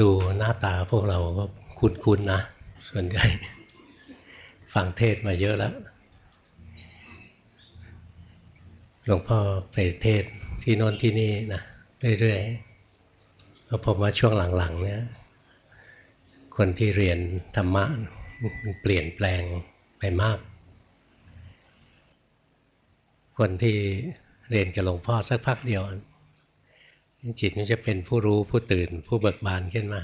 ดูหน้าตาพวกเราก็คุ้นๆนะ ส่วนใหญ่ ฟังเทศมาเยอะแล้ว หลวงพ่อไปเทศที่โน้นที่นี่นะเรื่อยๆก็พบว่าช่วงหลังๆ เนี่ย คนที่เรียนธรรมะมันเปลี่ยนแปลงไปมาก คนที่เรียนกับหลวงพ่อสักพักเดียว จิตมันจะเป็นผู้รู้ผู้ตื่น ผู้เบิกบานขึ้นมา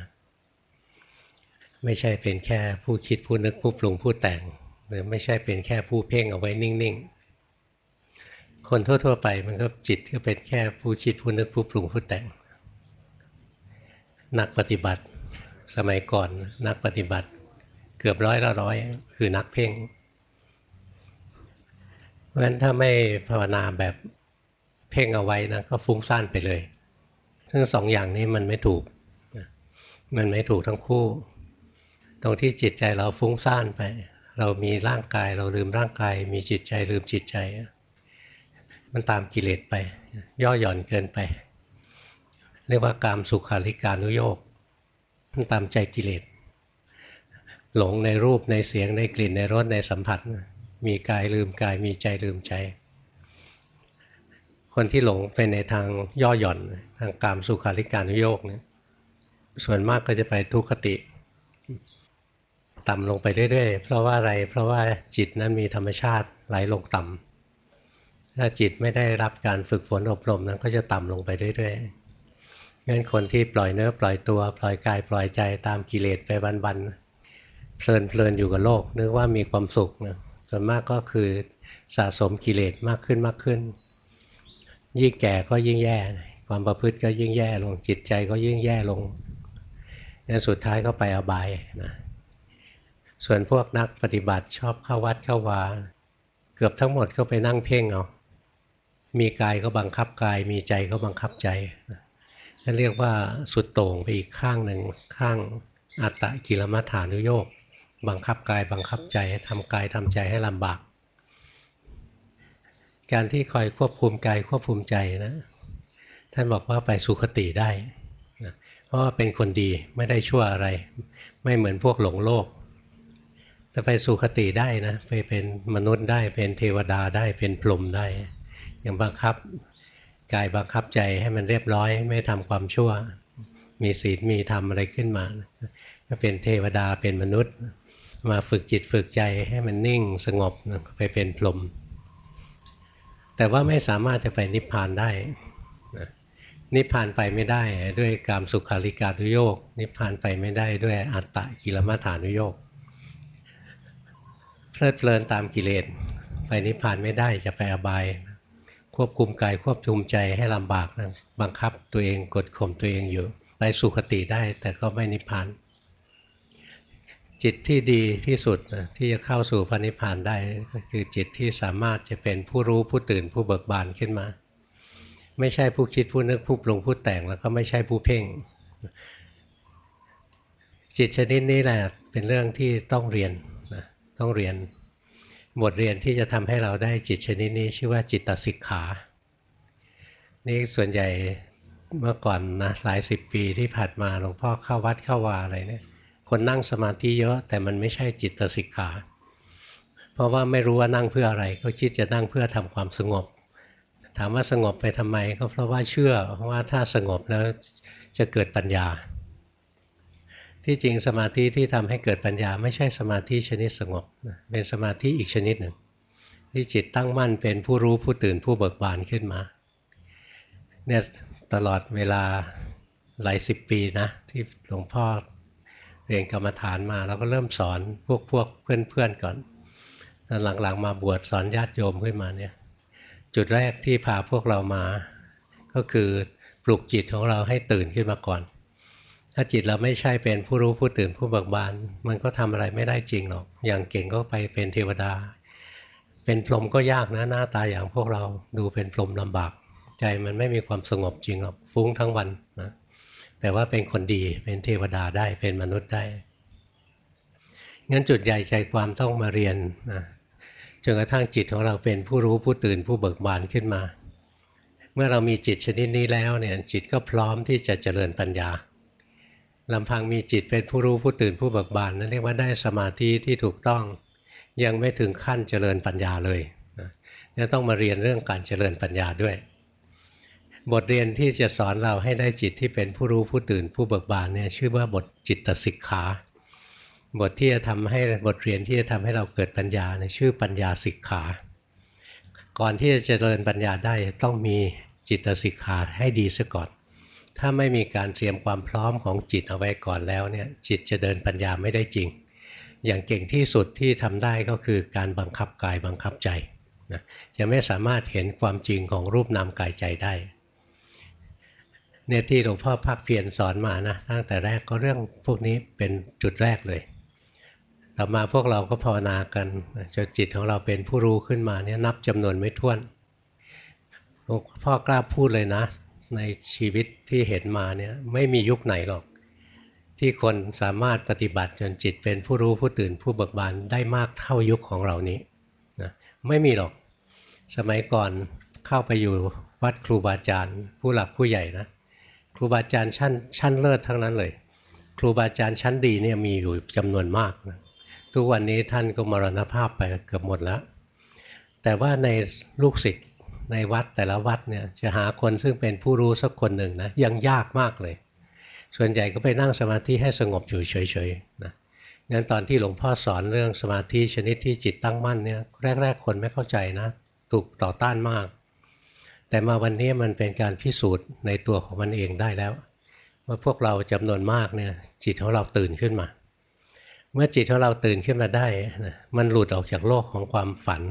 ไม่ใช่เป็นแค่ผู้คิดผู้นึกผู้ปรุงผู้แต่ง หรือไม่ใช่เป็นแค่ผู้เพ่งเอาไว้นิ่งๆ คนทั่ว ๆ ไปมันก็จิตก็เป็นแค่ผู้คิดผู้นึกผู้ปรุงผู้แต่ง นักปฏิบัติสมัยก่อนนักปฏิบัติ เกือบร้อยละร้อยคือนักเพ่งเพราะฉะนั้นถ้าไม่ภาวนาแบบเพ่งเอาไว้นะก็ฟุ้งซ่านไปเลย ซึ่งสองอย่างนี้มันไม่ถูก มันไม่ถูกทั้งคู่ ตรงที่จิตใจเราฟุ้งซ่านไป เรามีร่างกายเราลืมร่างกาย มีจิตใจลืมจิตใจ มันตามกิเลสไป ย่อหย่อนเกินไป เรียกว่ากามสุขาริการุโยกมันตามใจกิเลสหลงในรูปในเสียงในกลิ่นในรสในสัมผัส มีกายลืมกายมีใจลืมใจ คนที่หลงไปในทางย่อหย่อนทางกามสุขาริการุโยกเนี่ยส่วนมากก็จะไปทุกขติ ต่ำลงไปเรื่อยๆ เพราะว่าอะไร เพราะว่าจิตนั้นมีธรรมชาติไหลลงต่ำถ้าจิตไม่ได้รับการฝึกฝนอบรมนั้นก็จะต่ำลงไปเรื่อยๆงั้นคนที่ปล่อยเนื้อปล่อยตัว ปล่อยกายปล่อยใจตามกิเลสไปวันๆ เพลินเพลินอยู่กับโลกนึกว่ามีความสุขนะส่วนมากก็คือสะสมกิเลสมากขึ้นมากขึ้น ยิ่งแก่ก็ยิ่งแย่ ความประพฤติก็ยิ่งแย่ลง จิตใจก็ยิ่งแย่ลงงั้นสุดท้ายก็ไปอบายนะ ส่วนพวกนักปฏิบัติชอบเข้าวัดเข้าวา เกือบทั้งหมดก็ไปนั่งเพ่งเอา มีกายก็บังคับกาย มีใจก็บังคับใจนั่นเรียกว่าสุดโต่งไปอีกข้างหนึ่งข้างอัตตะกิลมัฐานุโยกบังคับกายบังคับใจทำกายทำใจให้ลำบาก การที่คอยควบคุมกายควบคุมใจนะ ท่านบอกว่าไปสุขติได้นะเพราะว่าเป็นคนดีไม่ได้ชั่วอะไร ไม่เหมือนพวกหลงโลกแต่ไปสุขติได้นะไปเป็นมนุษย์ได้เป็นเทวดาได้เป็นพรหมได้ อย่างบังคับกายบังคับใจให้มันเรียบร้อย ไม่ทำความชั่ว มีศีลมีธรรมอะไรขึ้นมาก็เป็นเทวดาเป็นมนุษย์ มาฝึกจิตฝึกใจให้มันนิ่งสงบไปเป็นพรหม แต่ว่าไม่สามารถจะไปนิพพานได้นิพพานไปไม่ได้ด้วยกามสุขาริกาตุโยกนิพพานไปไม่ได้ด้วยอัตตะกิลมัฐานุโยกเพลิดเพลินตามกิเลสไปนิพพานไม่ได้จะไปอบาย ควบคุมกายควบคุมใจให้ลำบากนะบังคับตัวเองกดข่มตัวเองอยู่ ไปสุขติได้แต่ก็ไม่นิพพาน จิตที่ดีที่สุดนะที่จะเข้าสู่พระนิพพานได้ก็คือจิตที่สามารถจะเป็นผู้รู้ผู้ตื่นผู้เบิกบานขึ้นมา ไม่ใช่ผู้คิดผู้นึกผู้ปรุงผู้แต่งแล้วก็ไม่ใช่ผู้เพ่ง จิตชนิดนี้แหละเป็นเรื่องที่ต้องเรียนนะต้องเรียนบทเรียนที่จะทำให้เราได้จิตชนิดนี้ชื่อว่าจิตตสิกขา นี่ส่วนใหญ่เมื่อก่อนนะหลายสิบปีที่ผ่านมาหลวงพ่อเข้าวัดเข้าวาอะไรเนี่ย คนนั่งสมาธิเยอะ แต่มันไม่ใช่จิตตสิกขา เพราะว่าไม่รู้ว่านั่งเพื่ออะไรก็คิดจะนั่งเพื่อทำความสงบ ถามว่าสงบไปทำไมก็เพราะว่าเชื่อว่าถ้าสงบแล้วจะเกิดปัญญา ที่จริงสมาธิที่ทำให้เกิดปัญญา ไม่ใช่สมาธิชนิดสงบ เป็นสมาธิอีกชนิดหนึ่งที่จิตตั้งมั่นเป็นผู้รู้ผู้ตื่นผู้เบิกบานขึ้นมาเนี่ยตลอดเวลาหลายสิบปีนะที่หลวงพ่อ เรียนกรรมฐานมาแล้วก็เริ่มสอนพวกพวกเพื่อนๆก่อนตอนหลังๆ มาบวชสอนญาติโยมขึ้นมาเนี่ยจุดแรกที่พาพวกเรามา ก็คือปลุกจิตของเราให้ตื่นขึ้นมาก่อน ถ้าจิตเราไม่ใช่เป็นผู้รู้ผู้ตื่นผู้เบิกบาน มันก็ทำอะไรไม่ได้จริงหรอกอย่างเก่งก็ไปเป็นเทวดา เป็นพรหมก็ยากนะหน้าตาอย่างพวกเราดูเป็นพรหมลำบาก ใจมันไม่มีความสงบจริงหรอกฟุ้งทั้งวันนะ แต่ว่าเป็นคนดีเป็นเทวดาได้เป็นมนุษย์ได้ งั้นจุดใหญ่ใจความต้องมาเรียนนะจนกระทั่งจิตของเราเป็นผู้รู้ผู้ตื่นผู้เบิกบานขึ้นมา เมื่อเรามีจิตชนิดนี้แล้วเนี่ยจิตก็พร้อมที่จะเจริญปัญญาลำพังมีจิตเป็นผู้รู้ผู้ตื่นผู้เบิกบานนั่นเรียกว่าได้สมาธิที่ถูกต้อง ยังไม่ถึงขั้นเจริญปัญญาเลยนะต้องมาเรียนเรื่องการเจริญปัญญาด้วย บทเรียนที่จะสอนเราให้ได้จิตที่เป็นผู้รู้ผู้ตื่นผู้เบิกบานเนี่ยชื่อว่าบทจิตสิกขา บทที่จะทำให้บทเรียนที่จะทำให้เราเกิดปัญญาเนี่ยชื่อปัญญาสิกขา ก่อนที่จะเจริญปัญญาได้ต้องมีจิตสิกขาให้ดีซะก่อน ถ้าไม่มีการเตรียมความพร้อมของจิตเอาไว้ก่อนแล้วเนี่ยจิตจะเดินปัญญาไม่ได้จริง อย่างเก่งที่สุดที่ทำได้ก็คือการบังคับกายบังคับใจนะจะไม่สามารถเห็นความจริงของรูปนามกายใจได้ เนี่ยที่หลวงพ่อภาคเพียรสอนมานะตั้งแต่แรกก็เรื่องพวกนี้เป็นจุดแรกเลย ต่อมาพวกเราก็ภาวนากันจนจิตของเราเป็นผู้รู้ขึ้นมาเนี่ยนับจำนวนไม่ถ้วนหลวงพ่อกล้าพูดเลยนะ ในชีวิตที่เห็นมาเนี่ยไม่มียุคไหนหรอก ที่คนสามารถปฏิบัติจนจิตเป็นผู้รู้ผู้ตื่นผู้เบิกบานได้มากเท่ายุคของเรานี้นะไม่มีหรอก สมัยก่อนเข้าไปอยู่วัดครูบาอาจารย์ ผู้หลักผู้ใหญ่นะ ครูบาอาจารย์ชั้นชั้นเลิศทั้งนั้นเลย ครูบาอาจารย์ชั้นดีเนี่ยมีอยู่จำนวนมากนะทุกวันนี้ท่านก็มรณภาพไปเกือบหมดแล้ว แต่ว่าในลูกศิษย์ในวัดแต่ละวัดเนี่ยจะหาคนซึ่งเป็นผู้รู้สักคนหนึ่งนะยังยากมากเลย ส่วนใหญ่ก็ไปนั่งสมาธิให้สงบอยู่เฉยๆนะงั้นตอนที่หลวงพ่อสอนเรื่องสมาธิชนิดที่จิตตั้งมั่นเนี่ยแรก ๆ คนไม่เข้าใจนะถูกต่อต้านมาก แต่มาวันนี้มันเป็นการพิสูจน์ในตัวของมันเองได้แล้วว่าพวกเราจำนวนมากเนี่ยจิตของเราตื่นขึ้นมา เมื่อจิตของเราตื่นขึ้นมาได้มันหลุดออกจากโลกของความฝัน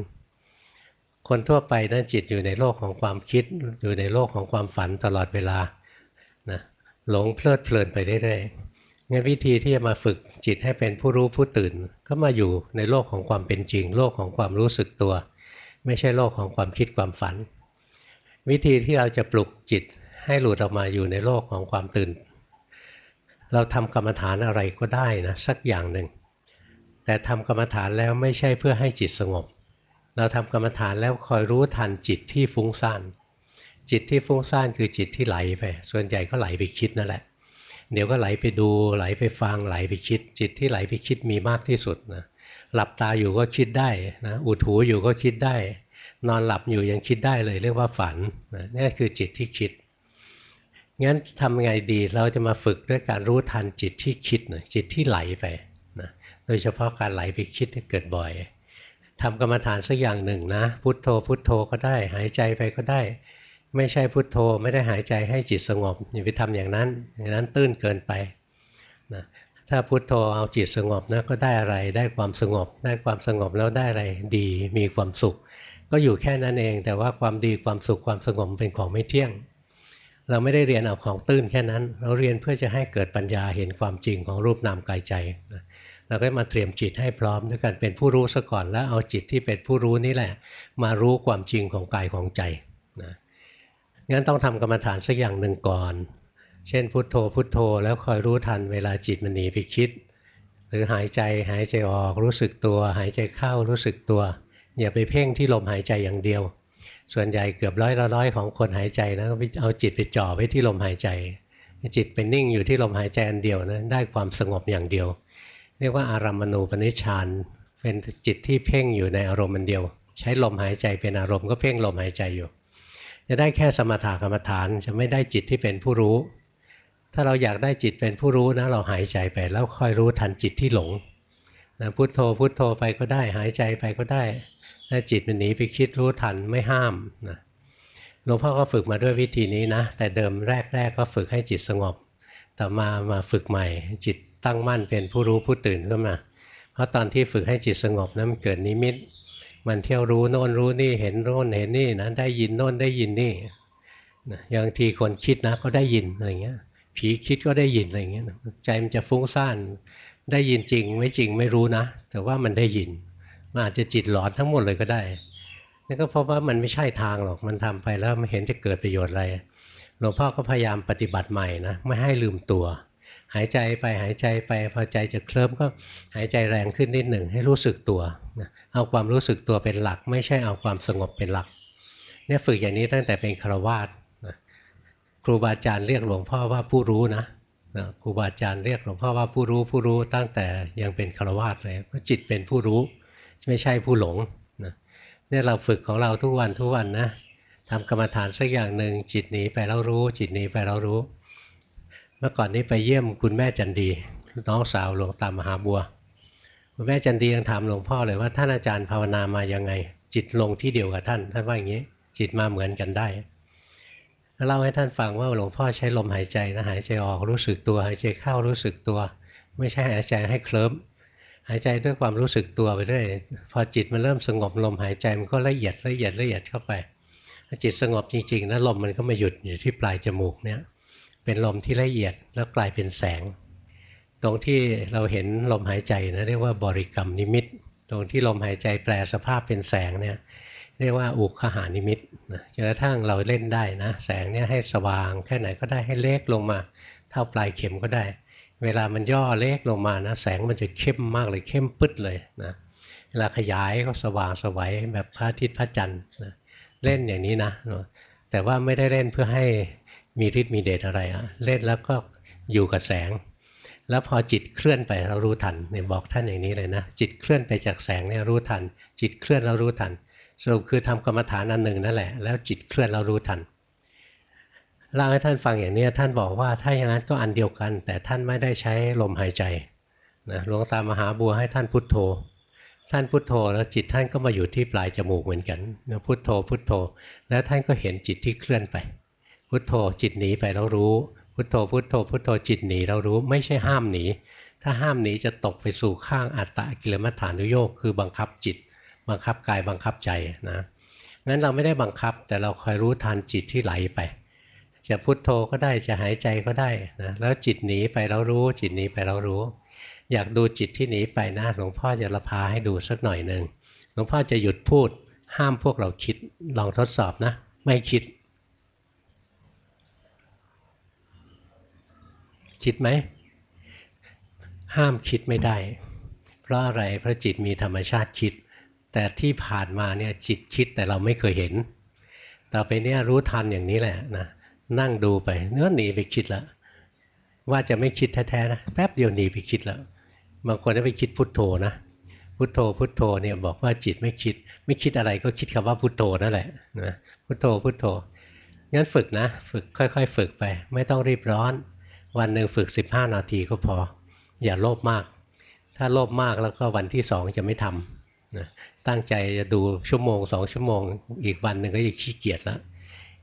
คนทั่วไปนั้นจิตอยู่ในโลกของความคิด อยู่ในโลกของความฝันตลอดเวลานะหลงเพลิดเพลินไปเรื่อยๆงั้นวิธีที่จะมาฝึกจิตให้เป็นผู้รู้ผู้ตื่น ก็มาอยู่ในโลกของความเป็นจริง โลกของความรู้สึกตัว ไม่ใช่โลกของความคิดความฝัน วิธีที่เราจะปลุกจิตให้หลุดออกมาอยู่ในโลกของความตื่น เราทำกรรมฐานอะไรก็ได้นะสักอย่างหนึ่ง แต่ทำกรรมฐานแล้วไม่ใช่เพื่อให้จิตสงบ เราทำกรรมฐานแล้วคอยรู้ทันจิตที่ฟุ้งซ่าน จิตที่ฟุ้งซ่านคือจิตที่ไหลไป ส่วนใหญ่ก็ไหลไปคิดนั่นแหละ เดี๋ยวก็ไหลไปดูไหลไปฟังไหลไปคิด จิตที่ไหลไปคิดมีมากที่สุดนะ หลับตาอยู่ก็คิดได้นะอุดหูอยู่ก็คิดได้ นอนหลับอยู่ยังคิดได้เลยเรียกว่าฝันนี่คือจิตที่คิด งั้นทำไงดีเราจะมาฝึกด้วยการรู้ทันจิตที่คิดนะจิตที่ไหลไปนะโดยเฉพาะการไหลไปคิดที่เกิดบ่อยทำกรรมฐานสักอย่างหนึ่งนะ พุทโธพุทโธก็ได้ หายใจไปก็ได้ ไม่ใช่พุทโธไม่ได้หายใจให้จิตสงบอย่าไปทำอย่างนั้น อย่างนั้นตื้นเกินไปนะถ้าพุทโธเอาจิตสงบนะก็ได้อะไร ได้ความสงบ ได้ความสงบแล้วได้อะไรดีมีความสุข ก็อยู่แค่นั้นเอง แต่ว่าความดีความสุขความสงบเป็นของไม่เที่ยง เราไม่ได้เรียนเอาของตื้นแค่นั้น เราเรียนเพื่อจะให้เกิดปัญญาเห็นความจริงของรูปนามกายใจเราก็มาเตรียมจิตให้พร้อมด้วยการเป็นผู้รู้ซะก่อนแล้วเอาจิตที่เป็นผู้รู้นี่แหละ มารู้ความจริงของกายของใจนะงั้นต้องทำกรรมฐานสักอย่างหนึ่งก่อน เช่นพุทโธพุทโธ แล้วคอยรู้ทันเวลาจิตมันหนีไปคิด หรือหายใจหายใจออกรู้สึกตัว หายใจเข้ารู้สึกตัว อย่าไปเพ่งที่ลมหายใจอย่างเดียว ส่วนใหญ่เกือบร้อยละร้อยของคนหายใจนะเอาจิตไปจ่อไว้ที่ลมหายใจ จิตเป็นนิ่งอยู่ที่ลมหายใจอันเดียวนะได้ความสงบอย่างเดียว เรียกว่าอารามณูปนิชานเป็นจิตที่เพ่งอยู่ในอารมณ์มันเดียว ใช้ลมหายใจเป็นอารมณ์ก็เพ่งลมหายใจอยู่ จะได้แค่สมถกรรมฐานจะไม่ได้จิตที่เป็นผู้รู้ ถ้าเราอยากได้จิตเป็นผู้รู้นะเราหายใจไปแล้วค่อยรู้ทันจิตที่หลงนะพุโทโธพุโทโธไปก็ได้หายใจไปก็ได้ ถ้าจิตมันหนีไปคิดรู้ทันไม่ห้ามนะหลวงพ่อก็ฝึกมาด้วยวิธีนี้นะ แต่เดิมแรกๆก็ฝึกให้จิตสงบ ต่อมามาฝึกใหม่ จิตตั้งมั่นเป็นผู้รู้ผู้ตื่นขึ้นมาเพราะตอนที่ฝึกให้จิตสงบนะมันเกิดนิมิต มันเที่ยวรู้โน่นรู้นี่เห็นโน่นเห็นนี่นะได้ยินโน่นได้ยินนี่อย่างทีคนคิดนะก็ได้ยินอะไรเงี้ย ผีคิดก็ได้ยินอะไรเงี้ยใจมันจะฟุ้งซ่านได้ยินจริงไม่จริงไม่รู้นะ แต่ว่ามันได้ยิน มันอาจจะจิตหลอนทั้งหมดเลยก็ได้นี่นก็เพราะว่ามันไม่ใช่ทางหรอกมันทำไปแล้วไม่เห็นจะเกิดประโยชน์อะไรหลวงพ่อก็พยายามปฏิบัติใหม่นะไม่ให้ลืมตัว หายใจไปหายใจไปพอใจจะเคลิ้มก็หายใจแรงขึ้นนิดหนึ่งให้รู้สึกตัวเอาความรู้สึกตัวเป็นหลัก ไม่ใช่เอาความสงบเป็นหลักเนี่ยฝึกอย่างนี้ตั้งแต่เป็นคารวาสครูบาอาจารย์เรียกหลวงพ่อว่าผู้รู้นะนะครูบาอาจารย์เรียกหลวงพ่อว่าผู้รู้ผู้รู้ตั้งแต่ยังเป็นฆราวาสเลยเพราะจิตเป็นผู้รู้ ไม่ใช่ผู้หลงนะเนี่ยเราฝึกของเราทุกวันทุกวันนะทำกรรมฐานสักอย่างหนึ่งจิตหนีไปแล้วรู้ จิตหนีไปแล้วรู้ เมื่อก่อนนี้ไปเยี่ยมคุณแม่จันดีน้องสาวหลวงตามหาบัว คุณแม่จันดียังถามหลวงพ่อเลยว่าท่านอาจารย์ภาวนามายังไง จิตลงที่เดียวกับท่านท่านว่าอย่างนี้ จิตมาเหมือนกันได้เล่าให้ท่านฟังว่าหลวงพ่อใช้ลมหายใจนะหายใจออกรู้สึกตัวหายใจเข้ารู้สึกตัว ไม่ใช่หายใจให้เคลิ้ม หายใจด้วยความรู้สึกตัวไปเรื่อยพอจิตมันเริ่มสงบลมหายใจมันก็ละเอียดละเอียดละเอียดเข้าไปจิตสงบจริงๆนะลมมันก็มาหยุดอยู่ที่ปลายจมูกเนี่ยเป็นลมที่ละเอียดแล้วกลายเป็นแสง ตรงที่เราเห็นลมหายใจนะเรียกว่าบริกรรมนิมิต ตรงที่ลมหายใจแปลสภาพเป็นแสงเนี่ยเรียกว่าอุคหานิมิตนะจนกระทั่งเราเล่นได้นะแสงเนี่ยให้สว่างแค่ไหนก็ได้ให้เล็กลงมา เท่าปลายเข็มก็ได้ เวลามันย่อเล็กลงมานะแสงมันจะเข้มมากเลยเข้มปึ๊ดเลยนะเวลาขยายก็สว่างสวัยแบบพระอาทิตย์พระจันทร์นะเล่นอย่างนี้นะ แต่ว่าไม่ได้เล่นเพื่อให้มีฤทธิ์มีเดชอะไรอะเล่นแล้วก็อยู่กับแสง แล้วพอจิตเคลื่อนไปเรารู้ทันเนี่ยบอกท่านอย่างนี้เลยนะ จิตเคลื่อนไปจากแสงเนี่ยรู้ทัน จิตเคลื่อนแล้วรู้ทันสรุปคือทำกรรมฐานอันหนึ่งนั่นแหละ แล้วจิตเคลื่อนแล้วรู้ทัน เล่าให้ท่านฟังอย่างนี้ท่านบอกว่าถ้าอย่างนั้นก็อันเดียวกัน แต่ท่านไม่ได้ใช้ลมหายใจนะหลวงตามหาบัวให้ท่านพุทโธ ท่านพุทโธแล้วจิตท่านก็มาอยู่ที่ปลายจมูกเหมือนกันพุทโธพุทโธ แล้วท่านก็เห็นจิตที่เคลื่อนไป พุทโธจิตหนีไปแล้วรู้ พุทโธพุทโธ พุทโธจิตหนีเรารู้ไม่ใช่ห้ามหนี ถ้าห้ามหนีจะตกไปสู่ข้างอัตตะกิลมัฏฐานุโยคคือบังคับจิต บังคับกายบังคับใจนะงั้นเราไม่ได้บังคับแต่เราคอยรู้ทันจิตที่ไหลไป จะพุทโธก็ได้จะหายใจก็ได้นะแล้วจิตหนีไปแล้วรู้จิตหนีไปแล้วรู้ อยากดูจิตที่หนีไปนะหลวงพ่อจะละพาให้ดูสักหน่อยหนึ่งหลวงพ่อจะหยุดพูดห้ามพวกเราคิดลองทดสอบนะ ไม่คิด คิดไหม ห้ามคิดไม่ได้ เพราะอะไรเพราะจิตมีธรรมชาติคิด แต่ที่ผ่านมาเนี่ยจิตคิดแต่เราไม่เคยเห็น ต่อไปเนี่ยรู้ทันอย่างนี้แหละนะ นั่งดูไปเนื้อหนีไปคิดแล้วว่าจะไม่คิดแท้ๆนะแป๊บเดียวหนีไปคิดแล้วบางคนก็ไปคิดพุทโธนะพุทโธพุทโธเนี่ยบอกว่าจิตไม่คิด ไม่คิดอะไรก็คิดคำว่าพุทโธนั่นแหละนะพุทโธพุทโธงั้นฝึกนะ ฝึกค่อย ๆ ฝึกไป ไม่ต้องรีบร้อน วันหนึ่งฝึก 15 นาทีก็พอ อย่าโลภมาก ถ้าโลภมากแล้วก็วันที่สองจะไม่ทำนะตั้งใจจะดูชั่วโมงสองชั่วโมง อีกวันหนึ่งก็จะขี้เกียจแล้ว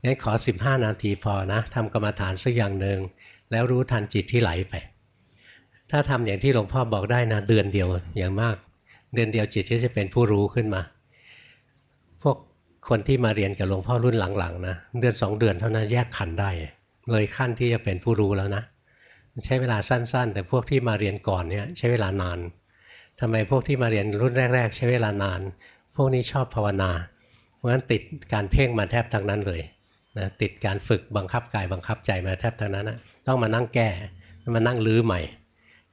งั้นขอ 15 นาทีพอนะทำกรรมฐานสักอย่างหนึ่งแล้วรู้ทันจิตที่ไหลไป ถ้าทำอย่างที่หลวงพ่อบอกได้นะเดือนเดียวอย่างมาก เดือนเดียวจิตก็จะเป็นผู้รู้ขึ้นมา พวกคนที่มาเรียนกับหลวงพ่อรุ่นหลังๆนะเดือนสองเดือนเท่านั้นแยกขันได้ เลยขั้นที่จะเป็นผู้รู้แล้วนะ ใช้เวลาสั้นๆ แต่พวกที่มาเรียนก่อนเนี่ยใช้เวลานานทำไมพวกที่มาเรียนรุ่นแรก ๆ ใช้เวลานาน พวกนี้ชอบภาวนา เพราะฉะนั้นติดการเพ่งมาแทบทั้งนั้นเลย นะติดการฝึกบังคับกายบังคับใจมาแทบทั้งนั้นนะต้องมานั่งแก้มานั่งลื้อใหม่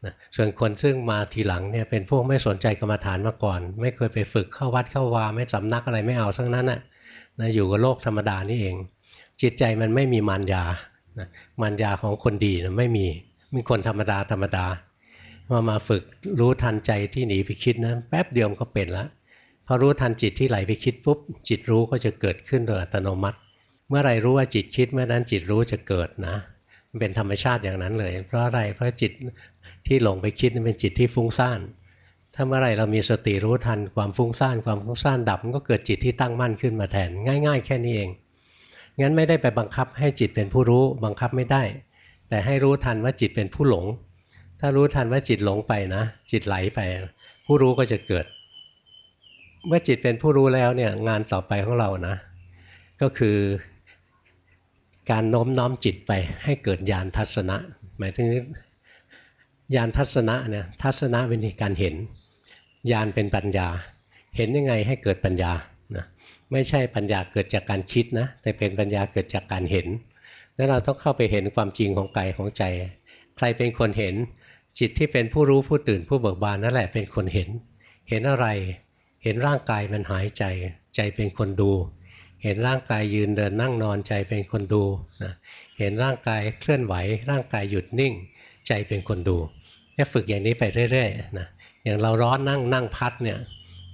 นะส่วนคนซึ่งมาทีหลังเนี่ยเป็นพวกไม่สนใจกรรมฐานมาก่อน ไม่เคยไปฝึกเข้าวัดเข้าวาไม่สำนักอะไรไม่เอาทั้งนั้นนะนะอยู่กับโลกธรรมดานี่เอง จิตใจมันไม่มีมารยานะมารยาของคนดีนะไม่มีมีคนธรรมดาธรรมดามามาฝึกรู้ทันใจที่หนีไปคิดนะแป๊บเดียวก็เป็นแล้วพอรู้ทันจิตที่ไหลไปคิดปุ๊บจิตรู้ก็จะเกิดขึ้นโดยอัตโนมัติ เมื่อไรรู้ว่าจิตคิดเมื่อนั้นจิตรู้จะเกิดนะมันเป็นธรรมชาติอย่างนั้นเลย เพราะอะไรเพราะจิตที่หลงไปคิดเป็นจิตที่ฟุ้งซ่านถ้าเมื่อไรเรามีสติรู้ทันความฟุ้งซ่านความฟุ้งซ่านดับมันก็เกิดจิตที่ตั้งมั่นขึ้นมาแทน ง่าย ๆ แค่นี้เองงั้นไม่ได้ไปบังคับให้จิตเป็นผู้รู้บังคับไม่ได้ แต่ให้รู้ทันว่าจิตเป็นผู้หลง ถ้ารู้ทันว่าจิตหลงไปนะ จิตไหลไป ผู้รู้ก็จะเกิด เมื่อจิตเป็นผู้รู้แล้วเนี่ยงานต่อไปของเรานะ ก็คือ การโน้มน้อมจิตไปให้เกิดญาณทัศนะ หมายถึงญาณทัศนะเนี่ยทัศนะเป็นการเห็นญาณเป็นปัญญา เห็นยังไงให้เกิดปัญญานะไม่ใช่ปัญญาเกิดจากการคิดนะแต่เป็นปัญญาเกิดจากการเห็นแล้วเราต้องเข้าไปเห็นความจริงของกายของใจ ใครเป็นคนเห็น จิตที่เป็นผู้รู้ผู้ตื่นผู้เบิกบานนั่นแหละเป็นคนเห็น เห็นอะไร เห็นร่างกายมันหายใจ ใจเป็นคนดู เห็นร่างกายยืนเดินนั่งนอนใจเป็นคนดูนะเห็นร่างกายเคลื่อนไหว ร่างกายหยุดนิ่ง ใจเป็นคนดูแค่ฝึกอย่างนี้ไปเรื่อยๆนะอย่างเราร้อนนั่งนั่งพัดเนี่ย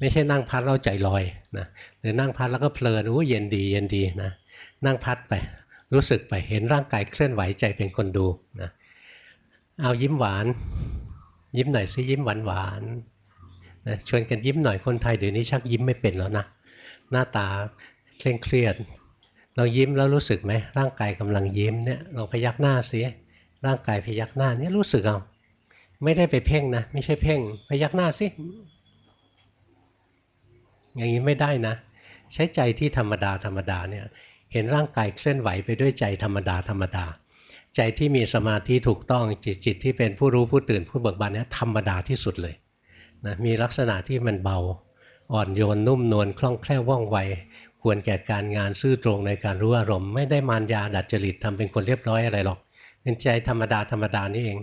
ไม่ใช่นั่งพัดเราใจลอยนะหรือนั่งพัดแล้วก็เพลินโอ้เย็นดีเย็นดีนะนั่งพัดไปรู้สึกไปเห็นร่างกายเคลื่อนไหวใจเป็นคนดูนะเอายิ้มหวาน ยิ้มหน่อยซิยิ้มหวานหวานนะชวนกันยิ้มหน่อยคนไทยเดี๋ยวนี้ชักยิ้มไม่เป็นแล้วนะหน้าตา เคร่งเครียดเรายิ้มแล้วรู้สึกไหมร่างกายกำลังยิ้มเนี่ยเราพยักหน้าสิร่างกายพยักหน้าเนี่ยรู้สึกเอาไม่ได้ไปเพ่งนะ ไม่ใช่เพ่ง พยักหน้าสิอย่างนี้ไม่ได้นะ ใช้ใจที่ธรรมดาธรรมดาเนี่ยเห็นร่างกายเคลื่อนไหวไปด้วยใจธรรมดาธรรมดา ใจที่มีสมาธิถูกต้องจิตจิตที่เป็นผู้รู้ผู้ตื่นผู้เบิกบานเนี่ยธรรมดาที่สุดเลยนะมีลักษณะที่มันเบา อ่อนโยนนุ่มนวลคล่องแคล่วว่องไว ควรแก่การงานซื่อตรงในการรู้อารมณ์ไม่ได้มารยาดัดจริตทำเป็นคนเรียบร้อยอะไรหรอกเป็นใจธรรมดาธรรมดานี่เอง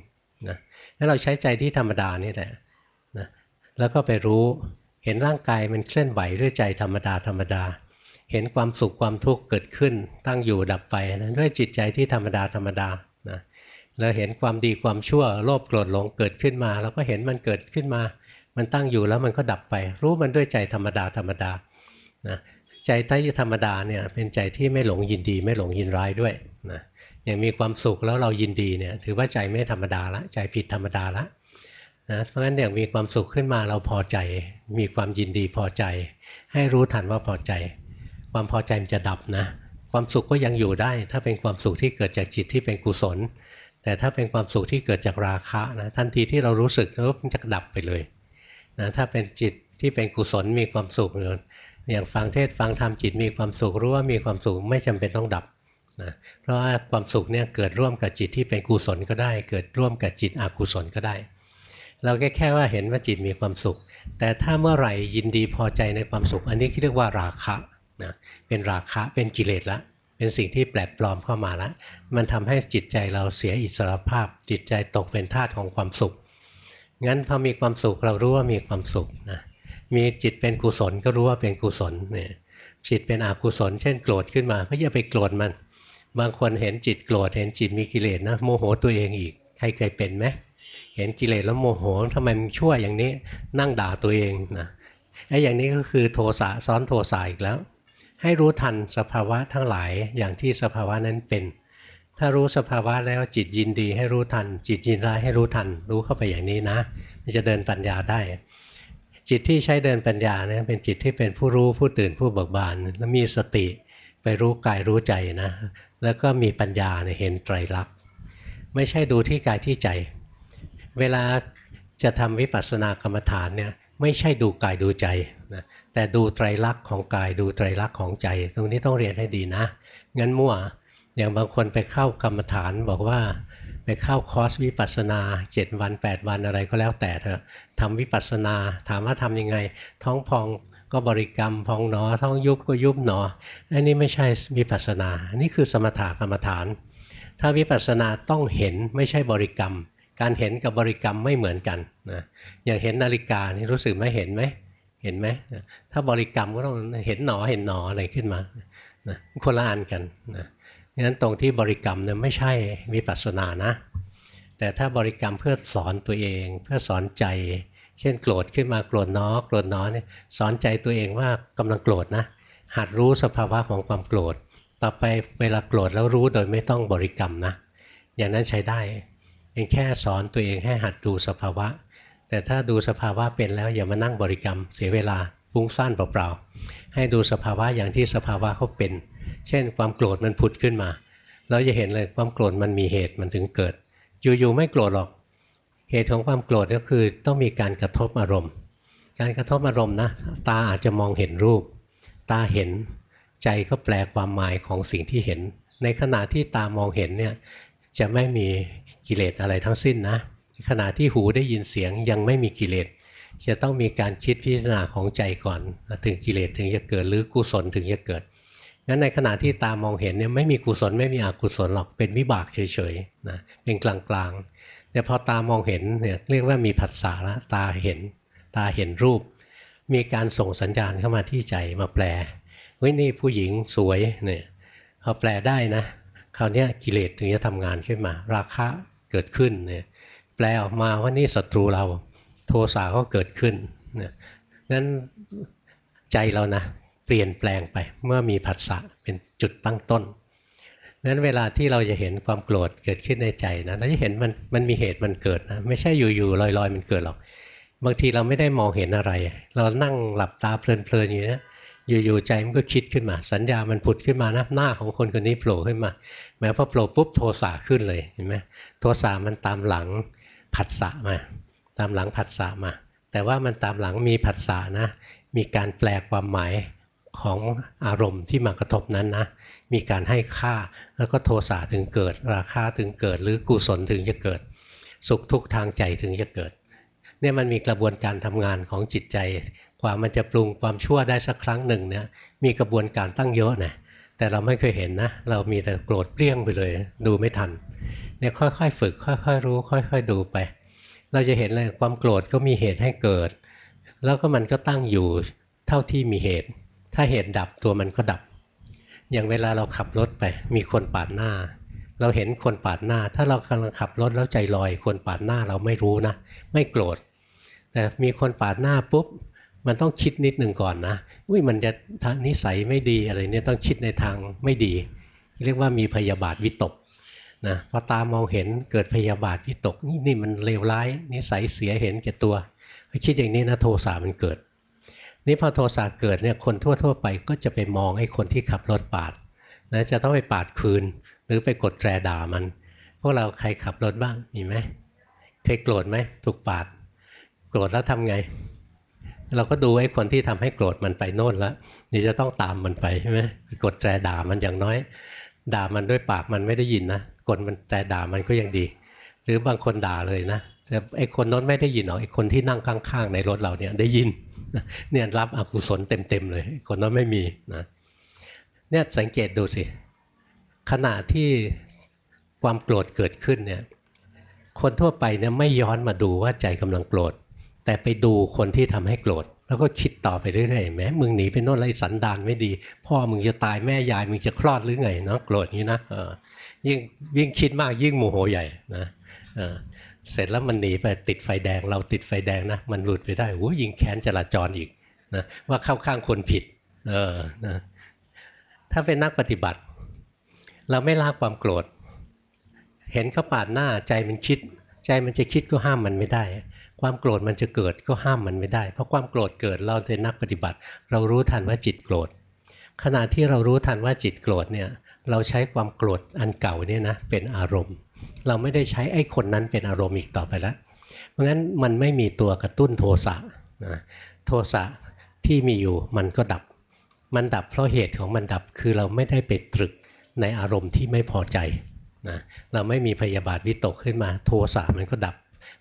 นะแล้วเราใช้ใจที่ธรรมดานี่แหละนะแล้วก็ไปรู้เห็นร่างกายมันเคลื่อนไหวด้วยใจธรรมดาธรรมดา เห็นความสุขความทุกข์เกิดขึ้น ตั้งอยู่ดับไปนะด้วยจิตใจที่ธรรมดาธรรมดานะแล้วเห็นความดีความชั่วโลภโกรธหลงเกิดขึ้นมาเราก็เห็นมันเกิดขึ้นมา มันตั้งอยู่แล้วมันก็ดับไป รู้มันด้วยใจธรรมดาธรรมดานะ ใจที่ธรรมดาเนี่ยเป็นใจที่ไม่หลงยินดี ไม่หลงยินร้ายด้วยนะอย่างมีความสุขแล้วเรายินดีเนี่ยถือว่าใจไม่ธรรมดาละใจผิดธรรมดาละนะเพราะฉะนั้นอย่างมีความสุขขึ้นมาเราพอใจ มีความยินดีพอใจ ให้รู้ทันว่าพอใจ ความพอใจมันจะดับนะความสุขก็ยังอยู่ได้ ถ้าเป็นความสุขที่เกิดจากจิตที่เป็นกุศล แต่ถ้าเป็นความสุขที่เกิดจากราคะนะทันทีที่เรารู้สึกแล้วมันจะดับไปเลยนะถ้าเป็นจิตที่เป็นกุศลมีความสุขเลย อย่างฟังเทศฟังธรรมจิตมีความสุขรู้ว่ามีความสุขไม่จำเป็นต้องดับนะเพราะว่าความสุขเนี่ยเกิดร่วมกับจิตที่เป็นกุศลก็ได้ เกิดร่วมกับจิตอกุศลก็ได้ เราแค่แค่ว่าเห็นว่าจิตมีความสุข แต่ถ้าเมื่อไหร่ยินดีพอใจในความสุข อันนี้เรียกว่าราคะนะเป็นราคะเป็นกิเลสละเป็นสิ่งที่แปลกปลอมเข้ามาล้วมันทำให้จิตใจเราเสียอิสรภาพ จิตใจตกเป็นทาสของความสุขงั้นพอมีความสุขเรารู้ว่ามีความสุขนะ มีจิตเป็นกุศลก็รู้ว่าเป็นกุศลเนี่ยจิตเป็นอกุศล เช่นโกรธขึ้นมาก็อย่าไปโกรธมัน บางคนเห็นจิตโกรธเห็นจิตมีกิเลสนะโมโหตัวเองอีก ใครเคยเป็นไหมเห็นกิเลสแล้วโมโหทำไมมันชั่วอย่างนี้นั่งด่าตัวเองนะไอ้อย่างนี้ก็คือโทสะซ้อนโทสะอีกแล้ว ให้รู้ทันสภาวะทั้งหลายอย่างที่สภาวะนั้นเป็น ถ้ารู้สภาวะแล้วจิตยินดีให้รู้ทัน จิตยินร้ายให้รู้ทัน รู้เข้าไปอย่างนี้นะ มันจะเดินปัญญาได้ จิตที่ใช้เดินปัญญาเนี่ยเป็นจิตที่เป็นผู้รู้ผู้ตื่นผู้เบิกบานแล้วมีสติไปรู้กายรู้ใจนะแล้วก็มีปัญญาเนี่ยเห็นไตรลักษณ์ไม่ใช่ดูที่กายที่ใจ เวลาจะทำวิปัสสนากรรมฐานเนี่ยไม่ใช่ดูกายดูใจนะแต่ดูไตรลักษณ์ของกายดูไตรลักษณ์ของใจ ตรงนี้ต้องเรียนให้ดีนะ งั้นมั่วอย่างบางคนไปเข้ากรรมฐานบอกว่า ไปเข้าคอร์สวิปัสสนา7วัน8 วันอะไรก็แล้วแต่เถอะทำวิปัสสนาถามว่าทำยังไง ท้องพองก็บริกรรมพองหนอ ท้องยุบก็ยุบหนออันนี้ไม่ใช่วิปัสสนาอันนี้คือสมถะกรรมฐาน ถ้าวิปัสสนาต้องเห็นไม่ใช่บริกรรม การเห็นกับบริกรรมไม่เหมือนกันนะอย่างเห็นนาฬิกานี่รู้สึกไหมเห็นไหมเห็นไหมถ้าบริกรรมก็ต้องเห็นหนอเห็นหนออะไรขึ้นมานะคนละอันกันนะ งั้นตรงที่บริกรรมเนี่ยไม่ใช่วิปัสนานะ แต่ถ้าบริกรรมเพื่อสอนตัวเองเพื่อสอนใจ เช่นโกรธขึ้นมาโกรธน้อโกรธน้อเนี่ยสอนใจตัวเองว่ากำลังโกรธนะ หัดรู้สภาวะของความโกรธ ต่อไปเวลาโกรธแล้วรู้โดยไม่ต้องบริกรรมนะ อย่างนั้นใช้ได้เองแค่สอนตัวเองให้หัดดูสภาวะ แต่ถ้าดูสภาวะเป็นแล้วอย่ามานั่งบริกรรมเสียเวลาฟุ้งซ่านเปล่าๆ ให้ดูสภาวะอย่างที่สภาวะเขาเป็น เช่น ความโกรธมันผุดขึ้นมา เราจะเห็นเลยความโกรธมันมีเหตุมันถึงเกิด อยู่ๆไม่โกรธหรอก เหตุของความโกรธก็คือต้องมีการกระทบอารมณ์ การกระทบอารมณ์นะ ตาอาจจะมองเห็นรูป ตาเห็นใจก็แปลความหมายของสิ่งที่เห็น ในขณะที่ตามองเห็นเนี่ยจะไม่มีกิเลสอะไรทั้งสิ้นนะขณะที่หูได้ยินเสียงยังไม่มีกิเลส จะต้องมีการคิดพิจารณาของใจก่อน ถึงกิเลสถึงจะเกิดหรือกุศลถึงจะเกิดงั้นในขณะที่ตามองเห็นเนี่ยไม่มีกุศลไม่มีอกุศลหรอกเป็นวิบากเฉยๆนะเป็นกลางๆแต่พอตามองเห็นเนี่ยเรียกว่ามีผัสสะละตาเห็น ตาเห็นรูป มีการส่งสัญญาณเข้ามาที่ใจมาแปลเฮ้ยนี่ผู้หญิงสวยเนี่ยพอแปลได้นะคราวนี้กิเลสถึงจะทำงานขึ้นมา ราคะเกิดขึ้นเนี่ยแปลออกมาว่านี่ศัตรูเรา โทสะก็เกิดขึ้นนั้นใจเรานะเปลี่ยนแปลงไปเมื่อมีผัสสะเป็นจุดตั้งต้นนั้นเวลาที่เราจะเห็นความโกรธเกิดขึ้นในใจนะเราจะเห็นมันมันมีเหตุมันเกิดนะไม่ใช่อยู่ๆลอยๆ มันเกิดหรอก บางทีเราไม่ได้มองเห็นอะไร เรานั่งหลับตาเพลินๆอยู่นะอยู่ๆใจมันก็คิดขึ้นมา สัญญามันผุดขึ้นมานะหน้าของคนคนนี้โผล่ขึ้นมา แม้พอโผล่ปุ๊บโทสะขึ้นเลยเห็นไหมโทสะมันตามหลังผัสสะมา ตามหลังผัสสะมา แต่ว่ามันตามหลังมีผัสสะนะ มีการแปลความหมายของอารมณ์ที่มากระทบนั้นนะ มีการให้ค่าแล้วก็โทสะถึงเกิด ราคาถึงเกิด หรือกุศลถึงจะเกิด สุขทุกทางใจถึงจะเกิดเนี่ยมันมีกระบวนการทำงานของจิตใจกว่ามันจะปรุงความชั่วได้สักครั้งหนึ่งเนี่ยมีกระบวนการตั้งเยอะนะแต่เราไม่เคยเห็นนะ เรามีแต่โกรธเปรี้ยงไปเลย ดูไม่ทันเนี่ยค่อยๆ ฝึก ค่อย ๆ รู้ ค่อย ๆ ดูไป เราจะเห็นเลยความโกรธก็มีเหตุให้เกิด แล้วก็มันก็ตั้งอยู่เท่าที่มีเหตุ ถ้าเหตุดับตัวมันก็ดับ อย่างเวลาเราขับรถไป มีคนปาดหน้า เราเห็นคนปาดหน้า ถ้าเรากำลังขับรถแล้วใจลอย คนปาดหน้าเราไม่รู้นะ ไม่โกรธ แต่มีคนปาดหน้าปุ๊บมันต้องคิดนิดหนึ่งก่อนนะ อุ้ยมันจะนิสัยไม่ดีอะไรเนี่ยต้องคิดในทางไม่ดี เรียกว่ามีพยาบาทวิตก นะพอตามองเห็นเกิดพยาบาทวิตกนี่นี่มันเลวร้ายนิสัยเสียเห็นแก่ตัวคิดอย่างนี้นะโทสะมันเกิด นี่พอโทสะเกิดเนี่ยคนทั่ว ๆ ไปก็จะไปมองไอ้คนที่ขับรถปาดนะจะต้องไปปาดคืน หรือไปกดแตรด่ามัน พวกเราใครขับรถบ้างมีไหมเคยโกรธไหมถูกปาด โกรธแล้วทำไง เราก็ดูไอ้คนที่ทำให้โกรธมันไปโน่นแล้วนี่จะต้องตามมันไปใช่ไหมกดแตรด่ามันอย่างน้อย ด่ามันด้วยปากมันไม่ได้ยินนะกดมันแต่ด่ามันก็ยังดี หรือบางคนด่าเลยนะแต่ไอ้คนนั้นไม่ได้ยินหรอกไอ้คนที่นั่งข้างๆในรถเราเนี่ยได้ยินเนี่ยรับอกุศลเต็มๆเลย คนนั้นไม่มีนะเนี่ยสังเกตดูสิขณะที่ความโกรธเกิดขึ้นเนี่ยคนทั่วไปเนี่ยไม่ย้อนมาดูว่าใจกำลังโกรธแต่ไปดูคนที่ทำให้โกรธ แล้วก็คิดต่อไปเรื่อยๆแม้มึงหนีไปโน่นไรสันดานไม่ดี พ่อมึงจะตายแม่ยายมึงจะคลอดหรือไงเนาะโกรธนี้นะยิ่งยิ่งคิดมากยิ่งโมโหใหญ่นะเสร็จแล้วมันหนีไปติดไฟแดง เราติดไฟแดงนะมันหลุดไปได้โอ้ยิงแค้นจราจรอีกนะว่าเข้าข้างคนผิดเออนะถ้าเป็นนักปฏิบัติ เราไม่ละความโกรธ เห็นเขาปาดหน้าใจมันคิด ใจมันจะคิดก็ห้ามมันไม่ได้ ความโกรธมันจะเกิดก็ห้ามมันไม่ได้ เพราะความโกรธเกิดเราเป็นนักปฏิบัติ เรารู้ทันว่าจิตโกรธ ขณะที่เรารู้ทันว่าจิตโกรธเนี่ยเราใช้ความโกรธอันเก่าเนี่ยนะเป็นอารมณ์ เราไม่ได้ใช้ไอ้คนนั้นเป็นอารมณ์อีกต่อไปแล้ว เพราะงั้นมันไม่มีตัวกระตุ้นโทสะนะโทสะที่มีอยู่มันก็ดับ มันดับเพราะเหตุของมันดับคือเราไม่ได้ไปตรึกในอารมณ์ที่ไม่พอใจนะเราไม่มีพยาบาทวิตกขึ้นมาโทสะมันก็ดับ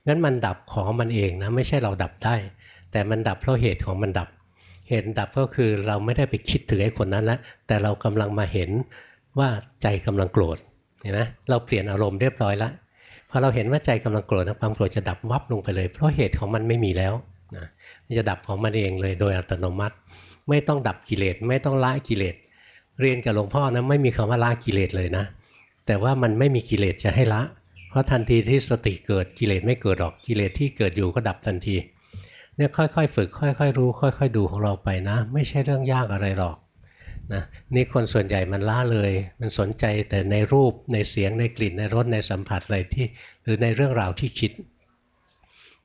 งั้นมันดับของมันเองนะไม่ใช่เราดับได้ แต่มันดับเพราะเหตุของมันดับ เหตุดับก็คือเราไม่ได้ไปคิดถึงไอ้คนนั้นแล้วแต่เรากำลังมาเห็นว่าใจกำลังโกรธเห็นไหมเราเปลี่ยนอารมณ์เรียบร้อยแล้วพอเราเห็นว่าใจกำลังโกรธนะความโกรธจะดับวับลงไปเลย เพราะเหตุของมันไม่มีแล้วนะมันจะดับของมันเองเลยโดยอัตโนมัติ ไม่ต้องดับกิเลสไม่ต้องละกิเลสเรียนกับหลวงพ่อนะไม่มีคำว่าละกิเลสเลยนะ แต่ว่ามันไม่มีกิเลสจะให้ละ เพราะทันทีที่สติเกิดกิเลสไม่เกิดหรอกกิเลสที่เกิดอยู่ก็ดับทันทีเนี่ยค่อยๆ ฝึกค่อยๆ รู้ ค่อย ๆ ดูของเราไปนะ ไม่ใช่เรื่องยากอะไรหรอกนะนี่คนส่วนใหญ่มันล่าเลย มันสนใจแต่ในรูปในเสียงในกลิ่นในรสในสัมผัสอะไรที่ หรือในเรื่องราวที่คิด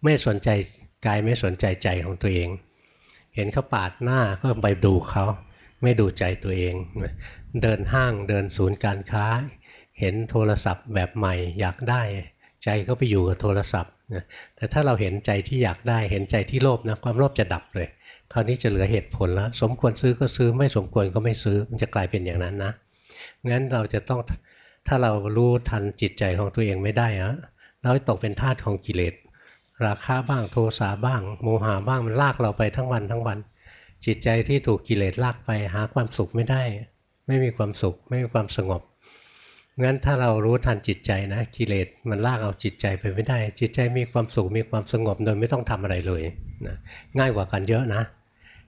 ไม่สนใจกายไม่สนใจใจของตัวเอง เห็นเขาปาดหน้าก็ไปดูเขาไม่ดูใจตัวเอง เดินห้างเดินศูนย์การค้า เห็นโทรศัพท์แบบใหม่อยากได้ ใจก็ไปอยู่กับโทรศัพท์แต่ถ้าเราเห็นใจที่อยากได้เห็นใจที่โลภนะความโลภจะดับเลยคราวนี้จะเหลือเหตุผลแล้ว สมควรซื้อก็ซื้อไม่สมควรก็ไม่ซื้อมันจะกลายเป็นอย่างนั้นนะงั้นเราจะต้องถ้าเรารู้ทันจิตใจของตัวเองไม่ได้อะเราตกเป็นทาสของกิเลสราคาบ้างโทสะบ้าง โมหะบ้างมันลากเราไปทั้งวันทั้งวัน จิตใจที่ถูกกิเลสลากไปหาความสุขไม่ได้ ไม่มีความสุข ไม่มีความสงบ งั้นถ้าเรารู้ทันจิตใจนะกิเลสมันลากเอาจิตใจไปไม่ได้ จิตใจมีความสุขมีความสงบโดยไม่ต้องทำอะไรเลยนะง่ายกว่ากันเยอะนะ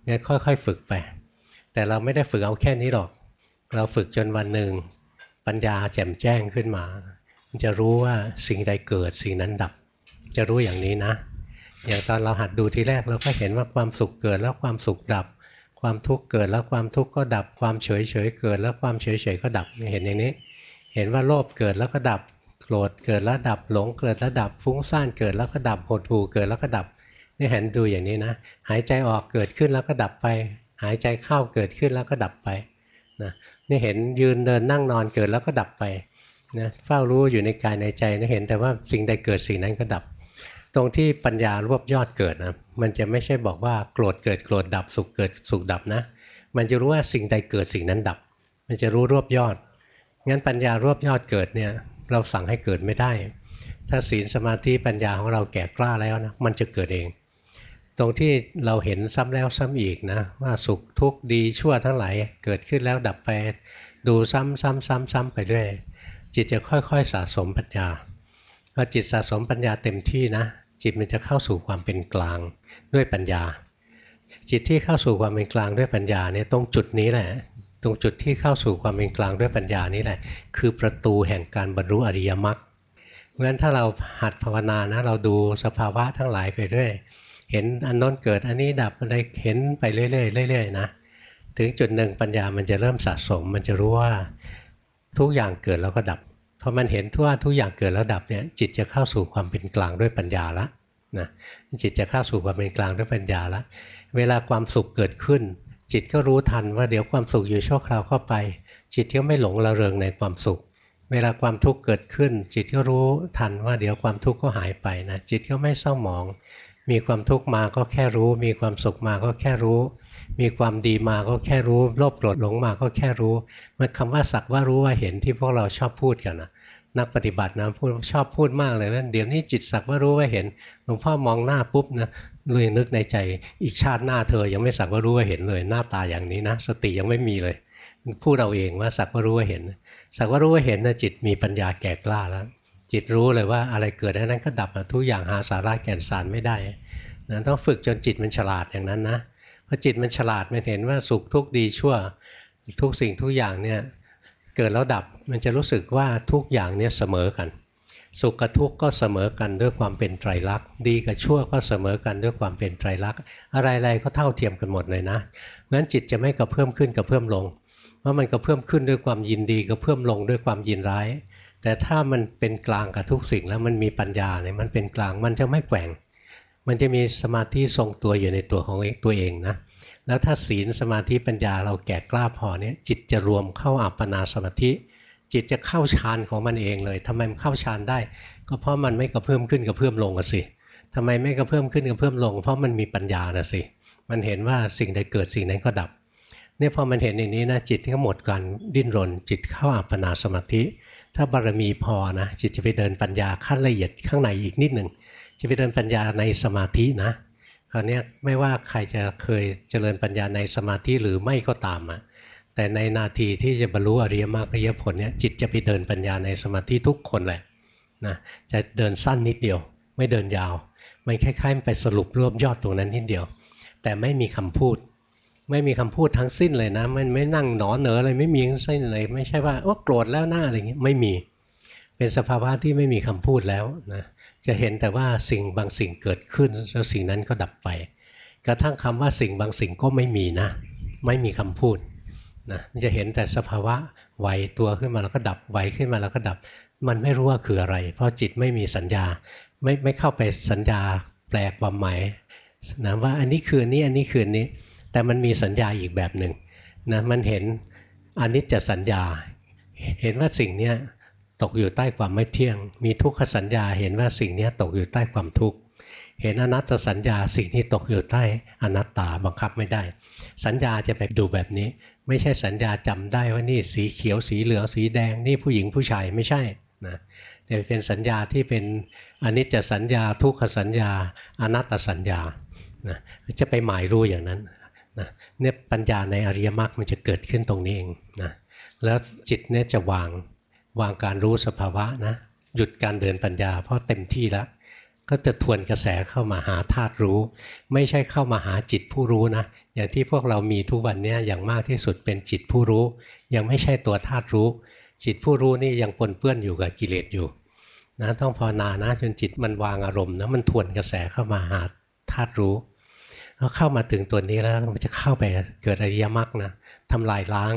งั้นค่อย ๆ ฝึกไป แต่เราไม่ได้ฝึกเอาแค่นี้หรอก เราฝึกจนวันหนึ่งปัญญาแจ่มแจ้งขึ้นมา จะรู้ว่าสิ่งใดเกิดสิ่งนั้นดับ จะรู้อย่างนี้นะ อย่างตอนเราหัดดูทีแรกเราก็เห็นว่าความสุขเกิดแล้วความสุขดับ ความทุกข์เกิดแล้วความทุกข์ก็ดับ ความเฉยเฉยเกิดแล้วความเฉยเฉยก็ดับเห็นอย่างนี้ เห็นว่าโลภเกิดแล้วก็ดับโกรธเกิดแล้วดับหลงเกิดแล้วดับฟุ้งซ่านเกิดแล้วก็ดับหดหู่เกิดแล้วก็ดับนี่เห็นดูอย่างนี้นะ หายใจออกเกิดขึ้นแล้วก็ดับไป หายใจเข้าเกิดขึ้นแล้วก็ดับไปนะนี่เห็นยืนเดินนั่งนอนเกิดแล้วก็ดับไปนะเฝ้ารู้อยู่ในกายในใจนะเห็นแต่ว่าสิ่งใดเกิดสิ่งนั้นก็ดับ ตรงที่ปัญญารวบยอดเกิดนะมันจะไม่ใช่บอกว่าโกรธเกิดโกรธดับสุขเกิดสุขดับนะ มันจะรู้ว่าสิ่งใดเกิดสิ่งนั้นดับ มันจะรู้รวบยอด งั้นปัญญารวบยอดเกิดเนี่ยเราสั่งให้เกิดไม่ได้ ถ้าศีลสมาธิปัญญาของเราแก่กล้าแล้วนะมันจะเกิดเอง ตรงที่เราเห็นซ้ำแล้วซ้ำอีกนะว่าสุขทุกข์ดีชั่วทั้งหลายเกิดขึ้นแล้วดับไปดูซ้ำซ้ำซ้ำซ้ำไปเรื่อยจิตจะค่อยๆสะสมปัญญาพอจิตสะสมปัญญาเต็มที่นะจิตมันจะเข้าสู่ความเป็นกลางด้วยปัญญา จิตที่เข้าสู่ความเป็นกลางด้วยปัญญาเนี่ยตรงจุดนี้แหละ ตรงจุดที่เข้าสู่ความเป็นกลางด้วยปัญญานี้แหละ คือประตูแห่งการบรรลุอริยมรรคเพราะฉะนั้นถ้าเราหัดภาวนานะเราดูสภาวะทั้งหลายไปเรื่อยเห็นอันน้นเกิดอันนี้ดับอะไรเห็นไปเรื่อยๆเรื่อยๆนะถึงจุดหนึ่งปัญญามันจะเริ่มสะสม มันจะรู้ว่าทุกอย่างเกิดแล้วก็ดับพอมันเห็นทั่วทุกอย่างเกิดแล้วดับเนี่ยจิตจะเข้าสู่ความเป็นกลางด้วยปัญญาละนะจิตจะเข้าสู่ความเป็นกลางด้วยปัญญาละเวลาความสุขเกิดขึ้น จิตก็รู้ทันว่าเดี๋ยวความสุขอยู่ชั่วคราวเข้าไป จิตก็ไม่หลงระเริงในความสุข เวลาความทุกข์เกิดขึ้น จิตก็รู้ทันว่าเดี๋ยวความทุกข์ก็หายไปนะจิตก็ไม่เศร้าหมอง มีความทุกข์มาก็แค่รู้ มีความสุขมาก็แค่รู้ มีความดีมาก็แค่รู้โลภโกรธหลงมาก็แค่รู้มันคำว่าสักว่ารู้ว่าเห็นที่พวกเราชอบพูดกันนะนักปฏิบัตินะพูดชอบพูดมากเลยนะเดี๋ยวนี้จิตสักว่ารู้ว่าเห็นหลวงพ่อมองหน้าปุ๊บนะ เลยนึกในใจอีกชาติหน้าเธอยังไม่สักว่ารู้ว่าเห็นเลย หน้าตาอย่างนี้นะ สติยังไม่มีเลยพูดเราเองว่าสักว่ารู้ว่าเห็น สักว่ารู้ว่าเห็นนะจิตมีปัญญาแก่กล้าแล้ว จิตรู้เลยว่าอะไรเกิดนั้นก็ดับทุกอย่างหาสาระแก่นสารไม่ได้นะต้องฝึกจนจิตมันฉลาดอย่างนั้นนะพอจิตมันฉลาดมันเห็นว่าสุขทุกข์ดีชั่วทุกสิ่งทุกอย่างเนี่ยเกิดแล้วดับมันจะรู้สึกว่าทุกอย่างเนี่ยเสมอกัน สุขกับทุกข์ก็เสมอกันด้วยความเป็นไตรลักษณ์ดีกับชั่วก็เสมอกันด้วยความเป็นไตรลักษณ์อะไรๆก็เท่าเทียมกันหมดเลยนะงั้นจิตจะไม่กระเพิ่มขึ้นกระเพิ่มลงเพราะมันกระเพิ่มขึ้นด้วยความยินดีกระเพิ่มลงด้วยความยินร้าย แต่ถ้ามันเป็นกลางกับทุกสิ่งแล้วมันมีปัญญาเนี่ยมันเป็นกลางมันจะไม่แกว่ง มันจะมีสมาธิทรงตัวอยู่ในตัวของตัวเองนะแล้วถ้าศีลสมาธิปัญญาเราแก่กล้าพอเนี่ยจิตจะรวมเข้าอัปปนาสมาธิ จิตจะเข้าฌานของมันเองเลยทำไมมันเข้าฌานได้ ก็เพราะมันไม่กระเพิ่มขึ้นกระเพิ่มลงอะสิทำไมไม่กระเพิ่มขึ้นกระเพิ่มลง เพราะมันมีปัญญานะสิ มันเห็นว่าสิ่งใดเกิดสิ่งนั้นก็ดับ เนี่ยพอมันเห็นอย่างนี้นะจิตก็หมดการดิ้นรน จิตเข้าอัปปนาสมาธิ ถ้าบารมีพอนะจิตจะไปเดินปัญญาขั้นละเอียดข้างในอีกนิดหนึ่งจะไปเดินปัญญาในสมาธินะคราวนี้ไม่ว่าใครจะเคยเจริญปัญญาในสมาธิหรือไม่ก็ตามอะ แต่ในนาทีที่จะบรรลุอริยมรรคอริยผลเนี่ยจิตจะไปเดินปัญญาในสมาธิทุกคนแหละนะจะเดินสั้นนิดเดียว ไม่เดินยาว มันคล้ายๆไปสรุปรวบยอดตรงนั้นนิดเดียว แต่ไม่มีคำพูด ไม่มีคำพูดทั้งสิ้นเลยนะ มันไม่นั่งหนอเหนออะไรไม่มีทั้งสิ้นเลย ไม่ใช่ว่าโอ้โกรธแล้วหน้าอะไรเงี้ยไม่มี เป็นสภาวะที่ไม่มีคำพูดแล้วนะจะเห็นแต่ว่าสิ่งบางสิ่งเกิดขึ้นแล้วสิ่งนั้นก็ดับไป กระทั่งคำว่าสิ่งบางสิ่งก็ไม่มีนะ ไม่มีคำพูด นะจะเห็นแต่สภาวะไหวตัวขึ้นมาแล้วก็ดับไหวขึ้นมาแล้วก็ดับ มันไม่รู้ว่าคืออะไร เพราะจิตไม่มีสัญญา ไม่ไม่เข้าไปสัญญาแปลความหมายนะว่าอันนี้คือนี้อันนี้คือนี้ แต่มันมีสัญญาอีกแบบหนึ่งนะมันเห็นอนิจจสัญญา เห็นว่าสิ่งนี้ตกอยู่ใต้ความไม่เที่ยง มีทุกขสัญญา เห็นว่าสิ่งนี้ตกอยู่ใต้ความทุกข์ เห็นอนัตตสัญญาสิ่งที่ตกอยู่ใต้อนัตตาบังคับไม่ได้ สัญญาจะไปดูแบบนี้ ไม่ใช่สัญญาจำได้ว่านี่สีเขียวสีเหลืองสีแดงนี่ผู้หญิงผู้ชายไม่ใช่นะแต่เป็นสัญญาที่เป็นอนิจจสัญญาทุกขสัญญาอนัตตสัญญานะจะไปหมายรู้อย่างนั้นนะเนี่ยปัญญาในอริยมรรคมันจะเกิดขึ้นตรงนี้เองนะแล้วจิตเนี่ยจะวางวางการรู้สภาวะนะหยุดการเดินปัญญาเพราะเต็มที่แล้ว ก็จะทวนกระแสเข้ามาหาธาตุรู้ ไม่ใช่เข้ามาหาจิตผู้รู้นะอย่างที่พวกเรามีทุกวันนี้อย่างมากที่สุดเป็นจิตผู้รู้ ยังไม่ใช่ตัวธาตุรู้ จิตผู้รู้นี่ยังปนเปื้อนอยู่กับกิเลสอยู่นะต้องภาวนานะจนจิตมันวางอารมณ์นะมันทวนกระแสเข้ามาหาธาตุรู้พอเข้ามาถึงตัวนี้แล้วมันจะเข้าไปเกิดอริยมรรคนะทำลายล้าง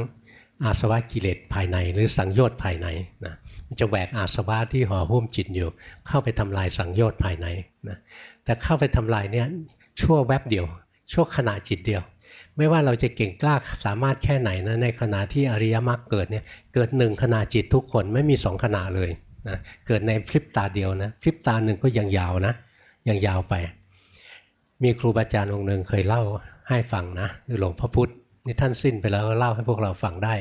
อาสวะกิเลสภายในหรือสังโยชน์ภายในนะ มันจะแหวกอาสวะที่ห่อหุ้มจิตอยู่ เข้าไปทำลายสังโยชน์ภายในนะแต่เข้าไปทำลายเนี้ยชั่วแวบเดียว ชั่วขณะจิตเดียว ไม่ว่าเราจะเก่งกล้าสามารถแค่ไหนนะในขณะที่อริยมรรคเกิดเนี่ยเกิดหนึ่งขณะจิตทุกคนไม่มีสองขณะเลยนะเกิดในพริบตาเดียวนะพริบตาหนึ่งก็ยังยาวนะยังยาวไป มีครูบาอาจารย์องค์หนึ่งเคยเล่าให้ฟังนะคือหลวงพ่อพุธนี่ท่านสิ้นไปแล้วเล่าให้พวกเราฟังได้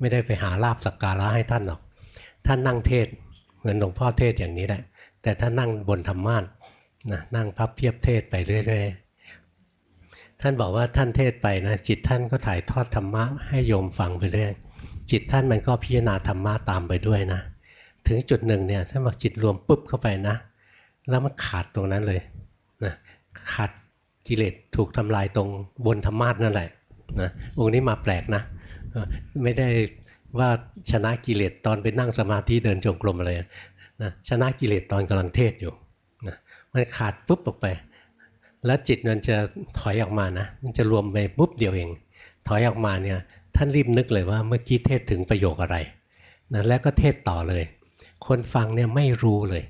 ไม่ได้ไปหาลาบสักการะให้ท่านหรอก ท่านนั่งเทศเหมือนหลวงพ่อเทศอย่างนี้แหละ แต่ท่านนั่งบนธรรมาสนะนั่งพับเพียบเทศไปเรื่อยๆ ท่านบอกว่าท่านเทศไปนะจิตท่านก็ถ่ายทอดธรรมะให้โยมฟังไปเรื่อยจิตท่านมันก็พิจารณาธรรมะตามไปด้วยนะ ถึงจุดหนึ่งเนี่ยถ้านบอกจิตรวมปุ๊บเข้าไปนะ แล้วมันขาดตรงนั้นเลยนะขาดกิเลสถูกทำลายตรงบนธรรมาสนั่นแหละนะองค์นี้มาแปลกนะไม่ได้ ว่าชนะกิเลสตอนไปนั่งสมาธิเดินจงกรมอะไรนะชนะกิเลสตอนกำลังเทศอยู่นะมันขาดปุ๊บออกไป แล้วจิตมันจะถอยออกมานะมันจะรวมไปปุ๊บเดียวเอง ถอยออกมาเนี่ยท่านรีบนึกเลยว่าเมื่อกี้เทศถึงประโยคอะไรนะแล้วก็เทศต่อเลย คนฟังเนี่ยไม่รู้เลย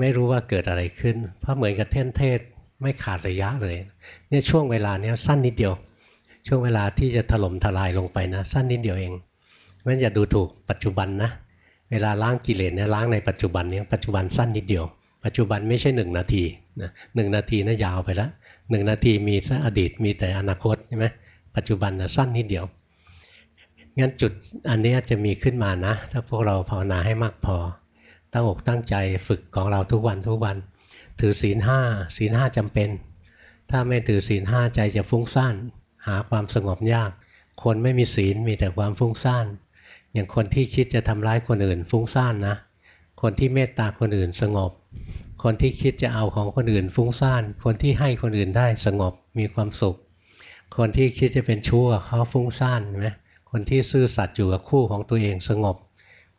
ไม่รู้ว่าเกิดอะไรขึ้น เพราะเหมือนกับเทศเทศไม่ขาดระยะเลยเนี่ยช่วงเวลาเนี้ยสั้นนิดเดียว ช่วงเวลาที่จะถล่มทลายลงไปนะ สั้นนิดเดียวเอง มันอย่าดูถูกปัจจุบันนะ เวลาล้างกิเลสเนี่ยล้างในปัจจุบันเนี้ปัจจุบันสั้นนิดเดียว ปัจจุบันไม่ใช่หนึ่งนาทีนะหนึ่งนาทีนะยาวไปแล้วหนึ่งนาทีมีแค่อดีตมีแต่อนาคตใช่ไหมปัจจุบันนะสั้นนิดเดียวงั้นจุดอันนี้จะมีขึ้นมานะ ถ้าพวกเราภาวนาให้มากพอ ตั้งอกตั้งใจฝึกของเราทุกวันทุกวัน ถือศีลห้าศีลห้าจำเป็น ถ้าไม่ถือศีลห้าใจจะฟุ้งซ่านหาความสงบยาก คนไม่มีศีลมีแต่ความฟุ้งซ่าน อย่างคนที่คิดจะทำร้ายคนอื่น ฟุ้งซ่านนะ คนที่เมตตาคนอื่นสงบ คนที่คิดจะเอาของคนอื่น ฟุ้งซ่าน คนที่ให้คนอื่นได้สงบมีความสุข คนที่คิดจะเป็นชั่วเขาฟุ้งซ่านไหมคนที่ซื่อสัตย์อยู่กับคู่ของตัวเองสงบ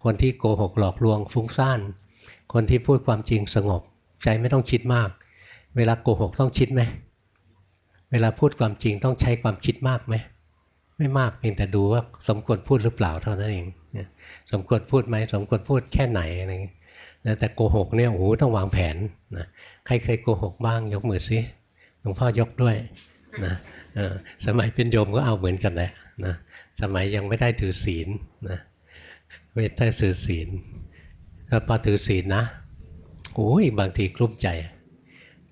คนที่โกหกหลอกลวงฟุ้งซ่าน คนที่พูดความจริงสงบ ใจไม่ต้องคิดมาก เวลาโกหกต้องคิดไหมเวลาพูดความจริงต้องใช้ความคิดมากไหม ไม่มากเพียงแต่ดูว่าสมควรพูดหรือเปล่าเท่านั้นเองสมควรพูดไหมสมควรพูดแค่ไหนอะไรแต่โกหกเนี่ยโอ้โหต้องวางแผนนะใครเคยโกหกบ้างยกมือซิหลวงพ่อยกด้วยนะสมัยเป็นโยมก็เอาเหมือนกันแหละนะสมัยยังไม่ได้ถือศีลนะไม่ได้ถือศีลก็พอถือศีลนะโอ้ยบางทีกลุ้มใจ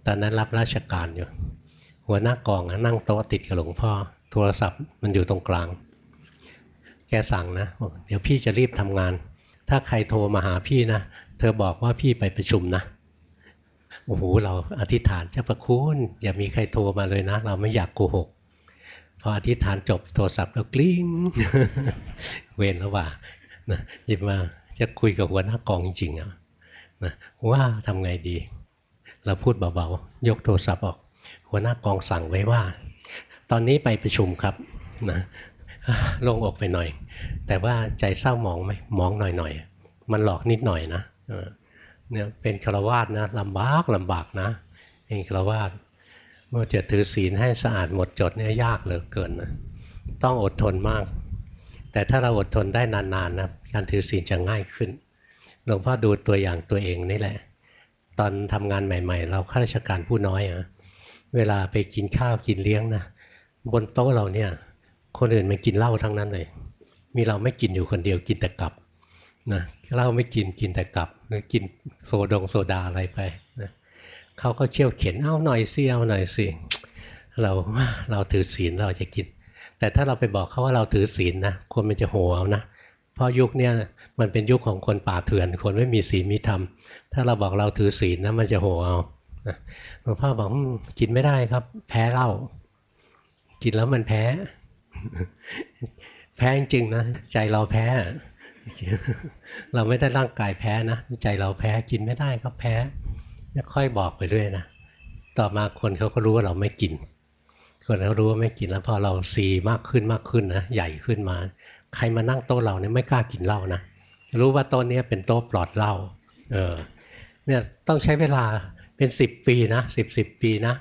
ตอนนั้นรับราชการอยู่ หัวหน้ากองนั่งโต๊ะติดกับหลวงพ่อ ทรศัพท์มันอยู่ตรงกลาง แกสั่งนะเดี๋ยวพี่จะรีบทำงาน ถ้าใครโทรมาหาพี่นะ เธอบอกว่าพี่ไปประชุมนะ โอ้โห เราอธิษฐานเจ้าประคุณอย่ามีใครโทรมาเลยนะ เราไม่อยากโกหก พออธิษฐานจบโทรศัพท์ก็กลิ้ง เวนแล้วว่านะหยิบมาจะคุยกับหัวหน้ากองจริงๆอะนะว่าทำไงดี เราพูดเบาๆ ยกโทรศัพท์ออก หัวหน้ากองสั่งไว้ว่า ตอนนี้ไปประชุมครับนะลงอกไปหน่อย แต่ว่าใจเศร้าหมองไหมมองหน่อยๆมันหลอกนิดหน่อยนะเนี่ยเป็นฆราวาสนะลำบากลำบากนะเป็นฆราวาสว่าจะถือศีลให้สะอาดหมดจดเนี่ยยากเหลือเกินนะต้องอดทนมาก แต่ถ้าเราอดทนได้นานๆนะการถือศีลจะง่ายขึ้นหลวงพ่อดูตัวอย่างตัวเองนี่แหละ ตอนทำงานใหม่ ๆ เราข้าราชการผู้น้อยอะเวลาไปกินข้าวกินเลี้ยงนะ บนโต๊ะเราเนี่ย คนอื่นมันกินเหล้าทั้งนั้นเลย มีเราไม่กินอยู่คนเดียวกินแต่กับนะเหล้าไม่กินกินแต่กับหรือกินโซดงโซดาอะไรไปนะเขาก็เชี่ยวเข็นเอาหน่อยสิเอาหน่อยสิเราเราถือศีลเราจะกิน แต่ถ้าเราไปบอกเขาว่าเราถือศีลนะคนมันจะโหเอานะเพราะยุคนี้มันเป็นยุคของคนป่าเถื่อน คนไม่มีศีลมีธรรม ถ้าเราบอกเราถือศีลนะมันจะโหเอาหลวงพ่อบอกกินไม่ได้ครับ แพ้เหล้า กินแล้วมันแพ้ แพ้จริงนะ ใจเราแพ้ เราไม่ได้ร่างกายแพ้นะ ใจเราแพ้กินไม่ได้ก็แพ้ค่อยบอกไปเรื่อยนะต่อมาคนเขาก็รู้ว่าเราไม่กิน คนเขารู้ว่าไม่กินแล้วพอเราซีมากขึ้นมากขึ้นนะใหญ่ขึ้นมา ใครมานั่งโต๊ะเราเนี่ยไม่กล้ากินเหล้านะรู้ว่าโต๊ะนี้เป็นโต๊ะปลอดเหล้าเออเนี่ยต้องใช้เวลาเป็นสิบปีนะสิบสิบปีนะ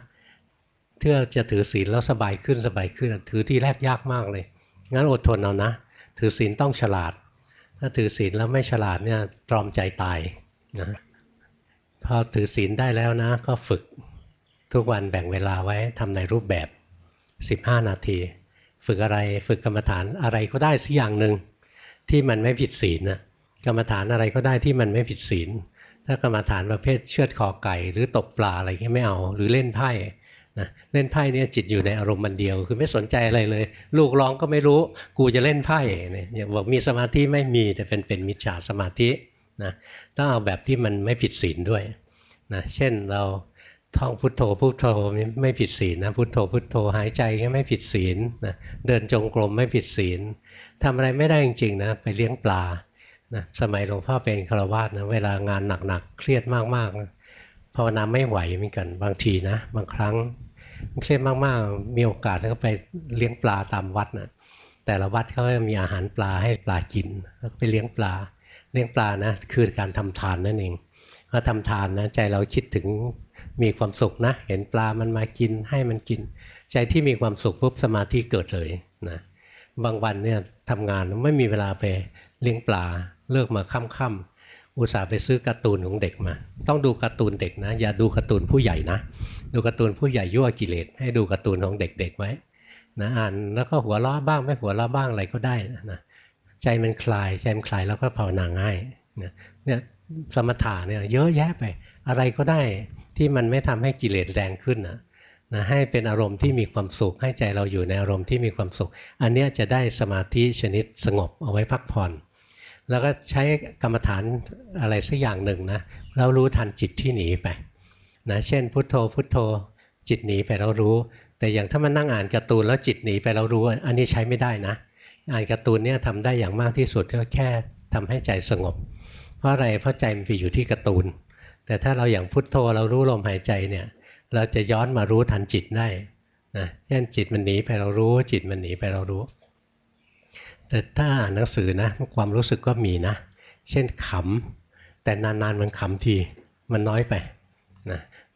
เพื่อจะถือศีลแล้วสบายขึ้นสบายขึ้น ถือที่แรกยากมากเลย งั้นอดทนเอานะ ถือศีลต้องฉลาด ถ้าถือศีลแล้วไม่ฉลาดเนี่ยตรอมใจตายนะพอถือศีลได้แล้วนะ ก็ฝึกทุกวันแบ่งเวลาไว้ทำในรูปแบบ 15 นาที ฝึกอะไรฝึกกรรมฐานอะไรก็ได้สักอย่างหนึ่งที่มันไม่ผิดศีลนะกรรมฐานอะไรก็ได้ที่มันไม่ผิดศีล ถ้ากรรมฐานประเภทเชือดคอไก่ หรือตกปลาอะไรเงี้ยไม่เอา หรือเล่นไพ่ นะเล่นไพ่เนี่ยจิตอยู่ในอารมณ์มันเดียว คือไม่สนใจอะไรเลย ลูกร้องก็ไม่รู้ กูจะเล่นไพ่เนี่ยบอกมีสมาธิไม่มีแต่เป็นเป็นมิจฉาสมาธินะต้องเอาแบบที่มันไม่ผิดศีลด้วยนะเช่นเราท่องพุทโธพุทโธไม่ผิดศีลนะพุทโธพุทโธหายใจก็ไม่ผิดศีลนะเดินจงกรมไม่ผิดศีลทำอะไรไม่ได้จริงๆนะไปเลี้ยงปลานะสมัยหลวงพ่อเป็นฆราวาสนะเวลางานหนักๆเครียดมากๆภาวนาไม่ไหวเหมือนกันบางทีนะ บางครั้ง เครียดมากๆ มีโอกาสก็ไปเลี้ยงปลาตามวัดนะแต่ละวัดเขาจะมีอาหารปลาให้ปลากินก็ไปเลี้ยงปลา เลี้ยงปลานะ คือการทำทานนั่นเองพอทำทานนะใจเราคิดถึงมีความสุขนะ เห็นปลามันมากินให้มันกิน ใจที่มีความสุขปุ๊บสมาธิเกิดเลยนะบางวันเนี่ยทำงานไม่มีเวลาไปเลี้ยงปลาเลิกมาค่ำๆอุตส่าห์ไปซื้อการ์ตูนของเด็กมา ต้องดูการ์ตูนเด็กนะ อย่าดูการ์ตูนผู้ใหญ่นะ ดูการ์ตูนผู้ใหญ่ยั่วกิเลสให้ดูการ์ตูนของเด็กๆไว้นะอ่านแล้วก็หัวล้อบ้างไม่หัวล้อบ้างอะไรก็ได้นะใจมันคลายใจมันคลายแล้วก็ภาวนาง่ายนะเนี่ยสมถะเนี่ยเยอะแยะไป อะไรก็ได้ที่มันไม่ทำให้กิเลสแรงขึ้นนะนะให้เป็นอารมณ์ที่มีความสุขให้ใจเราอยู่ในอารมณ์ที่มีความสุข อันนี้จะได้สมาธิชนิดสงบเอาไว้พักผ่อน แล้วก็ใช้กรรมฐานอะไรสักอย่างหนึ่งนะแล้วรู้ทันจิตที่หนีไป นะเช่น พุทโธ พุทโธ จิตหนีไปเรารู้ แต่อย่างถ้ามันนั่งอ่านการ์ตูนแล้วจิตหนีไปเรารู้ อันนี้ใช้ไม่ได้นะ อ่านการ์ตูนเนี่ยทำได้อย่างมากที่สุดก็แค่ทำให้ใจสงบ เพราะอะไรเพราะใจมันไปอยู่ที่การ์ตูน แต่ถ้าเราอย่างพุทโธเรารู้ลมหายใจเนี่ยเราจะย้อนมารู้ทันจิตได้นะเช่นจิตมันหนีไปเรารู้ จิตมันหนีไปเรารู้ แต่ถ้าอ่านหนังสือนะความรู้สึกก็มีนะ เช่นขำแต่นานๆมันขำทีมันน้อยไป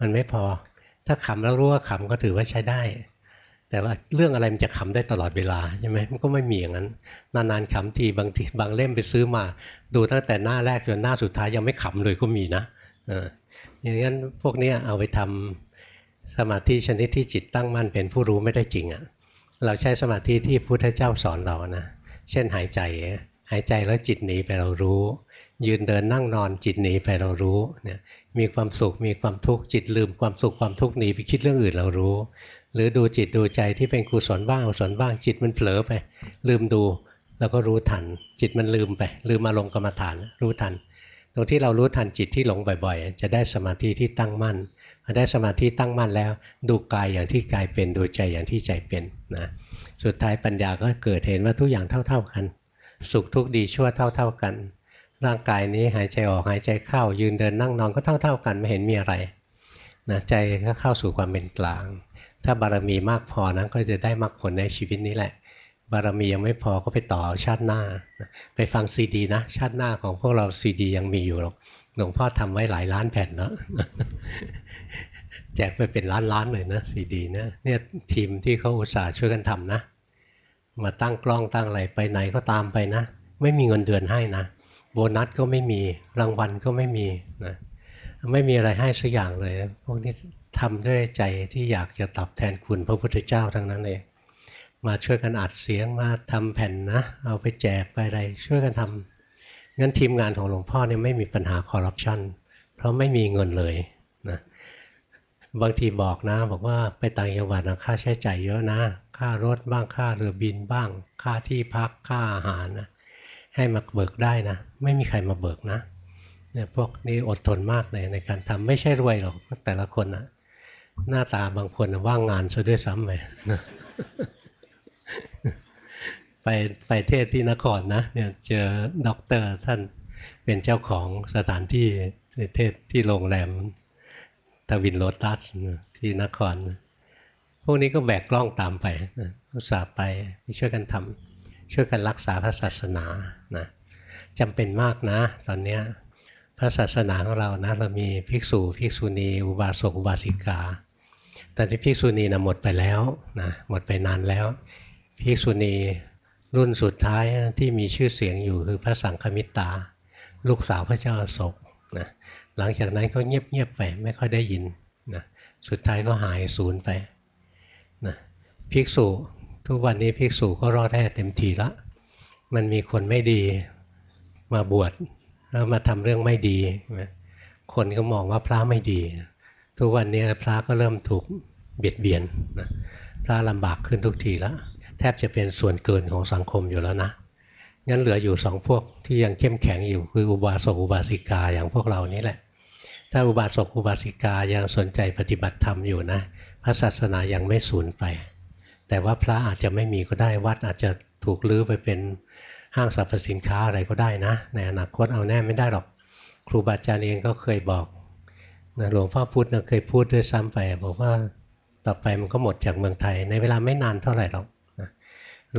มันไม่พอ ถ้าขำแล้วรู้ว่าขำก็ถือว่าใช้ได้ แต่ว่าเรื่องอะไรมันจะขำได้ตลอดเวลาใช่ไหมมันก็ไม่มีอย่างนั้น นานๆขำทีบางทีบางเล่มไปซื้อมา ดูตั้งแต่หน้าแรกจนหน้าสุดท้ายยังไม่ขำเลยก็มีนะอย่างนั้นพวกนี้เอาไปทำสมาธิชนิดที่จิตตั้งมั่นเป็นผู้รู้ไม่ได้จริงอะ่ะเราใช้สมาธิที่พุทธเจ้าสอนเรานะเช่นหายใจหายใจแล้วจิตหนีไปเรารู้ ยืนเดินนั่งนอนจิตหนีไปเรารู้เนี่ย มีความสุขมีความทุกข์จิตลืมความสุขความทุกข์หนีไปคิดเรื่องอื่นเรารู้ หรือดูจิตดูใจที่เป็นกุศลบ้างอกุศลบ้างจิตมันเผลอไป ลืมดูแล้วก็รู้ทัน จิตมันลืมไป ลืมมาลงกรรมฐานรู้ทัน ตรงที่เรารู้ทันจิตที่หลงบ่อยๆ จะได้สมาธิที่ตั้งมั่นพอได้สมาธิตั้งมั่นแล้ว ดูกายอย่างที่กายเป็นดูใจอย่างที่ใจเป็นนะสุดท้ายปัญญาก็เกิดเห็นว่าทุกอย่างเท่า ๆกัน สุขทุกข์ดีชั่วเท่า ๆกัน ร่างกายนี้หายใจออกหายใจเข้า ยืนเดินนั่งนอนก็เท่า ๆ กันไม่เห็นมีอะไรนะใจก็เข้าสู่ความเป็นกลาง ถ้าบารมีมากพอนะก็จะได้มรรคผลในชีวิตนี้แหละ บารมียังไม่พอก็ไปต่อชาติหน้า ไปฟังซีดีนะ ชาติหน้าของพวกเราซีดียังมีอยู่หรอกหลวงพ่อทำไว้หลายล้านแผ่นแล้วแจกไปเป็นล้านล้านเลยนะซีดีนะเนี่ยทีมที่เขาอุตส่าห์ช่วยกันทำนะ มาตั้งกล้องตั้งอะไรไปไหนก็ตามไปนะ ไม่มีเงินเดือนให้นะ โบนัสก็ไม่มีรางวัลก็ไม่มีนะไม่มีอะไรให้สักอย่างเลยพวกนี้ทำด้วยใจที่อยากจะตอบแทนคุณพระพุทธเจ้าทั้งนั้นเองมาช่วยกันอัดเสียงมาทำแผ่นนะ เอาไปแจกไปอะไรช่วยกันทำงั้นทีมงานของหลวงพ่อเนี่ยไม่มีปัญหาคอร์รัปชันเพราะไม่มีเงินเลยนะบางทีบอกนะ บอกว่าไปต่างจังหวัดนะค่าใช้จ่ายเยอะนะ ค่ารถบ้างค่าเรือบินบ้าง ค่าที่พักค่าอาหารนะให้มาเบิกได้นะ ไม่มีใครมาเบิกนะเนี่ยพวกนี้อดทนมากเลยในการทำไม่ใช่รวยหรอกแต่ละคนนะหน้าตาบางคนว่างงานซะด้วยซ้ำไปนะไปไปเทศน์ที่นครนะเนี่ยเจอด็อกเตอร์ท่านเป็นเจ้าของสถานที่เทศน์ที่โรงแรมทวินโลตัสที่นคร พวกนี้ก็แบกกล้องตามไปอุตส่าห์ไปช่วยกันทำช่วยกันรักษาพระศาสนานะ จำเป็นมากนะ ตอนเนี้ยพระศาสนาของเรานะเรามีภิกษุภิกษุณี อุบาสกอุบาสิกาตอนที่ภิกษุณีนะหมดไปแล้วนะหมดไปนานแล้ว ภิกษุณีรุ่นสุดท้ายที่มีชื่อเสียงอยู่คือพระสังฆมิตา ลูกสาวพระเจ้าอโศกนะหลังจากนั้นก็เงียบๆไปไม่ค่อยได้ยินนะสุดท้ายก็หายสูญไปนะภิกษุทุกวันนี้ภิกษุก็รอดได้เต็มทีละ มันมีคนไม่ดี มาบวชแล้วมาทำเรื่องไม่ดี คนก็มองว่าพระไม่ดี ทุกวันนี้พระก็เริ่มถูกเบียดเบียนนะพระลำบากขึ้นทุกทีแล้ว แทบจะเป็นส่วนเกินของสังคมอยู่แล้วนะงั้นเหลืออยู่สองพวกที่ยังเข้มแข็งอยู่คืออุบาสกอุบาสิกาอย่างพวกเรานี่แหละ ถ้าอุบาสกอุบาสิกายังสนใจปฏิบัติธรรมอยู่นะ พระศาสนายังไม่สูญไป แต่ว่าพระอาจจะไม่มีก็ได้วัดอาจจะถูกลื้อไปเป็น ห้างสรรพสินค้าอะไรก็ได้นะ ในอนาคตเอาแน่ไม่ได้หรอก ครูบาอาจารย์เองก็เคยบอกนะหลวงพ่อพุธนะเคยพูดด้วยซ้ำไป บอกว่าต่อไปมันก็หมดจากเมืองไทย ในเวลาไม่นานเท่าไหร่หรอก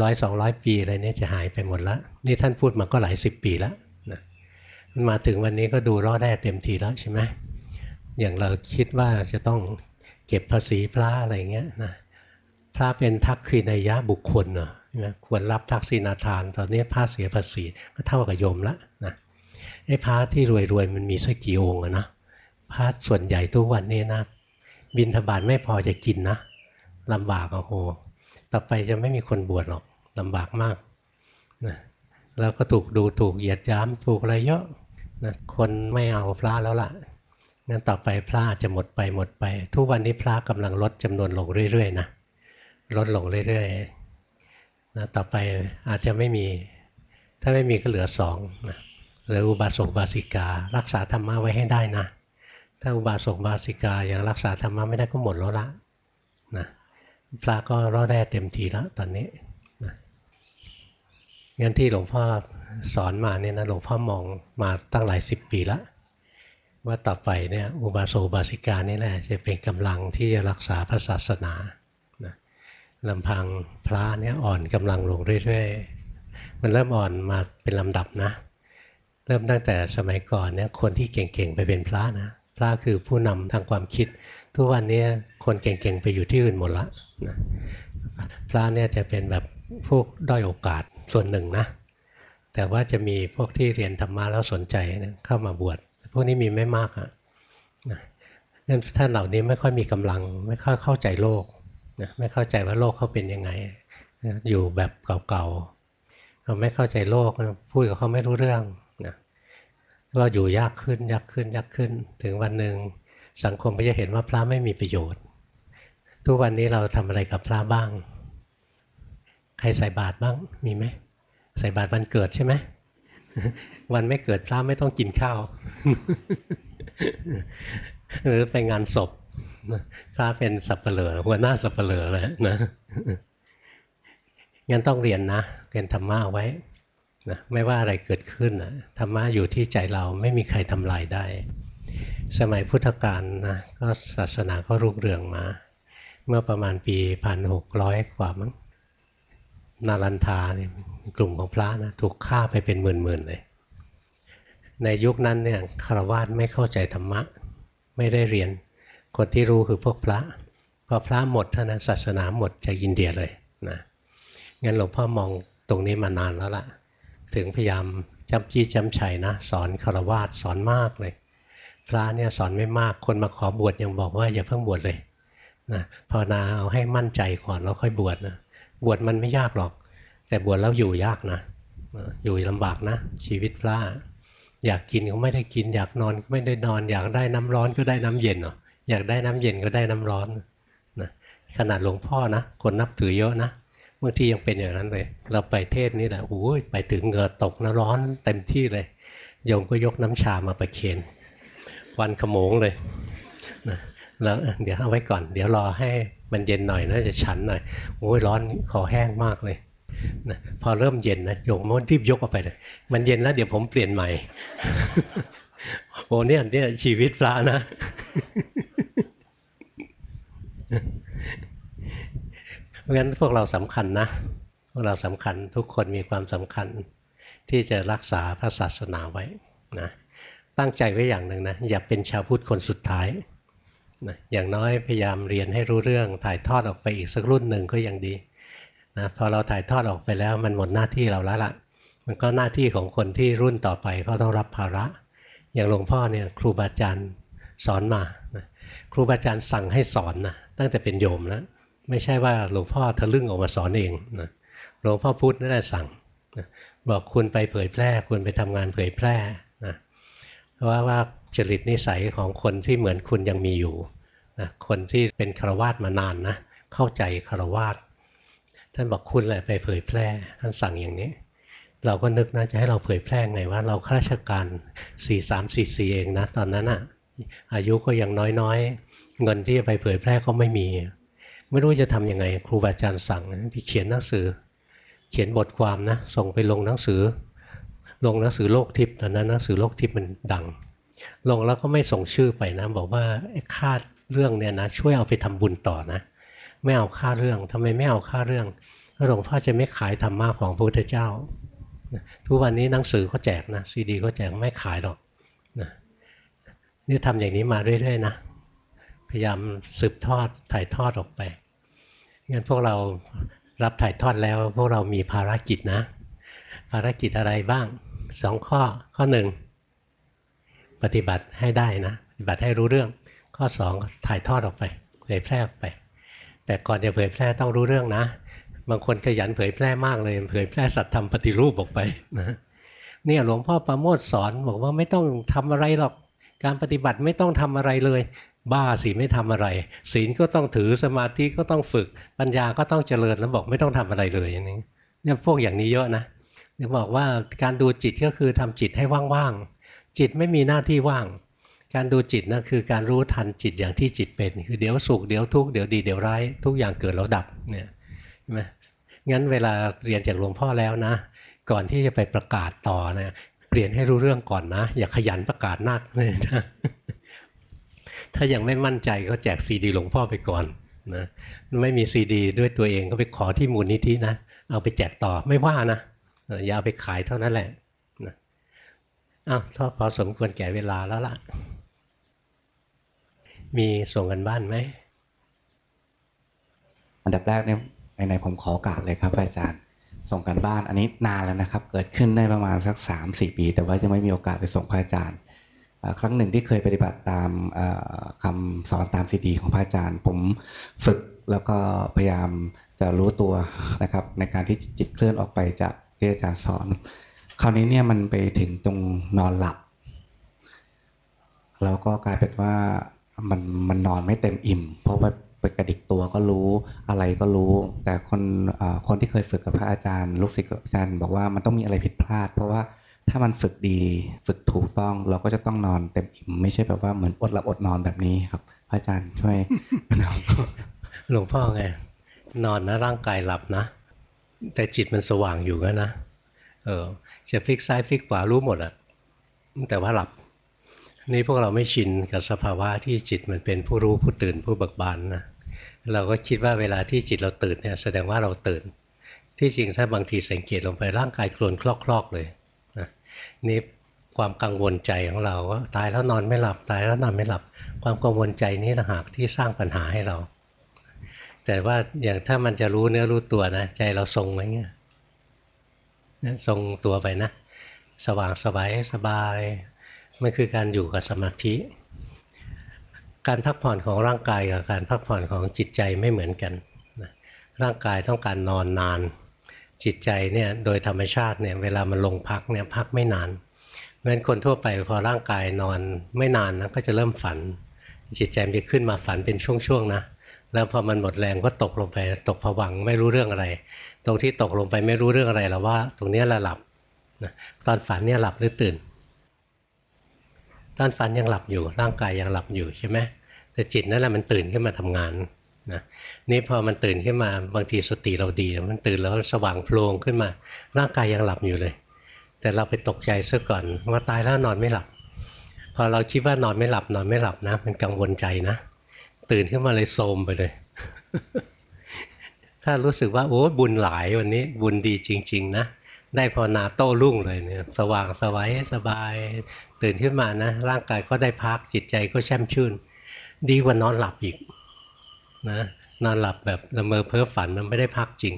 ร้อยสองร้อยปีอะไรนี้จะหายไปหมดละนี่ท่านพูดมาก็หลายสิบปีแล้วนะมาถึงวันนี้ก็ดูรอดได้เต็มทีแล้วใช่ไหมอย่างเราคิดว่าจะต้องเก็บภาษีพระอะไรเงี้ยนะพระเป็นทักขีนยะบุคคลเนาะ นะควรรับทักษิณาทาน ตอนนี้พระเสียภาษีก็เท่ากับโยมละนะไอ้พระที่รวยๆมันมีสักกี่องค์นะพระส่วนใหญ่ทุกวันนี้นะบินทบาทไม่พอจะกินนะลำบากโอ้โหต่อไปจะไม่มีคนบวชหรอกลำบากมากนะแล้วก็ถูกดูถูกเหยียดย้ำถูกอะไรเยอะนะคนไม่เอาพระแล้วล่ะงั้นต่อไปพระจะหมดไปหมดไป ทุกวันนี้พระกำลังลดจำนวนลงเรื่อยๆนะลดลงเรื่อยๆ นะต่อไปอาจจะไม่มี ถ้าไม่มีก็เหลือสองนะหรืออุบาสกบาสิกา รักษาธรรมะไว้ให้ได้นะ ถ้าอุบาสกบาสิกายังรักษาธรรมะไม่ได้ก็หมดแล้วละนะพระก็รอดได้เต็มทีแล้วตอนนี้นะงั้นที่หลวงพ่อสอนมาเนี่ยนะหลวงพ่อมองมาตั้งหลายสิบปีแล้วว่าต่อไปเนี่ยอุบาสกบาสิกานี่แหละจะเป็นกำลังที่จะรักษาพระศาสนา ลำพังพระเนี่ยอ่อนกำลังลงเรื่อยๆ มันเริ่มอ่อนมาเป็นลำดับนะ เริ่มตั้งแต่สมัยก่อนเนี่ยคนที่เก่งๆไปเป็นพระนะ พระคือผู้นำทางความคิด ทุกวันนี้คนเก่งๆไปอยู่ที่อื่นหมดละนะพระเนี่ยจะเป็นแบบพวกด้อยโอกาสส่วนหนึ่งนะ แต่ว่าจะมีพวกที่เรียนธรรมะแล้วสนใจนะเข้ามาบวช พวกนี้มีไม่มากอะนะงั้นท่านเหล่านี้ไม่ค่อยมีกำลังไม่ค่อยเข้าใจโลก นะไม่เข้าใจว่าโลกเขาเป็นยังไงอยู่แบบเก่าๆเราไม่เข้าใจโลกพูดกับเขาไม่รู้เรื่องนะก็อยู่ยากขึ้นยากขึ้นยากขึ้น ถึงวันหนึ่งสังคมก็จะเห็นว่าพระไม่มีประโยชน์ ทุกวันนี้เราทำอะไรกับพระบ้าง ใครใส่บาตรบ้างมีไหมใส่บาตรวันเกิดใช่ไหมวันไม่เกิดพระไม่ต้องกินข้าว หรือไปงานศพ พระเป็นสับเปลือหัวหน้าสับเปลือเลยนะงั้นต้องเรียนนะเรียนธรรมะเอาไว้นะไม่ว่าอะไรเกิดขึ้นนะธรรมะอยู่ที่ใจเราไม่มีใครทำลายได้ สมัยพุทธกาลนะก็ศาสนาก็รุ่งเรืองมา เมื่อประมาณปีพันหกร้อยกว่ามั้งนารันทาเนี่ยกลุ่มของพระนะถูกฆ่าไปเป็นหมื่นๆเลย ในยุคนั้นเนี่ยคารวะไม่เข้าใจธรรมะ ไม่ได้เรียน คนที่รู้คือพวกพระพอพระหมดเท่านั้นศาสนาหมดจากอินเดียเลยนะงั้นหลวงพ่อมองตรงนี้มานานแล้วล่ะ ถึงพยายามจำจี้จำชัยนะ สอนคารวะสสอนมากเลย พระเนี่ยสอนไม่มากคนมาขอบวชยังบอกว่าอย่าเพิ่งบวชเลยนะภาวนาเอาให้มั่นใจก่อนแล้วค่อยบวชนะบวชมันไม่ยากหรอก แต่บวชแล้วอยู่ยากนะ อยู่ลำบากนะ ชีวิตพระอยากกินก็ไม่ได้กิน อยากนอนก็ไม่ได้นอน อยากได้น้ำร้อนก็ได้น้ำเย็นเนาะ อยากได้น้ำเย็นก็ได้น้ำร้อนนะขนาดหลวงพ่อนะคนนับถือเยอะนะบางทียังเป็นอย่างนั้นเลย เราไปเทศนี่แหละโอ้ยไปถึงเหงื่อตกนะร้อนเต็มที่เลยโยมก็ยกน้ำชามาประเคนวันขโมงเลยนะแล้วเดี๋ยวเอาไว้ก่อน เดี๋ยวรอให้มันเย็นหน่อยนะจะฉันหน่อยโอ้ยร้อนคอแห้งมากเลยนะพอเริ่มเย็นนะโยมมันรีบยกออกไปเลย มันเย็นแล้วเดี๋ยวผมเปลี่ยนใหม่ โอ้เนี่ยเนี่ยชีวิตพระนะ เพราะงั้นพวกเราสำคัญนะ พวกเราสำคัญทุกคนมีความสำคัญ ที่จะรักษาพระศาสนาไว้นะตั้งใจไว้อย่างหนึ่งนะ อย่าเป็นชาวพุทธคนสุดท้ายนะอย่างน้อยพยายามเรียนให้รู้เรื่องถ่ายทอดออกไปอีกสักรุ่นหนึ่งก็ยังดีนะพอเราถ่ายทอดออกไปแล้วมันหมดหน้าที่เราแล้วละ่ะ มันก็หน้าที่ของคนที่รุ่นต่อไปเขาต้องรับภาระ อย่างหลวงพ่อเนี่ยครูบาอาจารย์สอนมานะครูบาอาจารย์สั่งให้สอนนะตั้งแต่เป็นโยมแล้วไม่ใช่ว่าหลวงพ่อทะลึ่งออกมาสอนเองนะหลวงพ่อพุธนั่นแหละสั่งนะบอกคุณไปเผยแพร่คุณไปทำงานเผยแพร่นะเพราะว่าจริตนิสัยของคนที่เหมือนคุณยังมีอยู่นะคนที่เป็นคารวาสมานานนะเข้าใจคารวาสท่านบอกคุณแหละไปเผยแพร่ท่านสั่งอย่างนี้ เราก็นึกนะจะให้เราเผยแพร่ไงว่าเราข้าราชการ4 3 4 4เองนะตอนนั้นอะอายุก็ยังน้อยๆ เงินที่จะไปเผยแพร่ก็ไม่มี ไม่รู้จะทำยังไง ครูบาอาจารย์สั่งไปเขียนหนังสือ เขียนบทความนะ ส่งไปลงหนังสือ ลงหนังสือโลกทิพย์ตอนนั้นหนังสือโลกทิพย์มันดัง ลงแล้วก็ไม่ส่งชื่อไปนะ บอกว่าค่าเรื่องเนี่ยนะ ช่วยเอาไปทำบุญต่อนะ ไม่เอาค่าเรื่องทำไมไม่เอาค่าเรื่องหลวงพ่อจะไม่ขายธรรมะของพระพุทธเจ้า ทุกวันนี้หนังสือก็แจกนะซีดีก็แจกไม่ขายหรอกนะนี่ทำอย่างนี้มาเรื่อยๆนะพยายามสืบทอดถ่ายทอดออกไปงั้นพวกเรารับถ่ายทอดแล้ว พวกเรามีภารกิจนะ ภารกิจอะไรบ้างสองข้อข้อหนึ่งปฏิบัติให้ได้นะปฏิบัติให้รู้เรื่อง ข้อสองถ่ายทอดออกไปเผยแพร่ออกไป แต่ก่อนจะเผยแพร่ต้องรู้เรื่องนะ บางคนขยันเผยแพร่มากเลย เผยแพร่สัตธรรมปฏิรูปออกไปนะเนี่ยหลวงพ่อประโมทสอนบอกว่าไม่ต้องทำอะไรหรอก การปฏิบัติไม่ต้องทำอะไรเลย บ้าสิไม่ทำอะไร ศีลก็ต้องถือสมาธิก็ต้องฝึก ปัญญาก็ต้องเจริญแล้วบอกไม่ต้องทำอะไรเลยอย่างนี้เนี่ยพวกอย่างนี้เยอะนะเดี๋ยบอกว่าการดูจิตก็คือทำจิตให้ว่างๆจิตไม่มีหน้าที่ว่าง การดูจิตนะคือการรู้ทันจิตอย่างที่จิตเป็น คือเดี๋ยวสุขเดี๋ยวทุกข์เดี๋ยวดีเดี๋ยวร้ายทุกอย่างเกิดแล้วดับเนี่ย มงั้นเวลาเรียนจากหลวงพ่อแล้วนะ ก่อนที่จะไปประกาศต่อนะเรียนให้รู้เรื่องก่อนนะ อย่าขยันประกาศนักเลยนะถ้ายังไม่มั่นใจก็แจกซีดีหลวงพ่อไปก่อนนะไม่มีซีดี ด้วยตัวเองก็ไปขอที่มูลนิธินะ เอาไปแจกต่อไม่ว่านะอย่าเอาไปขายเท่านั้นแหละนะอ้าวพอสมควรแก่เวลาแล้วล่ะ มีส่งกันบ้านไหม อันดับแรกเนี่ย ในผมขอโอกาสเลยครับอาจารย์ส่งกันบ้านอันนี้นานแล้วนะครับ เกิดขึ้นได้ประมาณสักสามสี่ปี แต่ว่ายังไม่มีโอกาสไปส่งพระอาจารย์ ครั้งหนึ่งที่เคยปฏิบัติตามคำสอนตามซีดีของพระอาจารย์ ผมฝึกแล้วก็พยายามจะรู้ตัวนะครับ ในการที่จิตเคลื่อนออกไปจากที่อาจารย์สอน คราวนี้เนี่ยมันไปถึงตรงนอนหลับ แล้วก็กลายเป็นว่ามันมันนอนไม่เต็มอิ่ม เพราะว่า ไปกระดิกตัวก็รู้อะไรก็รู้ แต่คนคนที่เคยฝึกกับพระอาจารย์ ลูกศิษย์อาจารย์บอกว่ามันต้องมีอะไรผิดพลาด เพราะว่าถ้ามันฝึกดีฝึกถูกต้องเราก็จะต้องนอนเต็มอิ่มไม่ใช่แบบว่าเหมือนอดหลับอดนอนแบบนี้ครับ พระอาจารย์ช่วยหลวงพ่อไงนอนนะร่างกายหลับนะ แต่จิตมันสว่างอยู่นะเออจะพลิกซ้ายพลิกขวารู้หมดอะแต่ว่าหลับนี่พวกเราไม่ชินกับสภาวะที่จิตมันเป็นผู้รู้ผู้ตื่นผู้เบิกบานนะ เราก็คิดว่าเวลาที่จิตเราตื่นเนี่ยแสดงว่าเราตื่น ที่จริงถ้าบางทีสังเกตลงไปร่างกายโกรนคลอกๆเลยนะนี่ความกังวลใจของเราว่าตายแล้วนอนไม่หลับตายแล้วนอนไม่หลับ ความกังวลใจนี้ต่างหากที่สร้างปัญหาให้เรา แต่ว่าอย่างถ้ามันจะรู้เนื้อรู้ตัวนะใจเราทรงไว้เงี้ยทรงตัวไปนะ สว่างสบายสบายมันคือการอยู่กับสมาธิ การพักผ่อนของร่างกายกับการพักผ่อนของจิตใจไม่เหมือนกันร่างกายต้องการนอนนาน จิตใจเนี่ยโดยธรรมชาติเนี่ยเวลามันลงพักเนี่ยพักไม่นานเพราะฉะนั้นคนทั่วไปพอร่างกายนอนไม่นานนะก็จะเริ่มฝัน จิตใจมันจะขึ้นมาฝันเป็นช่วงๆนะแล้วพอมันหมดแรงก็ตกลงไปตกผวังไม่รู้เรื่องอะไร ตรงที่ตกลงไปไม่รู้เรื่องอะไรแล้วว่า ตรงนี้ละหลับตอนฝันเนี่ยหลับหรือตื่น ตอนฝันยังหลับอยู่ร่างกายยังหลับอยู่ใช่ไหมแต่จิตนั่นแหละมันตื่นขึ้นมาทำงานนะนี่พอมันตื่นขึ้นมาบางทีสติเราดี มันตื่นแล้วสว่างโพลงขึ้นมา ร่างกายยังหลับอยู่เลย แต่เราไปตกใจซะก่อนว่าตายแล้วนอนไม่หลับ พอเราคิดว่านอนไม่หลับนอนไม่หลับนะมันกังวลใจนะ ตื่นขึ้นมาเลยโทมไปเลย ถ้ารู้สึกว่าโอ้บุญหลายวันนี้บุญดีจริง ๆ นะ ได้ภาวนาโต้รุ่งเลยเนี่ยสว่างสวัยสบายตื่นขึ้นมานะ ร่างกายก็ได้พักจิตใจก็แช่มชื่น ดีกว่านอนหลับอีกนะนอนหลับแบบละเมอเพ้อฝันมันไม่ได้พักจริง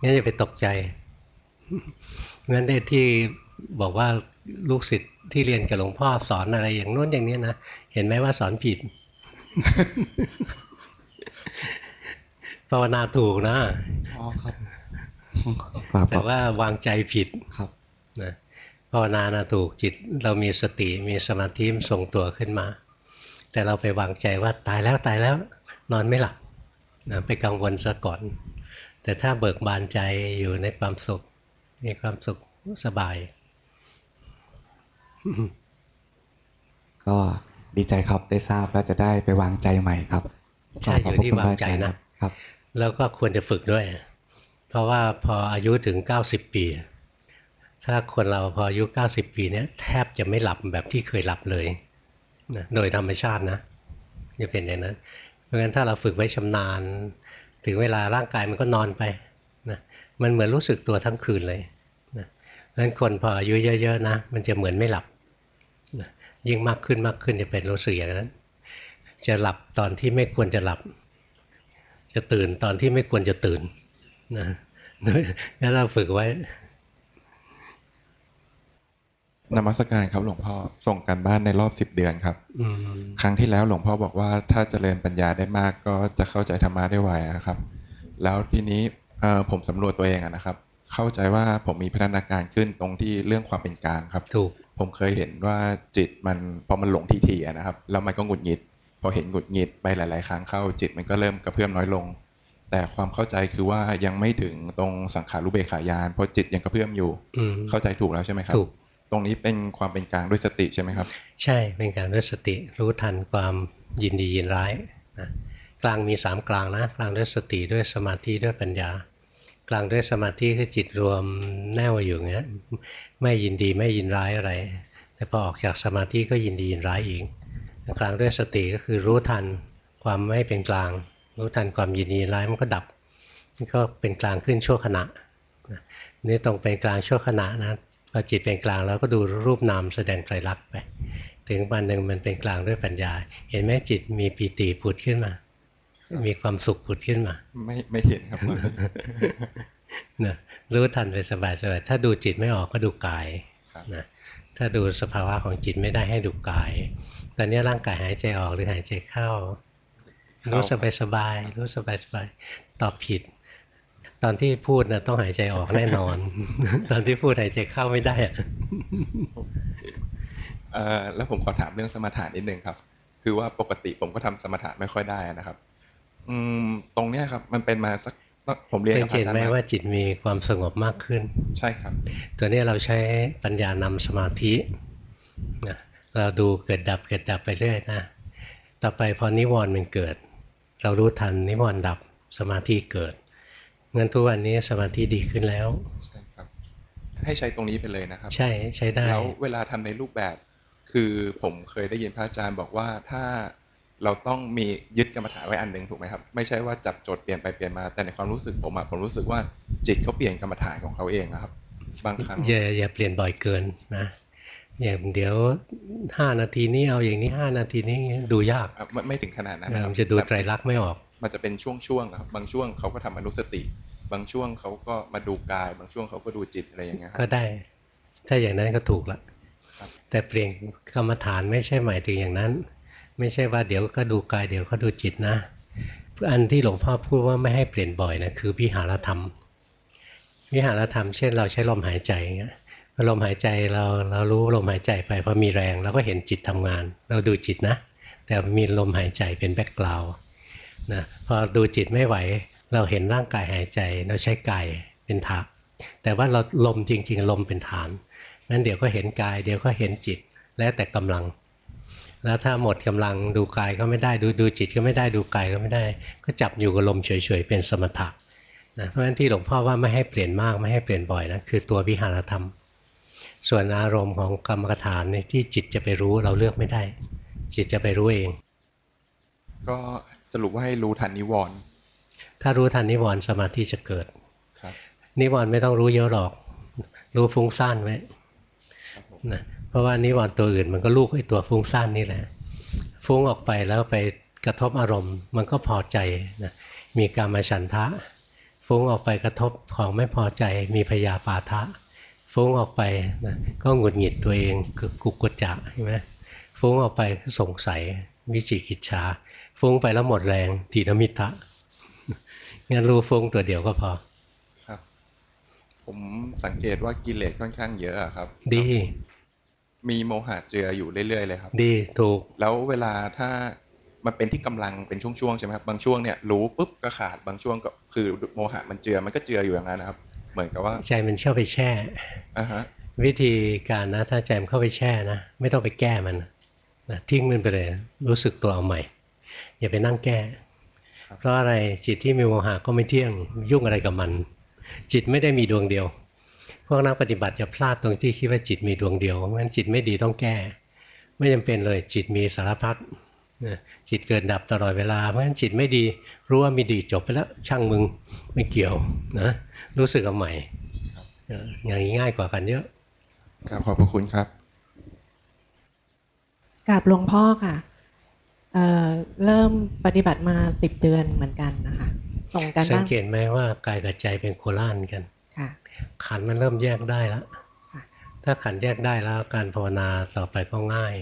งั้นอย่าไปตกใจงั้นได้ที่บอกว่าลูกศิษย์ที่เรียนกับหลวงพ่อสอนอะไรอย่างโน้นอย่างนี้นะเห็นไหมว่าสอนผิดภาวนาถูกนะอ๋อครับครับ แต่ว่าวางใจผิดครับนะภาวนานะถูกจิตเรามีสติมีสมาธิมันทรงตัวขึ้นมา แต่เราไปวางใจว่าตายแล้วตายแล้วนอนไม่หลับนะไปกังวลซะก่อน แต่ถ้าเบิกบานใจอยู่ในความสุข มีความสุขสบาย ก็ดีใจครับได้ทราบแล้วจะได้ไปวางใจใหม่ครับใช่ขบอยู่ที่พระวางใจนะครับ แล้วก็ควรจะฝึกด้วย เพราะว่าพออายุถึง 90 ปี ถ้าคนเราพออายุ 90 ปีเนี้ยแทบจะไม่หลับแบบที่เคยหลับเลยนะโดยธรรมชาตินะจะเป็นอย่างนั้นเพราะฉะนั้นถ้าเราฝึกไว้ชำนาญ ถึงเวลาร่างกายมันก็นอนไปนะมันเหมือนรู้สึกตัวทั้งคืนเลยนะเพราะฉะนั้นคนพออายุเยอะๆนะมันจะเหมือนไม่หลับนะยิ่งมากขึ้นมากขึ้นจะเป็นรู้สึกอย่างนั้น จะหลับตอนที่ไม่ควรจะหลับ จะตื่นตอนที่ไม่ควรจะตื่นนะ นเราฝึกไว้นมัสการครับหลวงพ่อส่งการบ้านในรอบสิบเดือนครับอืมครั้งที่แล้วหลวงพ่อบอกว่าถ้าเจริญปัญญาได้มากก็จะเข้าใจธรรมะได้ไวนะครับ แล้วทีนี้เอ่อผมสำรวจตัวเองอะนะครับ เข้าใจว่าผมมีพัฒนาการขึ้นตรงที่เรื่องความเป็นกลางครับถูกผมเคยเห็นว่าจิตมันพอมันหลงทีทีๆอะนะครับ แล้วมันก็หงุดหงิด พอเห็นหงุดหงิดไปหลาย ๆ ครั้งเข้าจิตมันก็เริ่มกระเพื่อมน้อยลง แต่ความเข้าใจคือว่ายังไม่ถึงตรงสังขารุเบกขายานเพราะจิตยังกระเพื่อมอยู่อืมเข้าใจถูกแล้วใช่ไหมครับถูกตรงนี้เป็นความเป็นกลางด้วยสติใช่ไหมครับ ใช่เป็นการด้วยสติรู้ทันความยินดียินร้ายนะกลางมีสามกลางนะกลางด้วยสติด้วยสมาธิด้วยปัญญา กลางด้วยสมาธิคือจิตรวมแน่วอยู่อย่างเงี้ยไม่ยินดีไม่ยินร้ายอะไร แต่พอออกจากสมาธิก็ยินดียินร้ายอีกกลางด้วยสติก็คือรู้ทันความไม่เป็นกลาง รู้ทันความยินดียินร้ายมันก็ดับมันก็เป็นกลางขึ้นชั่วขณะนะนี่ตรงเป็นกลางชั่วขณะนะพอจิตเป็นกลางแล้วก็ดูรูปนามแสดงไตรลักษณ์ไปถึงวันหนึ่งมันเป็นกลางด้วยปัญญา เห็นไหมจิตมีปีติผุดขึ้นมา มีความสุขผุดขึ้นมา ไม่ไม่เห็นครับนะรู้ทันไปสบายๆถ้าดูจิตไม่ออกก็ดูกายครับนะถ้าดูสภาวะของจิตไม่ได้ให้ดูกาย ตอนนี้ร่างกายหายใจออกหรือหายใจเข้า รู้สบายสบายๆรู้สบายสบายๆตอบผิด ตอนที่พูดนะต้องหายใจออกแน่นอน ตอนที่พูดหายใจเข้าไม่ได้อะเอ่อแล้วผมขอถามเรื่องสมถะนิดนึงครับ คือว่าปกติผมก็ทำสมถะไม่ค่อยได้นะครับ อืมตรงเนี้ยครับ มันเป็นมาสักผมเรียนสักังบเกอาตจารไหมย์ว่ามาจิตมีความสงบมากขึ้น ใช่ครับ ตัวนี้เราใช้ปัญญานำสมาธินะเราดูเกิดดับเกิดดับไปเรื่อยนะ ต่อไปพอนิวรณ์มันเกิด เรารู้ทันนิวรณ์ดับสมาธิเกิดงั้นทุกวันนี้สมาธิดีขึ้นแล้วใช่ครับ ให้ใช้ตรงนี้ไปเลยนะครับ ใช่ใช้ได้แล้วเวลาทำในรูปแบบ คือผมเคยได้ยินพระอาจารย์บอกว่าถ้าเราต้องมียึดกรรมฐานไว้อันหนึ่งถูกไหมครับ ไม่ใช่ว่าจับโจทย์เปลี่ยนไปเปลี่ยนมาแต่ในความรู้สึกผมอะผมรู้สึกว่าจิตเขาเปลี่ยนกรรมฐานของเขาเองนะครับ บางครั้งอย่าอย่าเปลี่ยนบ่อยเกินนะ อย่างเดี๋ยวห้านาทีนี้เอาอย่างนี้ห้านาทีนี้ดูยากอะไม่ไม่ถึงขนาดนั้นนะครับมันจะดูไตรลักษณ์ไม่ออก มันจะเป็นช่วงๆอะครับบางช่วงเขาก็ทำอนุสติ บางช่วงเขาก็มาดูกาย บางช่วงเขาก็ดูจิตอะไรอย่างเงี้ยคก็รับได้ ถ้าอย่างนั้นก็ถูกละครับแต่เปลี่ยนกรรมฐานไม่ใช่หมายถึงอย่างนั้น ไม่ใช่ว่าเดี๋ยวก็ดูกายเดี๋ยวก็ดูจิตนะอันที่หลวงพ่อพูดว่าไม่ให้เปลี่ยนบ่อยนะคือวิหารธรรมวิหารธรรมเช่น เราใช้ลมหายใจอย่างเงี้ยพอ ลมหายใจเราเรารู้ลมหายใจไปพอมีแรงเราก็เห็นจิตทำงาน เราดูจิตนะ แต่มีลมหายใจเป็นแบ็กกราวนะพอดูจิตไม่ไหว เราเห็นร่างกายหายใจเราใช้กายเป็นฐานแต่ว่าเราลมจริง ๆ ลมเป็นฐานนั้นเดี๋ยวก็เห็นกาย เดี๋ยวก็เห็นจิตแล้วแต่กำลัง แล้วถ้าหมดกำลังดูกายก็ไม่ได้ดูดูจิตก็ไม่ได้ดูกายก็ไม่ได้ ก็จับอยู่กับลมเฉยๆเป็นสมถะนะเพราะฉะนั้นที่หลวงพ่อว่าไม่ให้เปลี่ยนมากไม่ให้เปลี่ยนบ่อยนะคือตัววิหารธรรม ส่วนอารมณ์ของกรรมฐานเนี่ยที่จิตจะไปรู้เราเลือกไม่ได้ จิตจะไปรู้เอง ก็สรุปว่าให้รู้ทันนิวรณ์ถ้ารู้ทันนิวรณ์สมาธิจะเกิดครับนิวรณ์ไม่ต้องรู้เยอะหรอก รู้ฟุ้งซ่านไว้ครับผมนะเพราะว่านิวรณ์ตัวอื่นมันก็ลูกไอ้ตัวฟุ้งซ่านนี่แหละ ฟุ้งออกไปแล้วไปกระทบอารมณ์ มันก็พอใจนะมีกามฉันทะ ฟุ้งออกไปกระทบของไม่พอใจมีพยาปาทะ ฟุ้งออกไปนะก็หงุดหงิดตัวเองคือกุกกุจจะใช่ไหมฟุ้งออกไปก็สงสัยวิจิกิจฉาฟุ้งไปแล้วหมดแรงทีนมิทะงั้นรู้ฟุ้งตัวเดียวก็พอ ครับ ผมสังเกตว่ากิเลสค่อนข้างเยอะอะครับ ดี มีโมหะเจืออยู่เรื่อยๆเลยครับ ดีถูก แล้วเวลาถ้ามันเป็นที่กำลังเป็นช่วงๆใช่ไหมครับบางช่วงเนี่ยรู้ปุ๊บก็ขาดบางช่วงก็คือโมหะมันเจือมันก็เจืออยู่อย่างนั้นนะครับ เหมือนกับว่า ใจมันเข้าไปแช่อ่าฮะวิธีการนะถ้าใจมันเข้าไปแช่นะไม่ต้องไปแก้มันนะทิ้งมันไปเลยรู้สึกตัวเอาใหม่ อย่าไปนั่งแก้ เพราะอะไรจิตที่มีโมหะก็ไม่เที่ยงยุ่งอะไรกับมัน จิตไม่ได้มีดวงเดียวพวกนักปฏิบัติจะพลาดตรงที่คิดว่าจิตมีดวงเดียวเพราะฉะนั้นจิตไม่ดีต้องแก้ ไม่จำเป็นเลยจิตมีสารพัดนะ จิตเกิดดับตลอดเวลา เพราะฉะนั้นจิตไม่ดีรู้ว่ามีดีจบไปแล้วช่างมึงไม่เกี่ยวนะรู้สึกเอาใหม่เอออย่างนี้ง่ายกว่ากันเยอะครับขอบพระคุณครับกับหลวงพ่อค่ะเอ่อเริ่มปฏิบัติมาสิบเดือนเหมือนกันนะคะส่งกันสังบ้างเกตไหมว่ากายกับใจเป็นโคล่านกันค่ะ ขันธ์มันเริ่มแยกได้แล้วค่ะถ้าขันธ์แยกได้แล้วการภาวนาต่อไปก็ง่าย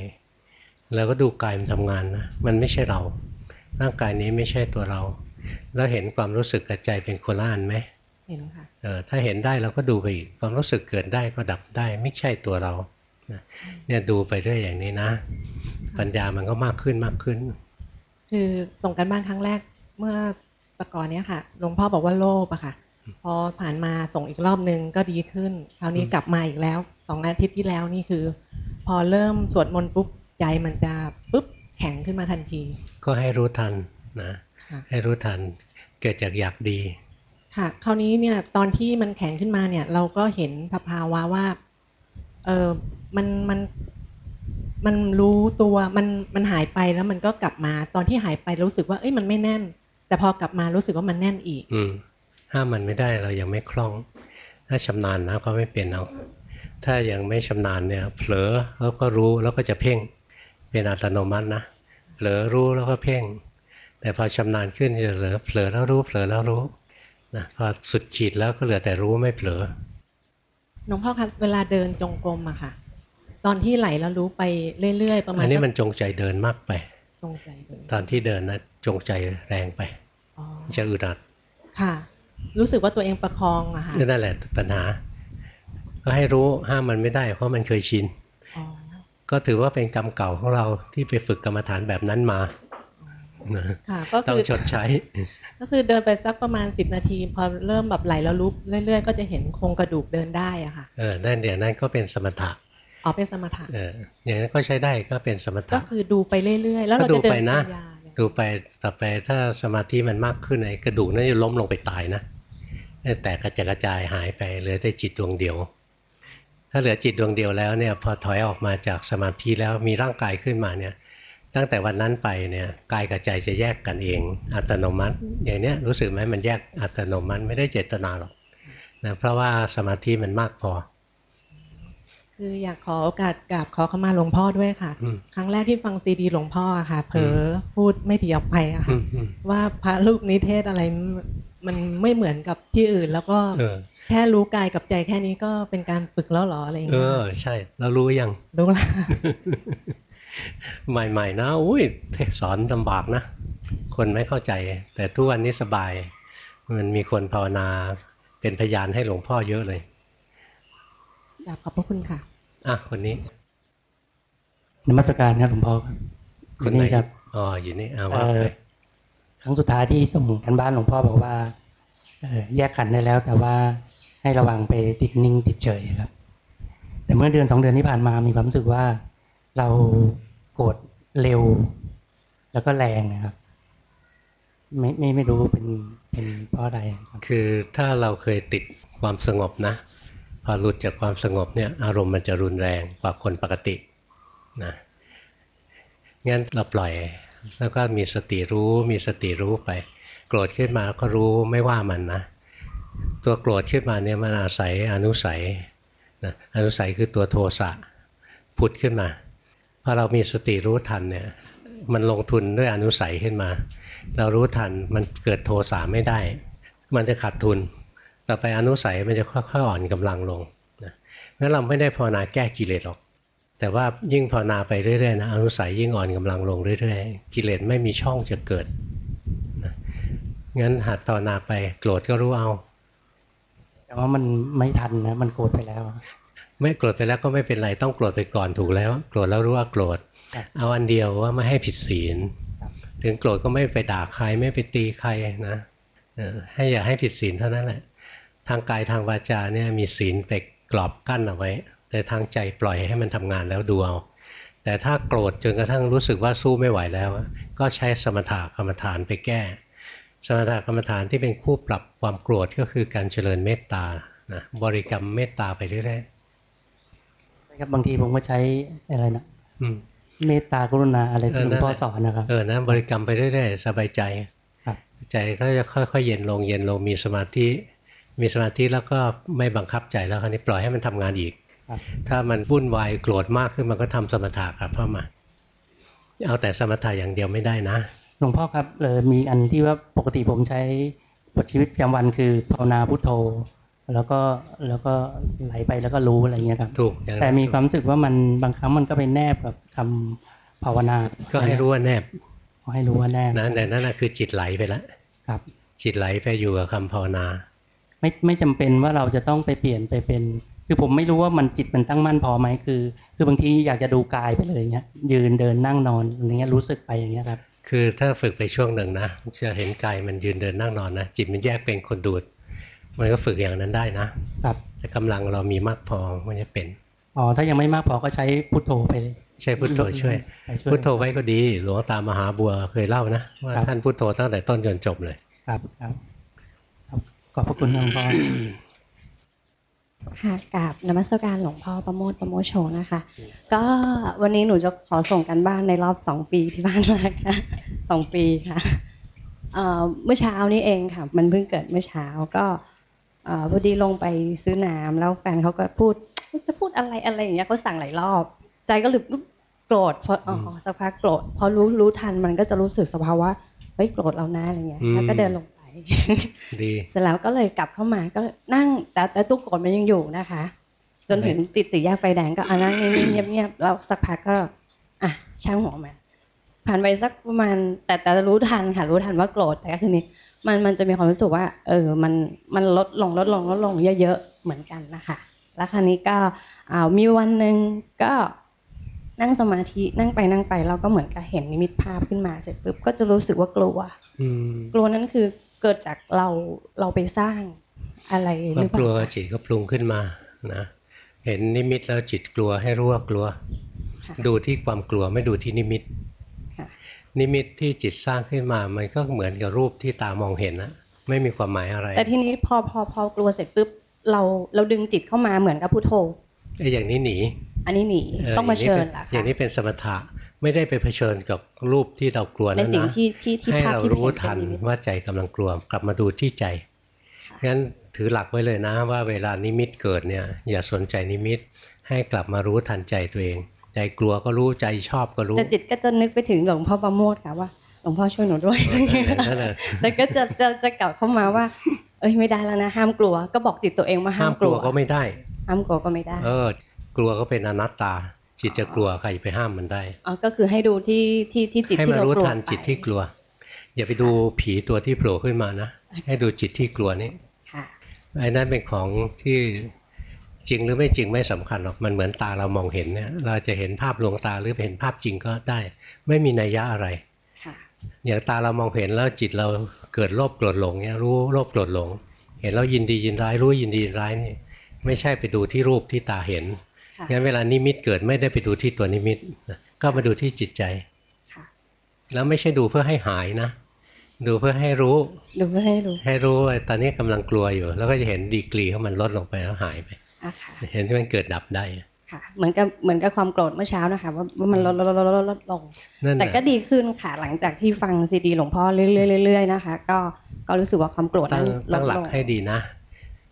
แล้วก็ดูกายมันทำงานนะ มันไม่ใช่เรา ร่างกายนี้ไม่ใช่ตัวเรา แล้วเห็นความรู้สึกกับใจเป็นโคล่านไหมเห็นค่ะเออถ้าเห็นได้เราก็ดูไปอีก ความรู้สึกเกิดได้ก็ดับได้ ไม่ใช่ตัวเรานะเนี่ยดูไปเรื่อยอย่างนี้นะ ปัญญามันก็มากขึ้นมากขึ้น คือส่งกันบ้านครั้งแรกเมื่อแตะก่อนเนี้ยค่ะหลวงพ่อบอกว่าโลภอะค่ะ พอผ่านมาส่งอีกรอบนึงก็ดีขึ้น คราวนี้อืมกลับมาอีกแล้วสองอาทิตย์ที่แล้วนี่คือ พอเริ่มสวดมนต์ปุ๊บ ใจมันจะปุ๊บแข็งขึ้นมาทันที ก็ให้รู้ทันนะค่ะให้รู้ทันเกิดจากอยากดี ค่ะ คราวนี้เนี่ยตอนที่มันแข็งขึ้นมาเนี่ย เราก็เห็นสภาวะว่าเออมันมันมันรู้ตัวมันมันหายไปแล้วมันก็กลับมาตอนที่หายไปรู้สึกว่าเอ้ยมันไม่แน่น แต่พอกลับมารู้สึกว่ามันแน่นอีก อืมห้ามมันไม่ได้เรายังไม่คล่อง ถ้าชำนาญนะก็ไม่เป็นเอาถ้ายังไม่ชำนาญเนี่ยเผลอแล้วก็รู้แล้วก็จะเพ่ง เป็นอัตโนมัตินะเผลอรู้แล้วก็เพ่ง แต่พอชำนาญขึ้นจะเหลือเผลอแล้วรู้เผลอแล้วรู้นะพอสุดขีดแล้วก็เหลือแต่รู้ไม่เผลอหลวงพ่อคะเวลาเดินจงกรมอะค่ะ ตอนที่ไหลแล้วรู้ไปเรื่อยๆประมาณอันนี้สักมันจงใจเดินมากไปจงใจเลยตอนที่เดินนะจงใจแรงไปอ๋อจะอึดอัดค่ะ รู้สึกว่าตัวเองประคองอะค่ะนั่นแหละปัญหา ก็ให้รู้ห้ามมันไม่ได้ เพราะมันเคยชินอ๋อ ก็ถือว่าเป็นกรรมเก่าของเราที่ไปฝึกกรรมฐานแบบนั้นมานะค่ะก็ต้องคือชดใช้ ก็คือเดินไปสักประมาณสิบนาที พอเริ่มแบบไหลแล้วรู้เรื่อย ๆ ก็จะเห็นโครงกระดูกเดินได้อะค่ะ เออ นั่นเดี๋ยวนั่นก็เป็นสมถะอ๋อเป็นสมถะเอออย่างนั้นก็ใช้ได้ก็เป็นสมก็ถะคือดูไปเรื่อย ๆ แล้วเราก็ดูจะเดิไปนนะปัญญาเนี่ยดูไปต่อไปถ้าสมาธิมันมากขึ้นไอ้กระดูกนั่นจะล้มลงไปตายนะแต่กระจายกระจายหายไปเหลือแต่จิตดวงเดียว ถ้าเหลือจิตดวงเดียวแล้วเนี่ยพอถอยออกมาจากสมาธิแล้วมีร่างกายขึ้นมาเนี่ยตั้งแต่วันนั้นไปเนี่ยกายกับใจจะแยกกันเอง อัตโนมัติ อย่างเนี้ยรู้สึกไหมมันแยกอัตโนมัติไม่ได้เจตนาหรอกนะเพราะว่าสมาธิมันมากพอ คืออยากขอโอกาสกราบขอเข้ามาหลวงพ่อด้วยค่ะอืมครั้งแรกที่ฟังซีดีหลวงพ่ออะค่ะ เผลอพูดไม่ดีออกไปอะอืค่ะมอืมว่าพระรูปนี้เทศอะไรมันไม่เหมือนกับที่อื่นแล้วก็เออ แค่รู้กายกับใจแค่นี้ก็เป็นการฝึกแล้วเหรออะไรอย่างเอเงี้ยอใช่เรารู้ยังรู้ละใหม่ ๆ นะอุ้ยสอนลำบากนะ คนไม่เข้าใจ แต่ทุกวันนี้สบาย มันมีคนภาวนาเป็นพยานให้หลวงพ่อเยอะเลยกราบขอบพระคุณค่ะ อะ คนนี้นมัสการครับหลวงพ่อครับคนไหนนี่ครับอ๋ออยู่นี่อ่าเอ่ว่าอไปครั้งสุดท้ายที่ส่งกันบ้านหลวงพ่อบอกว่าเอ่อแยกขันธ์ได้แล้วแต่ว่า ให้ระวังไปติดนิ่งติดเฉยครับ แต่เมื่อเดือนสองเดือนที่ผ่านมามีความรู้สึกว่าเราโกรธเร็ว แล้วก็แรงนะครับไม่ไม่ไม่รู้เป็นเป็นเพราะอะไรครับ คือถ้าเราเคยติดความสงบนะ พอหลุดจากความสงบเนี่ย อารมณ์มันจะรุนแรงกว่าคนปกตินะงั้นเราปล่อยแล้วก็มีสติรู้ มีสติรู้ไป โกรธขึ้นมาก็รู้ไม่ว่ามันนะ ตัวโกรธขึ้นมาเนี่ยมันอาศัยอนุสัยนะอนุสัยคือตัวโทสะผุดขึ้นมาพอเรามีสติรู้ทันเนี่ยมันลงทุนด้วยอนุสัยขึ้นมา เรารู้ทันมันเกิดโทสะไม่ได้ มันจะขาดทุน ต่อไปอนุสัยมันจะค่อยๆอ่อนกำลังลงนะงั้นเราไม่ได้ภาวนาแก้กิเลสหรอก แต่ว่ายิ่งภาวนาไปเรื่อยๆนะอนุสัยยิ่งอ่อนกำลังลงเรื่อยๆ กิเลสไม่มีช่องจะเกิดนะงั้นหัดภาวนาไปโกรธก็รู้เอา แต่ว่ามันไม่ทันนะมันโกรธไปแล้ว ไม่โกรธไปแล้วก็ไม่เป็นไรต้องโกรธไปก่อนถูกแล้ว โกรธแล้วรู้ว่าโกรธครับเอาอันเดียวว่าไม่ให้ผิดศีลครับถึงโกรธก็ไม่ไปด่าใครไม่ไปตีใครนะเออให้อย่าให้ผิดศีลเท่านั้นแหละ ทางกายทางวาจาเนี่ยมีศีลไปกรอบกั้นเอาไว้ แต่ทางใจปล่อยให้มันทำงานแล้วดูเอาแต่ถ้าโกรธจนกระทั่งรู้สึกว่าสู้ไม่ไหวแล้ว ก็ใช้สมถะกรรมฐานไปแก้ สมถะกรรมฐานที่เป็นคู่ปรับความโกรธก็คือการเจริญเมตตานะบริกรรมเมตตาไปเรื่อยครับบางทีผมก็ใช้อะไรนะๆอืมเมตตากรุณาอะไรที่เออหลวงพ่อสอนนะครับเออนะบริกรรมไปเรื่อยๆสบายใจครับใจก็จะค่อยๆเย็นลงเย็นลงมีสมาธิ มีสมาธิแล้วก็ไม่บังคับใจแล้วคราวนี้ปล่อยให้มันทำงานอีกครับถ้ามันวุ่นวายโกรธมากขึ้นมันก็ทำสมถะกลับเข้ามา เอาแต่สมถะอย่างเดียวไม่ได้นะ หลวงพ่อครับเออมีอันที่ว่าปกติผมใช้บทชีวิตประจำวันคือภาวนาพุทโธ แล้วก็แล้วก็ไหลไปแล้วก็รู้อะไรเงี้ยครับถูกอย่างนั้นแต่มีความรู้สึกว่ามันบางครั้งมันก็ไปแนบกับคำภาวนา ก็ให้รู้ว่าแนบให้รู้ว่าแนบนะแต่นั่นนะคือจิตไหลไปแล้วครับ จิตไหลไปอยู่กับคำภาวนา ไม่ไม่จำเป็นว่าเราจะต้องไปเปลี่ยนไปเป็น คือผมไม่รู้ว่ามันจิตมันตั้งมั่นพอไหมคือ คือบางทีอยากจะดูกายไปเลยเงี้ยยืนเดินนั่งนอนอะไรเงี้ยรู้สึกไปอย่างเงี้ยครับ คือถ้าฝึกไปช่วงหนึ่งนะจะเห็นกายมันยืนเดินนั่งนอนนะจิตมันแยกเป็นคนดูด มันก็ฝึกอย่างนั้นได้นะครับแต่กำลังเรามีมากพอมันจะเป็นอ๋อถ้ายังไม่มากพอก็ใช้พุทโธไปเลยใช่พุทโธช่วยไปช่วย พุทโธไว้ก็ดี หลวงตามหาบัวเคยเล่านะว่าครับท่านพุทโธตั้งแต่ต้นจนจบเลย ครับครับครับขอบพระคุณหลวงพ่อ ค่ะกราบนมัสการหลวงพ่อประโมทประโมทโชนะคะ ก็วันนี้หนูจะขอส่งกันบ้านในรอบสองปีที่บ้านมาค่ะสองปีค่ะเอ่อเมื่อเช้านี้เองค่ะ มันเพิ่งเกิดเมื่อเช้าก็เอ่อพอดีลงไปซื้อน้ำแล้วแฟนเขาก็พูดจะพูดอะไรอะไรอย่างเงี้ยเขาสั่งหลายรอบ ใจก็เลยโกรธพออ๋อสักพักโกรธพอรู้รู้ทันมันก็จะรู้สึกสภาวะเฮ้ยโกรธเรานะอะไรเงี้ยแล้วก็เดินลงไป ดีเสร็จแล้วก็เลยกลับเข้ามาก็นั่งแต่แต่ตู้กดมันยังอยู่นะคะ จนถึงติดสี่แยกไฟแดงก็อะนั่งนิ่งๆเงียบๆแล้วสักพักก็ อะช่างหัวมันผ่านไปสักประมาณแต่แต่รู้ทันค่ะรู้ทันว่าโกรธแต่ก็คือนี้มันมันจะมีความรู้สึกว่า เออมันมันลดลงลดลงลดลงเยอะๆเหมือนกันนะคะแล้วคราวนี้ก็อ่ามีวันหนึ่งก็นั่งสมาธินั่งไปนั่งไปเราก็เหมือนกับเห็นนิมิตภาพขึ้นมาเสร็จปุ๊บก็จะรู้สึกว่ากลัวอืมกลัวนั้นคือ เกิดจากเราเราไปสร้างอะไรหควารืมอเปกลัวล่าจิตก็ปรุงขึ้นมานะเห็นนิมิตแล้วจิตกลัวให้รู้ว่ากลัวค่ะดูที่ความกลัวไม่ดูที่นิมิตค่ะนิมิตที่จิตสร้างขึ้นมา มันก็เหมือนกับรูปที่ตามองเห็นนะไม่มีความหมายอะไร แต่ทีนี้พอพอพอกลัวเสร็จปุ๊บเราเราดึงจิตเข้ามาเหมือนกับพุทโธไอ้อย่างนี้หนี อันนี้หนีเต้องมาเชิญย่งนี้ป็นละอค่ะย่างนี้เป็นสมถะ ไม่ได้ไปเผชิญกับรูปที่เรากลัวในนั้นสิ่งนะที่ที่ที่ให้ภาพเราที่รู้เห็นทันเป็นนิมิตว่าใจกำลังกลัวกลับมาดูที่ใจค่ะงั้นถือหลักไว้เลยนะว่าเวลานิมิตเกิดเนี่ยอย่าสนใจนิมิตให้กลับมารู้ทันใจตัวเอง ใจกลัวก็รู้ใจชอบก็รู้แต่จิตก็จะนึกไปถึงหลวงพ่อประโมทค่ะว่าหลวงพ่อช่วยหนูด้วยนั่นแหละแต่ก็จะจะจะกลับเข้ามาว่า เอ้ยไม่ได้แล้วนะห้ามกลัวก็บอกจิตตัวเองว่าห้าห้ามมกกลัลัววก็ไม่ได้ ห้ามกลัวก็ไม่ได้ เออกลัวก็เป็นอนัตตา จิตจะกลัวใครไปห้ามมันได้อ๋อก็คือให้ดูที่ที่ที่จิตให้ที่มันเรารู้กลัวทันไปจิตที่กลัว อย่าไปดูผีตัวที่โผล่ขึ้นมานะ ให้ดูจิตที่กลัวนี่ค่ะไอ้นั่นเป็นของที่จริงหรือไม่จริงไม่สำคัญหรอกมันเหมือนตาเรามองเห็นเนี่ยเราจะเห็นภาพลวงตาหรือเห็นภาพจริงก็ได้ ไม่มีนัยยะอะไรค่ะอย่างตาเรามองเห็นแล้วจิตเราเกิดโลภโกรธหลงเนี่ยรู้โลภโกรธหลง เห็นแล้วยินดียินร้ายรู้ยินดียินร้ายนี่ไม่ใช่ไปดูที่รูปที่ตาเห็นค่ะ งั้นเวลานิมิตเกิดไม่ได้ไปดูที่ตัวนิมิตนะก็มาดูที่จิตใจค่ะแล้วไม่ใช่ดูเพื่อให้หายนะ ดูเพื่อให้รู้ ดูเพื่อให้รู้ ให้รู้ว่าตอนนี้กำลังกลัวอยู่ แล้วก็จะเห็นดีกรีของมันลดลงไปแล้วหายไปอะค่ะเห็นที่มันเกิดดับได้ค่ะ เหมือนกับเหมือนกับความโกรธเมื่อเช้านะคะว่าว่ามันลดลดลดลดลดลดลงนั่นแต่แหละก็ดีขึ้นค่ะหลังจากที่ฟังซีดีหลวงพ่อเรื่อยๆเรื่อยๆนะคะ ก็ก็รู้สึกว่าความโกรธตั้นั้งนลตั้ดงหลัลกงให้ดีนะ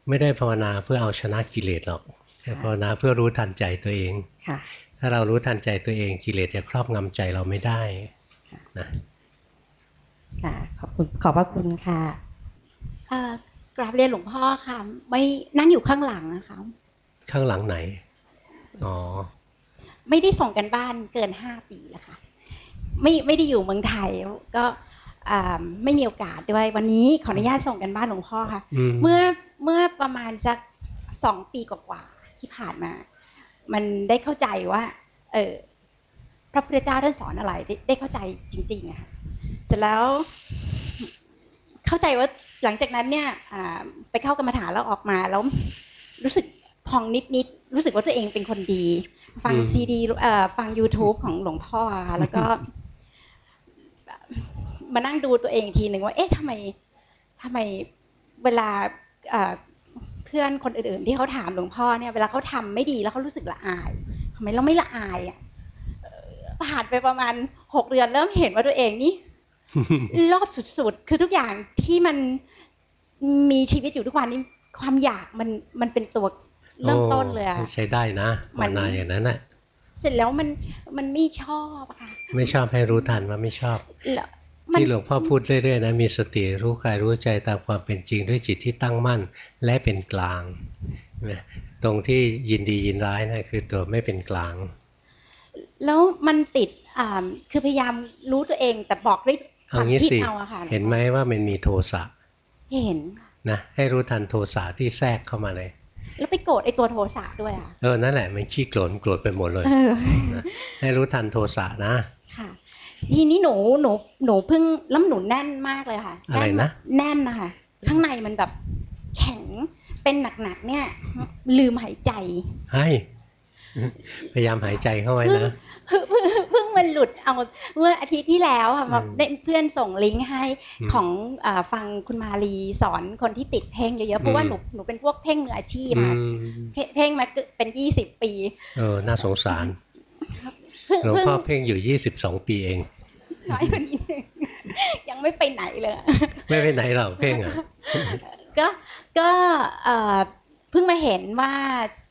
ไม่ได้ภาวนาเพื่อเอาชนะกิเลสหรอกแต่ ภาวนาเพื่อรู้ทันใจตัวเองค่ะถ้าเรารู้ทันใจตัวเองกิเลสจะครอบงำใจเราไม่ได้นะค่ะขอบคุณขอบพระคุณค่ะเอ่อกราบเรียนหลวงพ่อค่ะ ไม่นั่งอยู่ข้างหลังนะคะ ข้างหลังไหนอ๋อไม่ได้ส่งกันบ้านเกินห้าปีแล้วค่ะ ไม่ไม่ได้อยู่เมืองไทยก็อ่าไม่มีโอกาสด้วยวันนี้ขออนุญาตส่งกันบ้านหลวงพ่อค่ะอืมเมื่อเมื่อประมาณสักสองปีกว่าๆ ที่ผ่านมา มันได้เข้าใจว่า เออพระพุทธเจ้าท่านสอนอะไรได้ได้เข้าใจจริงๆอะค่ะเสร็จแล้ว เข้าใจว่าหลังจากนั้นเนี่ยอ่าไปเข้ากรรมฐานแล้วออกมาแล้วรู้สึกพองนิดๆรู้สึกว่าตัวเองเป็นคนดี ฟังอืมซีดีเอ่อฟัง YouTube ของหลวงพ่อค่ะแล้วก็มานั่งดูตัวเองอีกทีหนึ่งว่า เอ๊ะทำไมทำไมเวลาเอ่อเพื่อนคนอื่นๆ ที่เขาถามหลวงพ่อเนี่ยเวลาเขาทำไม่ดีแล้วเขารู้สึกละอายทำไมเราไม่ละอายอะเอ่อผ่านไปประมาณหกเดือนเริ่มเห็นว่าตัวเองนี่รอบสุดๆ คือทุกอย่างที่มันมีชีวิตอยู่ทุกวันนี้ความอยากมันมันเป็นตัวเริ่มต้นเลยอะโใช้ได้นะมัภานวนาอย่างนั้นน่ะเสร็จแล้วมันมันไม่ชอบอะค่ะ ไม่ชอบให้รู้ทันว่าไม่ชอบแล้วมัน ที่หลวงพ่อพูดเรื่อยๆนะมีสติรู้กายรู้ใจตามความเป็นจริงด้วยจิตที่ตั้งมั่นและเป็นกลางนะตรงที่ยินดียินร้ายนะคือตัวไม่เป็นกลาง แล้วมันติดอ่าคือพยายามรู้ตัวเองแต่บอกด้วยคเอาวามงี้คิดสิเอาอะค่ะเห็นไหมว่ามันมีโทสะเห็นนะให้รู้ทันโทสะที่แทรกเข้ามาเลยแล้วไปโกรธไอ้ตัวโทสะด้วยอะเออนั่นแหละมันขี้โกรธโกรธไปหมดเลยเออนะให้รู้ทันโทสะนะค่ะ ทีนี้หนูหนูหนูเพิ่งแล้วหนูแน่นมากเลยค่ะอะไรนะแน่นนะคะข้างในมันแบบแข็งเป็นหนักๆเนี่ย ลืมหายใจให้พยายามหายใจเข้าไว้นะเพิ่งเพิ่งเพิ่งมันหลุดเอาเมื่ออาทิตย์ที่แล้วค่ะมาอืมได้เพื่อนส่งลิงก์ให้อืมของอาฟังคุณมาลีสอนคนที่ติดเพ่งเยอะๆเพราะว่าอืมหนูหนูเป็นพวกเพ่งมืออาชีพอืค่ะมเพ่เพ่งมาเป็นยี่สิบปี เออน่าสงสารเพิ่ง หลวงเพิ่งพ่อเพ่งอยู่22ปีเองน้อยกว่านี้หนึงยังไม่ไปไหนเลย ไม่ไปไหนหรอกเพ่งอะก็ก็เอ่อเพิ่งมาเห็นว่า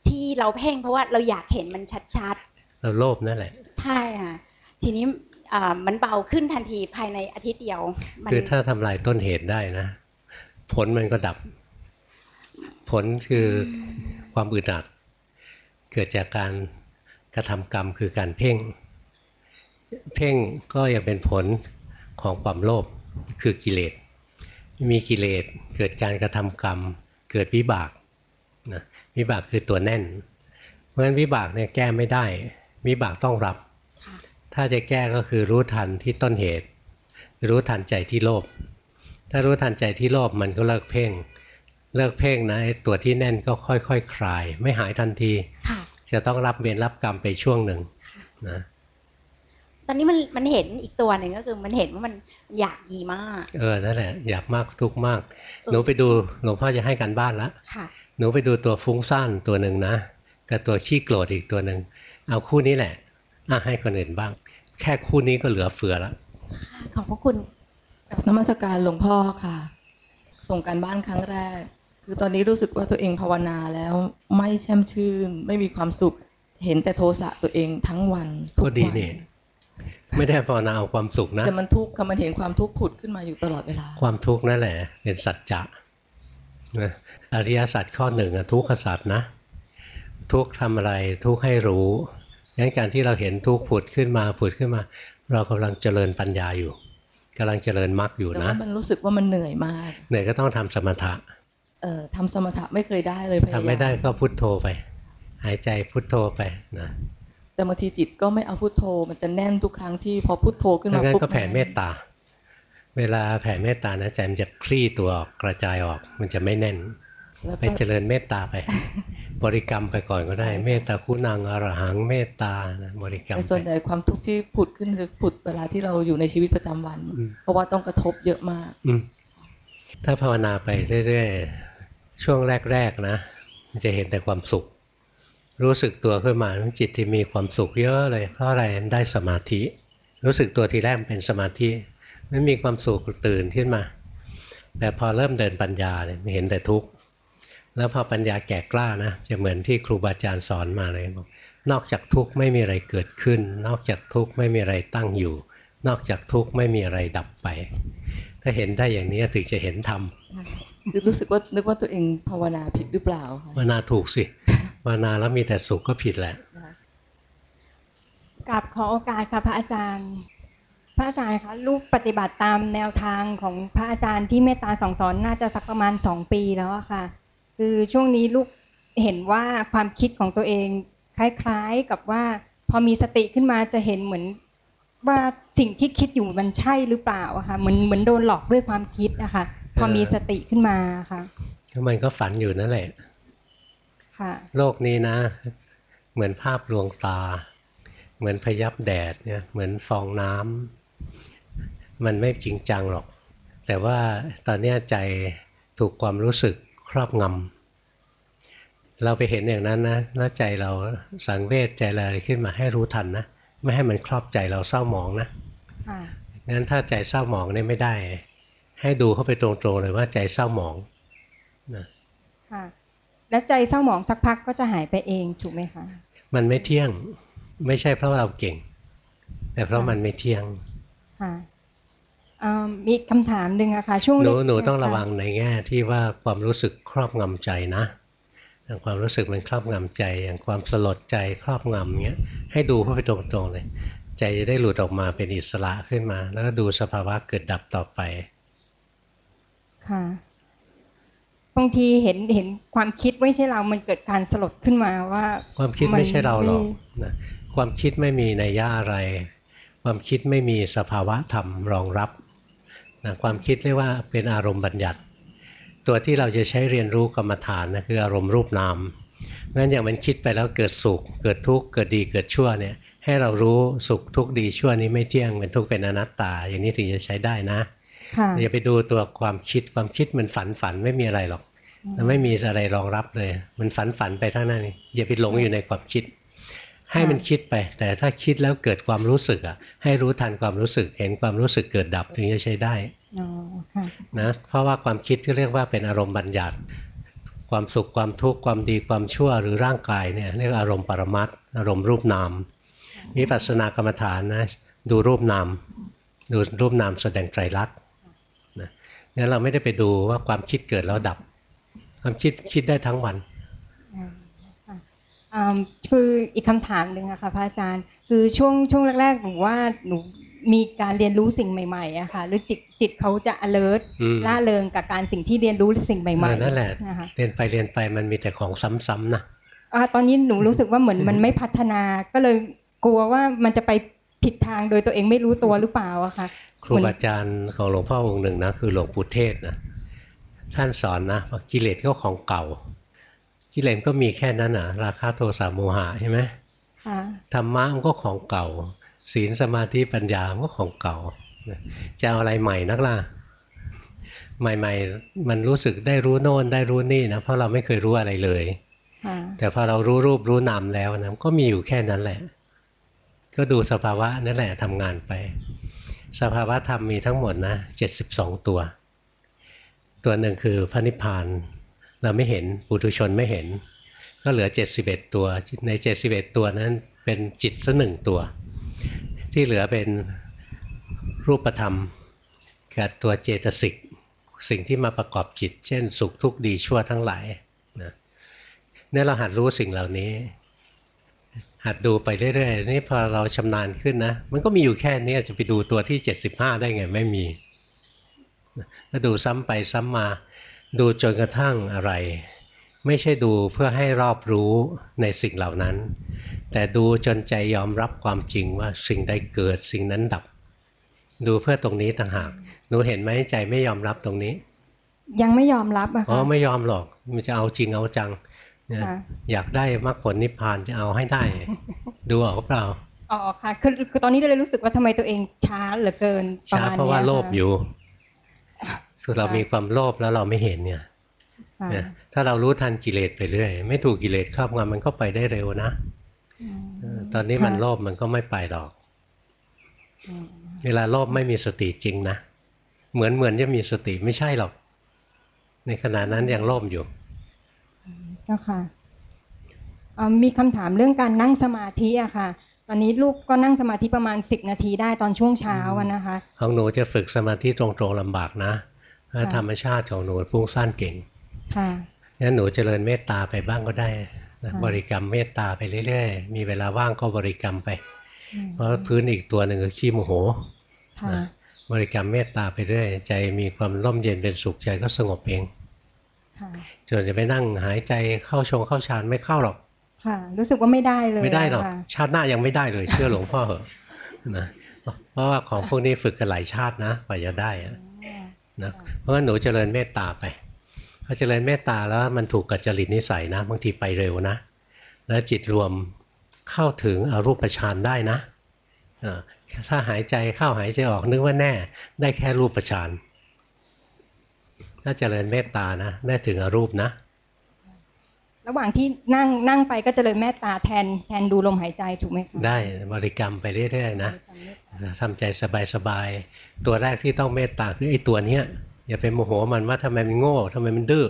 ที่เราเพ่งเพราะว่าเราอยากเห็นมันชัดเราโลภนั่นแหละๆใช่ค่ะ ทีนี้เอ่อมันเบาขึ้นทันทีภายในอาทิตย์เดียวมันคือถ้าทำลายต้นเหตุได้นะ ผลมันก็ดับ ผลคือความอึดอัด เกิดจากการ กระทำกรรมคือการเพ่ง เพ่งก็ยังเป็นผลของความโลภคือกิเลส มีกิเลสเกิดการกระทำกรรม เกิดวิบากนะวิบากคือตัวแน่น เพราะฉะนั้นวิบากเนี่ยแก้ไม่ได้ วิบากต้องรับ ถ้าจะแก้ก็คือรู้ทันที่ต้นเหตุ รู้ทันใจที่โลภ ถ้ารู้ทันใจที่โลภมันก็เลิกเพ่ง เลิกเพ่งนะไอตัวที่แน่นก็ค่อยๆคคลาย ไม่หายทันที จะต้องรับเวรรับกรรมไปช่วงหนึ่งนะตอนนี้มันมันเห็นอีกตัวหนึ่งก็คือมันเห็นว่ามันอยากดีมาก เออนั่นแหละ อยากมากทุกข์มาก หนูไปดูหลวงพ่อจะให้การบ้านละค่ะ หนูไปดูตัวฟุ้งซ่านตัวหนึ่งนะกับตัวขี้โกรธอีกตัวหนึ่งเอาคู่นี้แหละอะให้คนอื่นบ้าง แค่คู่นี้ก็เหลือเฟือแล้วขอบพระคุณกับนมัสการหลวงพ่อค่ะ ส่งการบ้านครั้งแรก คือตอนนี้รู้สึกว่าตัวเองภาวนาแล้วไม่แช่มชื่น ไม่มีความสุข เห็นแต่โทสะตัวเองทั้งวันทุกก็วันดีนี่ไม่ได้ภาวนาเอาความสุขนะแต่มันทุกข์ค่ะมันเห็นความทุกข์ผุดขึ้นมาอยู่ตลอดเวลา ความทุกข์นั่นแหละ เป็นสัจจะนะอริยสัจข้อหนึ่งอะทุกขสัจนะ ทุกข์ทำอะไรทุกข์ให้รู้งั้นการที่เราเห็นทุกข์ผุดขึ้นมาผุดขึ้นมา เรากำลังเจริญปัญญาอยู่กำลังเจริญมรรคอยู่แต่นะว่ามันรู้สึกว่ามันเหนื่อยมากเหนื่อยก็ต้องทำสมถะ เอ่อทำสมถะไม่เคยได้เลยพยายามทำไม่ได้ก็พุทโธไป หายใจพุทโธไปนะแต่บางทีจิตก็ไม่เอาพุทโธ มันจะแน่นทุกครั้งที่พอพุทโธขึ้นดัมางนั้นปุ๊บก็แผ่เมตตา เวลาแผ่เมตตานะใจมันจะคลี่ตัวออกกระจายออก มันจะไม่แน่นแล้วไปก็เจริญเมตตาไป บริกรรมไปก่อนก็ได้ เมตตาคุณังอรหังเมตตานะบริกรรมแต่ส่วนใหญ่ความทุกข์ที่ผุดขึ้นคือผุดเวลาที่เราอยู่ในชีวิตประจำวันอืมเพราะว่าต้องกระทบเยอะมาก อืมถ้าภาวนาไปเรื่อยๆ ช่วงแรกๆนะมันจะเห็นแต่ความสุข รู้สึกตัวขึ้นมาจิตที่มีความสุขเยอะเลย เพราะอะไรมันได้สมาธิ รู้สึกตัวทีแรกมันเป็นสมาธิมันมีความสุขตื่นขึ้นมา แต่พอเริ่มเดินปัญญาเนี่ยมันเห็นแต่ทุกข์แล้วพอปัญญาแก่กล้านะจะเหมือนที่ครูบาอาจารย์สอนมาเลยบอกนอกจากทุกข์ไม่มีอะไรเกิดขึ้น นอกจากทุกข์ไม่มีอะไรตั้งอยู่ นอกจากทุกข์ไม่มีอะไรดับไป ถ้าเห็นได้อย่างนี้ถึงจะเห็นธรรม คือรู้สึกว่านึกว่าตัวเองภาวนาผิดหรือเปล่าค่ะภาวนาถูกสิภาวนาแล้วมีแต่สุขก็ผิดแหละกับขอโอกาสค่ะพระอาจารย์ พระอาจารย์คะลูกปฏิบัติตามแนวทางของพระอาจารย์ที่เมตตาสองสอนน่าจะสักประมาณสองปีแล้วอะค่ะ คือช่วงนี้ลูกเห็นว่าความคิดของตัวเอง คล้ายๆกับว่าพอมีสติขึ้นมาจะเห็นเหมือนว่าสิ่งที่คิดอยู่มันใช่หรือเปล่าอะค่ะเหมือนเหมือนโดนหลอกด้วยความคิดนะคะ พอมีสติขึ้นมาค่ะก็มันก็ฝันอยู่นั่นแหละ ค่ะ โลกนี้นะ เหมือนภาพลวงตา เหมือนพยับแดดเนี่ย เหมือนฟองน้ำมันไม่จริงจังหรอก แต่ว่าตอนเนี้ยใจถูกความรู้สึกครอบงำเราไปเห็นอย่างนั้นนะแล้วใจเราสังเวชใจอะไรขึ้นมาให้รู้ทันนะ ไม่ให้มันครอบใจเราเศร้าหมองนะค่ะงั้นถ้าใจเศร้าหมองเนี่ยไม่ได้ ให้ดูเข้าไปตรงๆเลยว่าใจเศร้าหมองนะค่ะแล้วใจเศร้าหมองสักพักก็จะหายไปเองถูกไหมคะ มันไม่เที่ยงไม่ใช่เพราะเราเก่ง แต่เพราะมันไม่เที่ยงค่ะอ่ามีคำถามหนึ่งอะค่ะช่วงหนูเล็กหนูต้องค่ระวังในแง่ที่ว่าความรู้สึกครอบงำใจนะอย่างความรู้สึกมันครอบงำใจ อย่างความสลดใจครอบงำเงี้ยให้ดูเข้าไปตรงๆเลย ใจจะได้หลุดออกมาเป็นอิสระขึ้นมา แล้วก็ดูสภาวะเกิดดับต่อไป ค่ะ บางทีเห็นเห็นความคิดไม่ใช่เรา มันเกิดการสลดขึ้นมาว่า ความคิดไม่ใช่เราหรอกไม่นะความคิดไม่มีในยยะอะไร ความคิดไม่มีสภาวะธรรมรองรับนะความคิดเรียกว่าเป็นอารมณ์บัญญัติ ตัวที่เราจะใช้เรียนรู้กรรมฐานนะคืออารมณ์รูปนามงั้นอย่างมันคิดไปแล้วเกิดสุข เกิดทุกข์เกิดดีเกิดชั่วเนี่ยให้เรารู้สุขทุกข์ดีชั่วนี้ไม่เที่ยงเป็นทุกข์เป็นอนัตตา อย่างนี้ถึงจะใช้ได้นะค่ะ อย่าไปดูตัวความคิดความคิดมันฝันฝันไม่มีอะไรหรอกมันไม่มีอะไรรองรับเลย มันฝันฝันไปเท่านั้นเองอย่าไปหลงอยู่ในความคิด ให้มันคิดไป แต่ถ้าคิดแล้วเกิดความรู้สึกอะ ให้รู้ทันความรู้สึก เห็นความรู้สึกเกิดดับถึงจะใช้ได้อ๋อค่ะนะเพราะว่าความคิดที่เรียกว่าเป็นอารมณ์บัญญัติ ความสุขความทุกข์ความดีความชั่วหรือร่างกายเนี่ยเรียกอารมณ์ปรมัตถ์อารมณ์รูปนามวิปัสสนากรรมฐานนะดูรูปนามดูรูปนามแสดงไตรลักษณ์นะ งั้นเราไม่ได้ไปดูว่าความคิดเกิดแล้วดับ ความคิดคิดได้ทั้งวันอ่าค่ะอ่าคืออีกคำถามหนึ่งอะค่ะพระอาจารย์ คือช่วงช่วงแรกๆหนูว่าหนูมีการเรียนรู้สิ่งใหม่ๆอะค่ะหรือจิตจิตเขาจะ alert อืมล่าเริงกับการสิ่งที่เรียนรู้สิ่งใหม่เออๆนั่นแหละนะคะเรียนไปเรียนไปมันมีแต่ของซ้ำๆนะอ่าตอนนี้หนูรู้สึกว่าเหมือนมันไม่พัฒนาก็เลยกลัวว่ามันจะไปผิดทางโดยตัวเองไม่รู้ตัวหรือเปล่าอะค่ะ ครูบาอาจารย์ของหลวงพ่อองค์หนึ่งนะคือหลวงปู่เทศนะท่านสอนนะว่ากิเลสก็ของเก่า กิเลสก็มีแค่นั้นอะ ราคะโทสะโมหะใช่ไหมค่ะธรรมะมันก็ของเก่า ศีลสมาธิปัญญามันก็ของเก่าจะเอาอะไรใหม่นักล่ะ ใหม่ ๆ มันรู้สึกได้รู้โน่นได้รู้นี่นะเพราะเราไม่เคยรู้อะไรเลยค่ะแต่พอเรารู้รูปรู้นามแล้วนะก็มีอยู่แค่นั้นแหละ ก็ดูสภาวะนั่นแหละทำงานไป สภาวะธรรมมีทั้งหมดนะเจ็ดสิบสองตัว ตัวหนึ่งคือพระนิพพาน เราไม่เห็นปุถุชนไม่เห็น ก็เหลือเจ็ดสิบเอ็ดตัว ในเจ็ดสิบเอ็ดตัวนั้นเป็นจิตสักหนึ่งตัว ที่เหลือเป็นรูปธรรมกับตัวเจตสิกสิ่งที่มาประกอบจิต เช่น สุขทุกข์ดีชั่วทั้งหลายนะเนี่ยเราหัดรู้สิ่งเหล่านี้ หัดดูไปเรื่อยๆ นี่พอเราชำนาญขึ้นนะ มันก็มีอยู่แค่นี้จะไปดูตัวที่ 75 ได้ไงไม่มีก็ดูซ้ำไปซ้ำมา ดูจนกระทั่งอะไร ไม่ใช่ดูเพื่อให้รอบรู้ในสิ่งเหล่านั้น แต่ดูจนใจยอมรับความจริงว่าสิ่งใดเกิดสิ่งนั้นดับ ดูเพื่อตรงนี้ต่างหากหนูเห็นไหมใจไม่ยอมรับตรงนี้ ยังไม่ยอมรับอะอ๋อค่ะไม่ยอมหรอกมันจะเอาจริงเอาจังเนี่ยค่ะ อยากได้มรรคผลนิพพานจะเอาให้ได้ ดูออกเปล่าอ๋อค่ะคือคือตอนนี้ก็เลยรู้สึกว่าทำไมตัวเองช้าเหลือเกินประช้ามาณเพราะว่านี้ยโลภค่ะอยู่คือเรามีความโลภแล้วเราไม่เห็นเนี่ยค่ะเนี่ยถ้าเรารู้ทันกิเลสไปเรื่อย ไม่ถูกกิเลสครอบงำมันก็ไปได้เร็วนะอืมเออตอนนี้มันโลภมันก็ไม่ไปหรอกอืมเวลาโลภไม่มีสติจริงนะ เหมือนเหมือนจะมีสติไม่ใช่หรอก ในขณะนั้นยังโลภอยู่ เจ้าค่ะเอ่อมีคำถามเรื่องการนั่งสมาธิอะค่ะ ตอนนี้ลูกก็นั่งสมาธิประมาณสิบนาทีได้ตอนช่วงเช้าอะนะคะ ของหนูจะฝึกสมาธิตรงๆลำบากนะเพราะค่ะธรรมชาติของหนูฟุ้งซ่านเก่ง ค่ะงั้นหนูเจริญเมตตาไปบ้างก็ได้นะค่ะบริกรรมเมตตาไปเรื่อยๆ มีเวลาว่างก็บริกรรมไปอืมเพราะพื้นอีกตัวหนึ่งคือขี้โมโหค่ะนะบริกรรมเมตตาไปเรื่อยใจมีความร่มเย็นเป็นสุขใจก็สงบเองค่ะ ส่วนจะไปนั่งหายใจเข้าชงเข้าฌานไม่เข้าหรอก ค่ะ รู้สึกว่าไม่ได้เลย ไม่ได้หรอกค่ะชาติหน้ายังไม่ได้เลยเชื่อหลวงพ่อเหอะนะเพราะว่าของพวกนี้ฝึกกันหลายชาตินะกว่าจะได้อะนะเพราะว่าหนูเจริญเมตตาไปพอเจริญเมตตาแล้วมันถูกกับจริตนิสัยนะบางทีไปเร็วนะ แล้วจิตรวมเข้าถึงอรูปฌานได้นะเออถ้าหายใจเข้าหายใจออกนึกว่าแน่ ได้แค่รูปฌาน ถ้าเจริญเมตตานะได้ถึงอรูปนะ ระหว่างที่นั่งนั่งไปก็เจริญเมตตาแทนแทนดูลมหายใจถูกไหมคะได้บริกรรมไปเรื่อยๆนะทำใจสบายๆตัวแรกที่ต้องเมตตาคือไอ้ตัวเนี้ยอย่าไปโมโหมันว่าทำไมมันโง่ทำไมมันดื้อ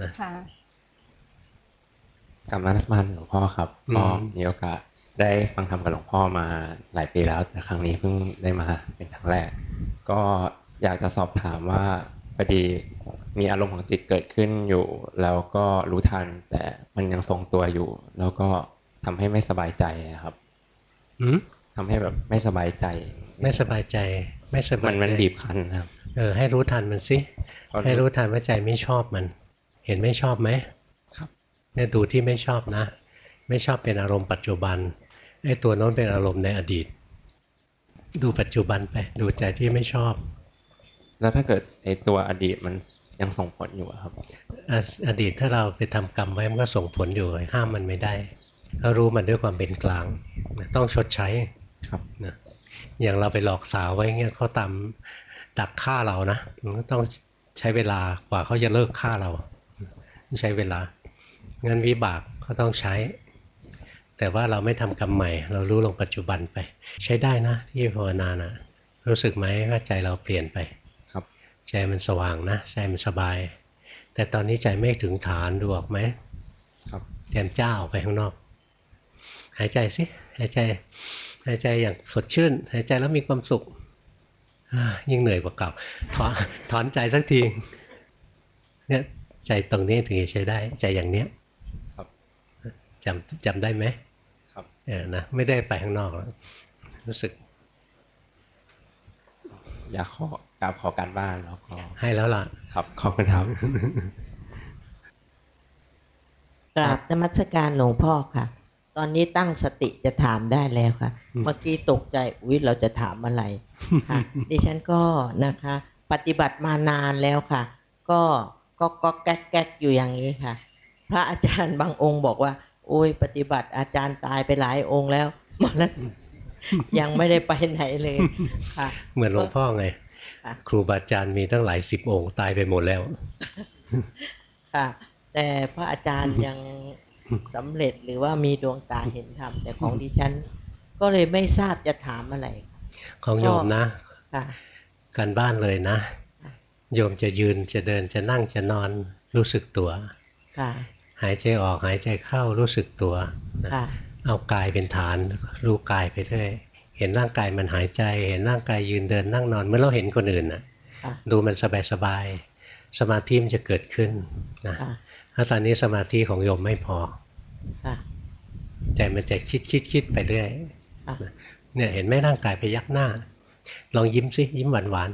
นะค่ะกรรมนัสมันหลวงพ่อครับอืมก็มีโอกาสได้ฟังธรรมกับหลวงพ่อมาหลายปีแล้วแต่ครั้งนี้เพิ่งได้มาเป็นครั้งแรก ก็อยากจะสอบถามว่า พอดีมีอารมณ์ของจิตเกิดขึ้นอยู่ แล้วก็รู้ทัน แต่มันยังทรงตัวอยู่ แล้วก็ทำให้ไม่สบายใจนะครับหืมทำให้แบบไม่สบายใจ ไม่สบายใจ ไม่สบายมันใจมันบีบคั้นนะครับ เออ ให้รู้ทันมันสิก็รู้ให้รู้ทันว่าใจไม่ชอบมัน เห็นไม่ชอบไหมครับเนี่ยดูที่ไม่ชอบนะ ไม่ชอบเป็นอารมณ์ปัจจุบันไอ้ตัวโน้นเป็นอารมณ์ในอดีต ดูปัจจุบันไป ดูใจที่ไม่ชอบ แล้วถ้าเกิดไอตัวอดีตมันยังส่งผลอยู่อะครับออดีตถ้าเราไปทำกรรมไว้มันก็ส่งผลอยู่ห้ามมันไม่ได้ก็รู้มันด้วยความเป็นกลางนะต้องชดใช้ครับนะอย่างเราไปหลอกสาวไว้เงี้ยเขาตามดักฆ่าเรานะมันก็ต้องใช้เวลากว่าเขาจะเลิกฆ่าเรา ใช้เวลางั้นวิบากก็ต้องใช้ แต่ว่าเราไม่ทำกรรมใหม่ เรารู้ลงปัจจุบันไป ใช้ได้นะที่ภาวนานะรู้สึกไหมว่าใจเราเปลี่ยนไปครับ ใจมันสว่างนะใจมันสบาย แต่ตอนนี้ใจไม่ถึงฐานดูออกไหมครับแจมเจ้าออกไปข้างนอก หายใจสิหายใจหายใจอย่างสดชื่น หายใจแล้วมีความสุขอ่ายิ่งเหนื่อยกว่าเก่าถอนถอนใจสักทีเนี่ยใจตรงนี้ถึงจะใช้ได้ ใจอย่างเนี้ยครับจำจำได้ไหมครับเออนะไม่ได้ไปข้างนอกแล้วรู้สึก อยากขอ กราบขอการบ้านแล้วก็ให้แล้วล่ะ ครับขอบคุณครับกราบนมัสการหลวงพ่อค่ะ ตอนนี้ตั้งสติจะถามได้แล้วค่ะอืมเมื่อกี้ตกใจอุ๊ยเราจะถามอะไรค่ะดิฉันก็นะคะ ปฏิบัติมานานแล้วค่ะ ก็ก็ก็แก๊กแก๊กอยู่อย่างนี้ค่ะ พระอาจารย์บางองค์บอกว่าโอ้ยปฏิบัติอาจารย์ตายไปหลายองค์แล้วหมดแล้วยังไม่ได้ไปไหนเลยค่ะ เหมือนหลวงพ่อไง ค่ะครูบาอาจารย์มีตั้งหลายสิบองค์ตายไปหมดแล้วค่ะแต่พระอาจารย์ยังสำเร็จหรือว่ามีดวงตาเห็นธรรมแต่ของดิฉัน ก็เลยไม่ทราบจะถามอะไร ของโยมนะค่ะการบ้านเลยนะ โยมจะยืนจะเดินจะนั่งจะนอนรู้สึกตัวค่ะหายใจออกหายใจเข้ารู้สึกตัวนะค่ะเอากายเป็นฐาน รู้กายไปเรื่อย เห็นร่างกายมันหายใจ เห็นร่างกายยืนเดินนั่งนอน เมื่อเราเห็นคนอื่นน่ะค่ะ ดูมันสบายๆสมาธิมันจะเกิดขึ้นนะค่ะถ้าตอนนี้สมาธิของโยมไม่พอค่ะใจมันจะคิดคิดคิดไปเรื่อยค่ะเนี่ยเห็นไหมร่างกายไปยักหน้า ลองยิ้มสิยิ้มหวานหวาน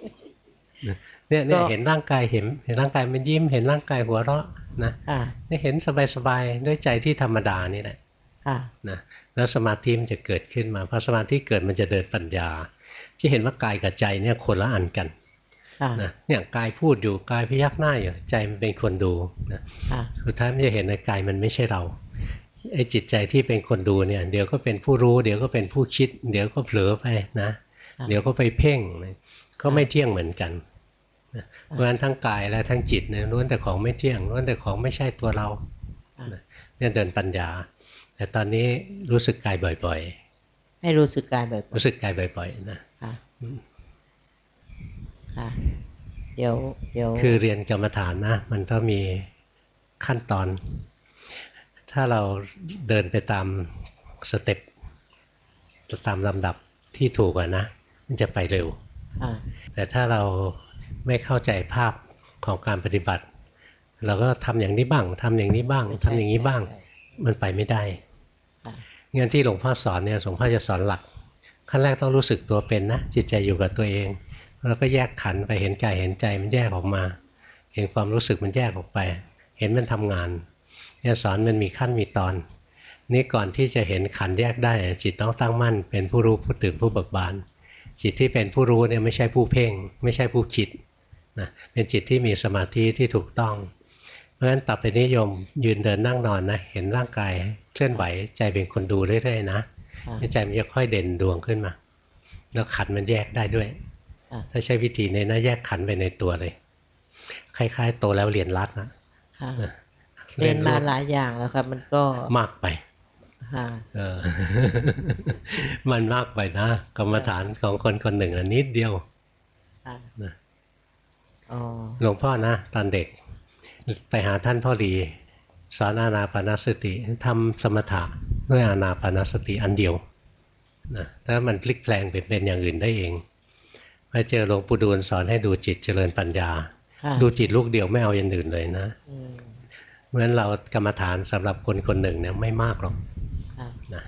ๆนะเนี่ยเนี่ยเห็นร่างกายเห็น เห็นร่างกายมันยิ้ม เห็นร่างกายหัวเราะนะค่ะเนี่ยเห็นสบายๆด้วยใจที่ธรรมดานี่แหละค่ะ นะแล้วสมาธิมันจะเกิดขึ้นมาพอสมาธิเกิดมันจะเดินปัญญาจะเห็นว่ากายกับใจเนี่ยคนละอันกันค่ะนะเนี่ยกายพูดอยู่กายพยักหน้าอยู่ใจมันเป็นคนดูนะค่ะสุดท้ายมันจะเห็นในกายมันไม่ใช่เราไอ้จิตใจที่เป็นคนดูเนี่ย เดี๋ยวก็เป็นผู้รู้ เดี๋ยวก็เป็นผู้คิด เดี๋ยวก็เผลอไปนะค่ะเดี๋ยวก็ไปเพ่งก็ไม่เที่ยงเหมือนกันนะเพราะฉะนั้นทั้งกายและทั้งจิตเนี่ยล้วนแต่ของไม่เที่ยงล้วนแต่ของไม่ใช่ตัวเราค่ะเนี่ยเดินปัญญา แต่ตอนนี้รู้สึกกายบ่อยให้รู้สึกกายแบบๆรู้สึกกายบ่อย ๆ นะค่ะอืมค่ะ เดี๋ยว เดี๋ยว คือเรียนกรรมฐานนะ มันต้องมีขั้นตอน ถ้าเราเดินไปตามสเต็ปตามลำดับที่ถูกอะนะ มันจะไปเร็วค่ะแต่ถ้าเราไม่เข้าใจภาพของการปฏิบัติ เราก็ทำอย่างนี้บ้างทำอย่างนี้บ้างทำอย่างนี้บ้าง มันไปไม่ได้ค่ะ งั้นที่หลวงพ่อสอนเนี่ยหลวงพ่อจะสอนหลัก ขั้นแรกต้องรู้สึกตัวเป็นนะ จิตใจอยู่กับตัวเอง แล้วก็แยกขันไปเห็นกายเห็นใจมันแยกออกมา เห็นความรู้สึกมันแยกออกไป เห็นมันทำงานเนี่ยสอนมันมีขั้นมีตอน นี่ก่อนที่จะเห็นขันแยกได้ จิตต้องตั้งมั่น เป็นผู้รู้ผู้ตื่นผู้เบิกบานจิตที่เป็นผู้รู้เนี่ยไม่ใช่ผู้เพ่ง ไม่ใช่ผู้คิดนะเป็นจิตที่มีสมาธิที่ถูกต้อง ราะฉะนั้นต่อไปนิยมยืนเดินนั่งนอนนะเห็นร่างกายเคลื่อนไหวใจเป็นคนดูเรื่อยๆนะค่ะใจมันจะค่อยเด่นดวงขึ้นมา แล้วขันธ์มันแยกได้ด้วยค่ะถ้าใช้วิธีนี้นะแยกขันธ์ไปในตัวเลย คล้าย ๆ โตแล้วเรียนรัดนะค่ะเรียนมาหลายอย่างแล้วครับ มันก็มากไปค่ะเออมันมากไปนะกรรมฐานของคนคนหนึ่งอันนิดเดียวค่ะนะอ๋อหลวงพ่อนะตอนเด็ก ไปหาท่านพ่อรีสอนอานาปานสติทำสมถะด้วยอานาปานสติอันเดียวนะแล้วมันพลิกแปลงไปเป็นอย่างอื่นได้เองไปเจอหลวงปู่ดูลสอนให้ดูจิตเจริญปัญญาค่ะดูจิตลูกเดียวไม่เอาอย่างอื่นเลยนะอืมเพราะฉะนั้นเรากรรมฐานสำหรับคนคนหนึ่งเนี่ยไม่มากหรอกค่ะนะ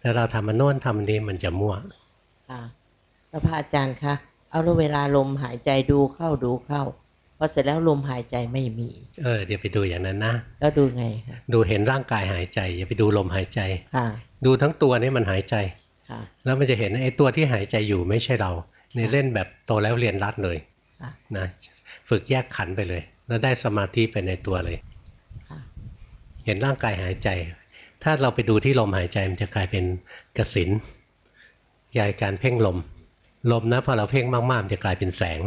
ถ้าเราทำมันโน้นทำอันนี้มันจะมั่วค่ะแล้วพระอาจารย์คะเอาแล้วเวลาลมหายใจดูเข้าดูเข้า พอเสร็จแล้วลมหายใจไม่มี เออเดี๋ยวไปดูอย่างนั้นนะแล้วดูไงคะดูเห็นร่างกายหายใจอย่าไปดูลมหายใจค่ะดูทั้งตัวนี่มันหายใจค่ะแล้วมันจะเห็นไอ้ตัวที่หายใจอยู่ไม่ใช่เราในเล่นแบบโตแล้วเรียนรัดเลยค่ะนะฝึกแยกขันธ์ไปเลย แล้วได้สมาธิไปในตัวเลยค่ะเห็นร่างกายหายใจ ถ้าเราไปดูที่ลมหายใจมันจะกลายเป็นกสินยายการเพ่งลม ลมนะพอเราเพ่งมากๆมันจะกลายเป็นแสง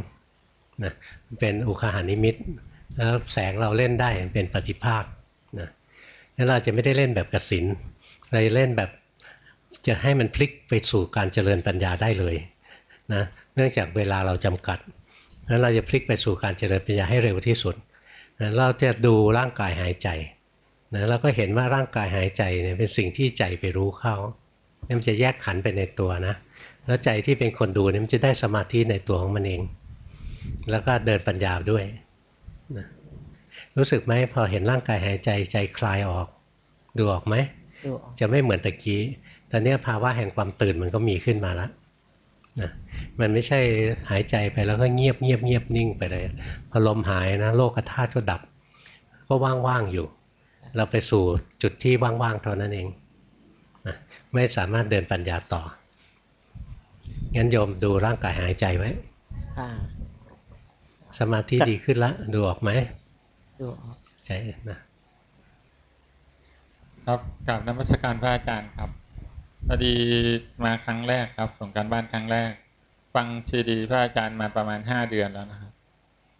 นะเป็นอุคหานิมิต แล้วแสงเราเล่นได้เป็นปฏิภาคนะงั้นเราจะไม่ได้เล่นแบบกสินเราจะเล่นแบบจะให้มันพลิกไปสู่การเจริญปัญญาได้เลยนะเนื่องจากเวลาเราจำกัดงั้นเราจะพลิกไปสู่การเจริญปัญญาให้เร็วที่สุดนะเราจะดูร่างกายหายใจนะเราก็เห็นว่าร่างกายหายใจเนี่ยเป็นสิ่งที่ใจไปรู้เข้ามันจะแยกขันไปในตัวนะ แล้วใจที่เป็นคนดูเนี่ยมันจะได้สมาธิในตัวของมันเอง แล้วก็เดินปัญญาด้วยนะรู้สึกไหมพอเห็นร่างกายหายใจใจคลายออก ดูออกไหมดูออกจะไม่เหมือนตะกี้ตอนเนี้ยภาวะแห่งความตื่นมันก็มีขึ้นมาแล้วนะมันไม่ใช่หายใจไปแล้วก็เงียบเงียบเงียบนิ่งไปเลยพอลมหายนะ โลกธาตุก็ดับ ก็ว่างๆอยู่ เราไปสู่จุดที่ว่างๆเท่านั้นเองนะไม่สามารถเดินปัญญาต่องั้นโยมดูร่างกายหายใจไว้ค่ะ สมาธิดีขึ้นละดูออกไหมดูออกใจนะครับกราบนมัสการพระอาจารย์ครับพอดีมาครั้งแรกครับส่งการบ้านครั้งแรก ฟังซีดีพระอาจารย์มาประมาณห้าเดือนแล้วนะครับ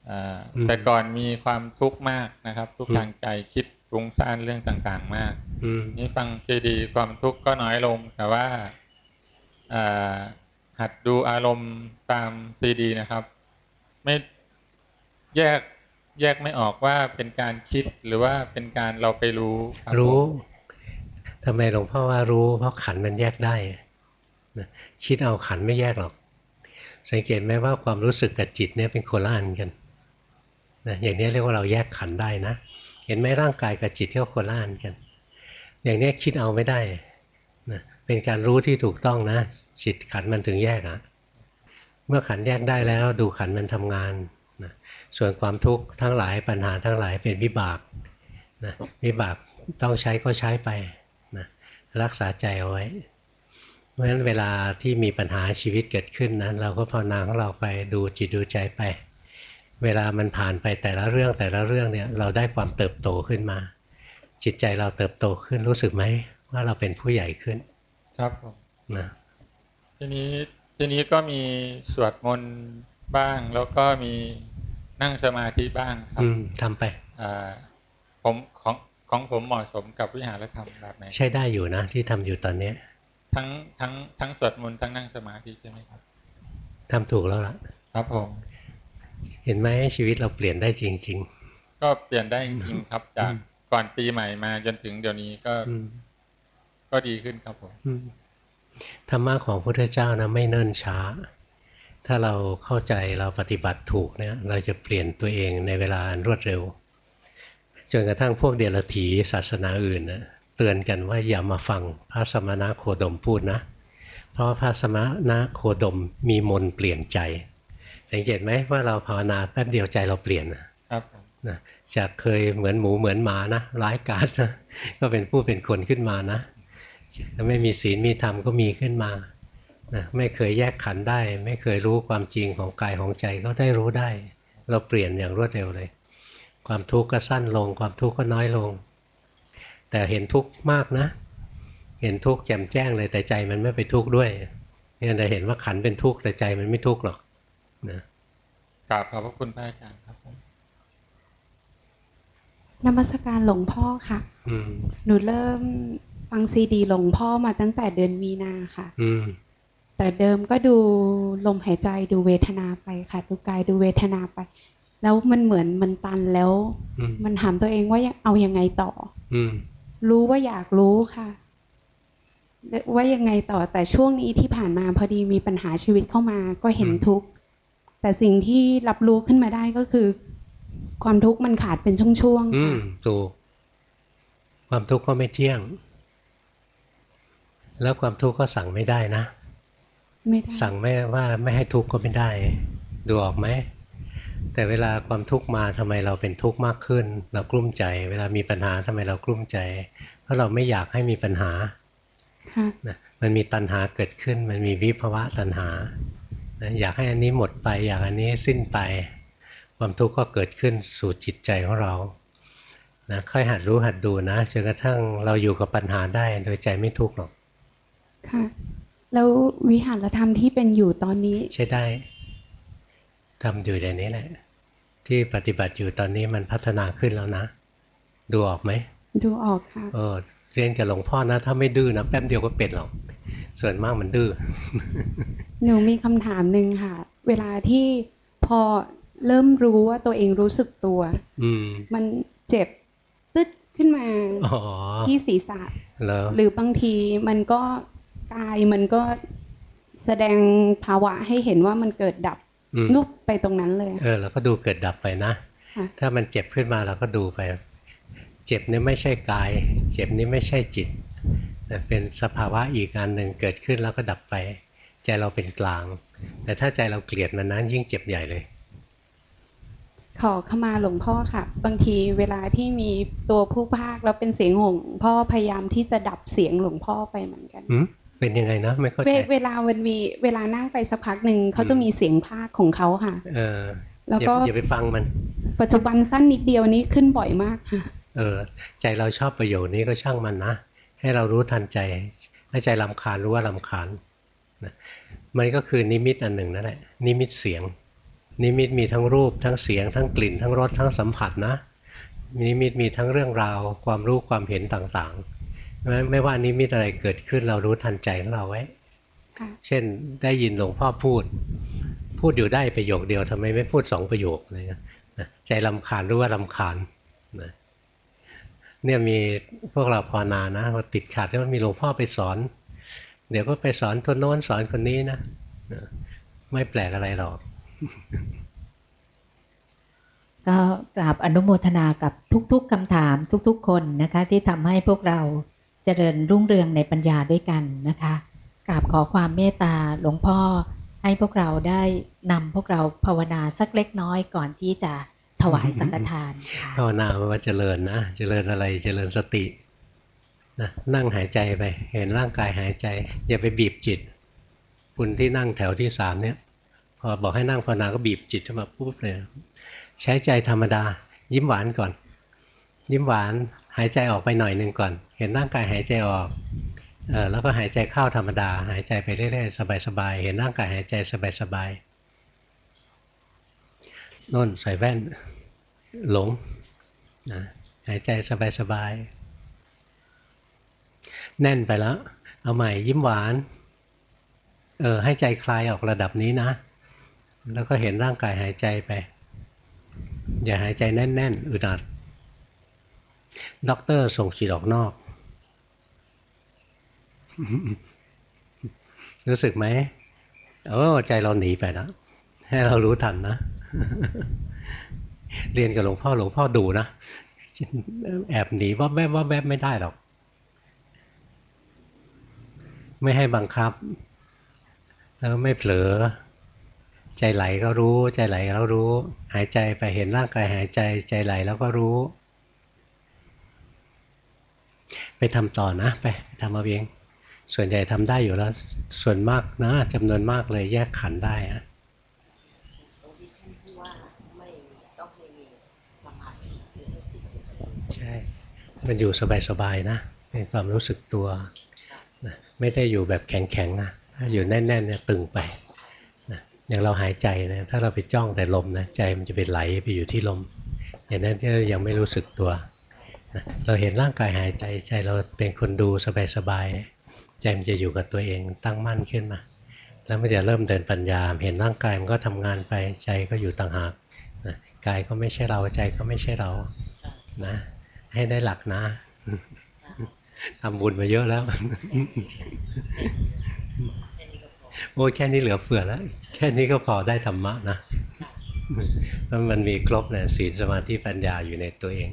อ่าแต่ก่อนมีความทุกข์มากนะครับ ทุกข์ทางใจคิดปรุงซ่านเรื่องต่างๆ มากอืมนี่ฟังซีดีความทุกข์ก็น้อยลง แต่ว่าอ่าหัดดูอารมณ์ตามซีดีนะครับ ไม่ แยกแยกไม่ออกว่าเป็นการคิดหรือว่าเป็นการเราไปรู้คบรู้ผมทำไมหลวงพ่อว่ารู้ เพราะขันธ์มันแยกได้นะคิดเอาขันธ์ไม่แยกหรอก สังเกตไหมว่าความรู้สึกกับจิตเนี่ยเป็นโคนละอันกันนะอย่างนี้เรียกว่าเราแยกขันธ์ได้นะ เห็นไหมร่างกายกับจิตเที่ยวโคนละอันกัน อย่างนี้คิดเอาไม่ได้นะเป็นการรู้ที่ถูกต้องนะจิตขันธ์มันถึงแยกอะเมื่อขันธ์แยกได้แล้วดูขันธ์มันทำงานนะ ส่วนความทุกข์ทั้งหลายปัญหาทั้งหลายเป็นวิบากนะวิบากต้องใช้ก็ใช้ไปนะรักษาใจเอาไว้ เพราะฉะนั้นเวลาที่มีปัญหาชีวิตเกิดขึ้นนะเราก็ภาวนาของเราไปดูจิตดูใจไป เวลามันผ่านไปแต่ละเรื่องแต่ละเรื่องเนี่ยเราได้ความเติบโตขึ้นมา จิตใจเราเติบโตขึ้นรู้สึกไหมว่าเราเป็นผู้ใหญ่ขึ้น ครับผมนะทีนี้ทีนี้ก็มีสวดมนต์บ้างแล้วก็มี นั่งสมาธิบ้างครับอืมทำไปอ่าผมของของผมเหมาะสมกับวิหารธรรมแบบไหนใช้ได้อยู่นะที่ทำอยู่ตอนเนี้ยทั้งทั้งทั้งสวดมนต์ทั้งนั่งสมาธิใช่ไหมครับทำถูกแล้วล่ะ ครับผม เห็นไหมชีวิตเราเปลี่ยนได้จริงก็เปลี่ยนได้จริงๆครับ จากก่อนปีใหม่มาจนถึงเดี๋ยวนี้ก็อืมก็ดีขึ้นครับผมอืมธรรมะของพระพุทธเจ้านะไม่เนิ่นช้า ถ้าเราเข้าใจเราปฏิบัติถูกเนี่ยเราจะเปลี่ยนตัวเองในเวลาอันรวดเร็ว จนกระทั่งพวกเดรัจฉีศาสนาอื่นนะเตือนกันว่าอย่ามาฟังพระสมณะโคดมพูดนะ เพราะว่าพระสมณะโคดมมีมนต์เปลี่ยนใจ สังเกตไหมว่าเราภาวนาแป๊บเดียวใจเราเปลี่ยนนะครับผมนะจากเคยเหมือนหมูเหมือนหมานะร้ายกาจนะก็เป็นผู้เป็นคนขึ้นมานะแล้วไม่มีศีลมีธรรมก็มีขึ้นมา นะไม่เคยแยกขันธ์ได้ ไม่เคยรู้ความจริงของกายของใจก็ได้รู้ได้ เราเปลี่ยนอย่างรวดเร็วเลย ความทุกข์ก็สั้นลง ความทุกข์ก็น้อยลง แต่เห็นทุกข์มากนะ เห็นทุกข์แจ่มแจ้งเลยแต่ใจมันไม่ไปทุกข์ด้วยเนี่ยจะเห็นว่าขันธ์เป็นทุกข์แต่ใจมันไม่ทุกข์หรอกนะกราบขอบพระคุณพระอาจารย์ครับผมนมัสการหลวงพ่อค่ะอืมหนูเริ่มฟังซีดีหลวงพ่อมาตั้งแต่เดือนมีนาค่ะ อืม แต่เดิมก็ดูลมหายใจดูเวทนาไปค่ะ ดูกายดูเวทนาไป แล้วมันเหมือนมันตันแล้วอืมมันถามตัวเองว่าเอายังไงต่อ อืมรู้ว่าอยากรู้ค่ะ ว่ายังไงต่อแต่ช่วงนี้ที่ผ่านมาพอดีมีปัญหาชีวิตเข้ามาก็เห็นทุกข์แต่สิ่งที่รับรู้ขึ้นมาได้ก็คือ ความทุกข์มันขาดเป็นช่วงๆอืค่ะมถูกความทุกข์ก็ไม่เที่ยง แล้วความทุกข์ก็สั่งไม่ได้นะ ไม่ได้สั่งไม่ว่าไม่ให้ทุกข์ก็ไม่ได้ ดูออกไหมแต่เวลาความทุกข์มาทำไมเราเป็นทุกข์มากขึ้น เรากลุ้มใจ เวลามีปัญหาทำไมเรากลุ้มใจ เพราะเราไม่อยากให้มีปัญหาค่ะนะมันมีตัณหาเกิดขึ้น มันมีวิภวะตัณหานะอยากให้อันนี้หมดไป อยากอันนี้สิ้นไป ความทุกข์ก็เกิดขึ้นสู่จิตใจของเรานะค่อยหัดรู้หัดดูนะจนกระทั่งเราอยู่กับปัญหาได้โดยใจไม่ทุกข์หรอกค่ะ แล้ววิหารธรรมที่เป็นอยู่ตอนนี้ ใช้ได้ทำอยู่ในนี้แหละที่ปฏิบัติอยู่ตอนนี้มันพัฒนาขึ้นแล้วนะ ดูออกไหมดูออกค่ะเออเรียนกับหลวงพ่อนะ ถ้าไม่ดื้อนะแป๊บเดียวก็เป็นหรอกส่วนมากมันดื้อหนูมีคำถามหนึ่งค่ะ เวลาที่พอเริ่มรู้ว่าตัวเองรู้สึกตัว อืม มันเจ็บตึ๊ดขึ้นมาอ๋อที่ศีรษะแล้วหรือบางทีมันก็ กายมันก็แสดงภาวะให้เห็นว่ามันเกิดดับอืมนุบไปตรงนั้นเลย เออเราก็ดูเกิดดับไปนะค่ะถ้ามันเจ็บขึ้นมาเราก็ดูไป เจ็บนี่ไม่ใช่กาย เจ็บนี่ไม่ใช่จิตแต่เป็นสภาวะอีกอันหนึ่งเกิดขึ้นแล้วก็ดับไป ใจเราเป็นกลาง แต่ถ้าใจเราเกลียดมันนั้นยิ่งเจ็บใหญ่เลย ขอขมาหลวงพ่อค่ะ บางทีเวลาที่มีตัวผู้ภาคแล้วเป็นเสียงหงพ่อพยายามที่จะดับเสียงหลวงพ่อไปเหมือนกันหืม เป็นยังไงนะไม่เข้าเวใจเวลามันมีเวลานั่งไปสักพักหนึ่งเขาจะมีเสียงภาคของเขาค่ะ เออ แล้วอย่าก็อย่าไปฟังมัน ปัจจุบันสั้นนิดเดียวนี้ขึ้นบ่อยมากค่ะ เออ ใจเราชอบประโยชน์นี้ก็ช่างมันนะให้เรารู้ทันใจให้ใจลำคาญรู้ว่าลำคาญนะมันก็คือนิมิตอันหนึ่งนั่นแหละนิมิตเสียง นิมิตมีทั้งรูปทั้งเสียง ทั้งกลิ่น ทั้งรสทั้งสัมผัสนะนิมิตมีทั้งเรื่องราว ความรู้ความเห็นต่างๆ ไม่ไม่ว่านิมิตอะไรเกิดขึ้นเรารู้ทันใจของเราไว้ค่ะเช่นได้ยินหลวงพ่อพูด พูดอยู่ได้ประโยคเดียวทำไมไม่พูดสองประโยคอะไรเงี้ยนะใจรำคาญรู้ว่ารำคาญนะเนี่ยมีพวกเราภาวนานะพอติดขัดแล้วมีหลวงพ่อไปสอน เดี๋ยวก็ไปสอนคนโน้นสอนคนนี้นะนะไม่แปลกอะไรหรอกก็กราบอนุโมทนากับทุกๆคำถามทุกๆคนนะคะ ที่ทำให้พวกเรา เจริญรุ่งเรืองในปัญญาด้วยกันนะคะกราบขอความเมตตาหลวงพ่อให้พวกเราได้นำพวกเราภาวนาสักเล็กน้อยก่อนที่จะถวายสังฆทานค่ะภาวนาว่าเจริญนะ เจริญอะไรเจริญสตินะนั่งหายใจไป เห็นร่างกายหายใจ อย่าไปบีบจิต คุณที่นั่งแถวที่สามเนี่ยพอบอกให้นั่งภาวนาก็บีบจิตขึ้นมาปุ๊บเลย ใช้ใจธรรมดา ยิ้มหวานก่อน ยิ้มหวาน หายใจออกไปหน่อยหนึ่งก่อน เห็นร่างกายหายใจออกเออแล้วก็หายใจเข้าธรรมดา หายใจไปเรื่อยๆสบายๆเห็นร่างกายหายใจสบายๆน่นใส่แว่นหลงนะหายใจสบายๆแน่นไปแล้ว เอาใหม่ยิ้มหวานเออให้ใจคลายออกระดับนี้นะ แล้วก็เห็นร่างกายหายใจไป อย่าหายใจแน่นๆอึดอัด ด็อกเตอร์ส่งจิตออกนอก รู้สึกไหมโอ้ใจเราหนีไปแล้วให้เรารู้ทันนะ เรียนกับหลวงพ่อหลวงพ่อดูนะแอบหนีว่าแวบว่าแวบไม่ได้หรอก ไม่ให้บังคับ แล้วไม่เผลอ ใจไหลก็รู้ ใจไหลแล้วรู้ หายใจไปเห็นร่างกายหายใจ ใจไหลแล้วก็รู้ ไปทำต่อนะ ไปทำเอาเอง ส่วนใหญ่ทำได้อยู่แล้ว ส่วนมากนะจำนวนมากเลยแยกขันได้อะใช่ มันอยู่สบายๆนะเป็นความรู้สึกตัวนะไม่ได้อยู่แบบแข็งๆนะถ้าอยู่แน่นๆเนี่ยตึงไปนะอย่างเราหายใจนะถ้าเราไปจ้องแต่ลมนะใจมันจะไปไหลไปอยู่ที่ลมอย่างนั้นก็ยังไม่รู้สึกตัว เราเห็นร่างกายหายใจใจเราเป็นคนดูสบายๆใจมันจะอยู่กับตัวเองตั้งมั่นขึ้นมา แล้วมันจะเริ่มเดินปัญญา เห็นร่างกายมันก็ทำงานไปใจก็อยู่ต่างหากกายก็ไม่ใช่เราใจก็ไม่ใช่เรานะให้ได้หลักนะทำบุญมาเยอะแล้ว โอ้แค่นี้เหลือเฟือแล้ว แค่นี้ก็พอได้ธรรมะนะเพราะมันมีครบเลยศีลสมาธิปัญญาอยู่ในตัวเอง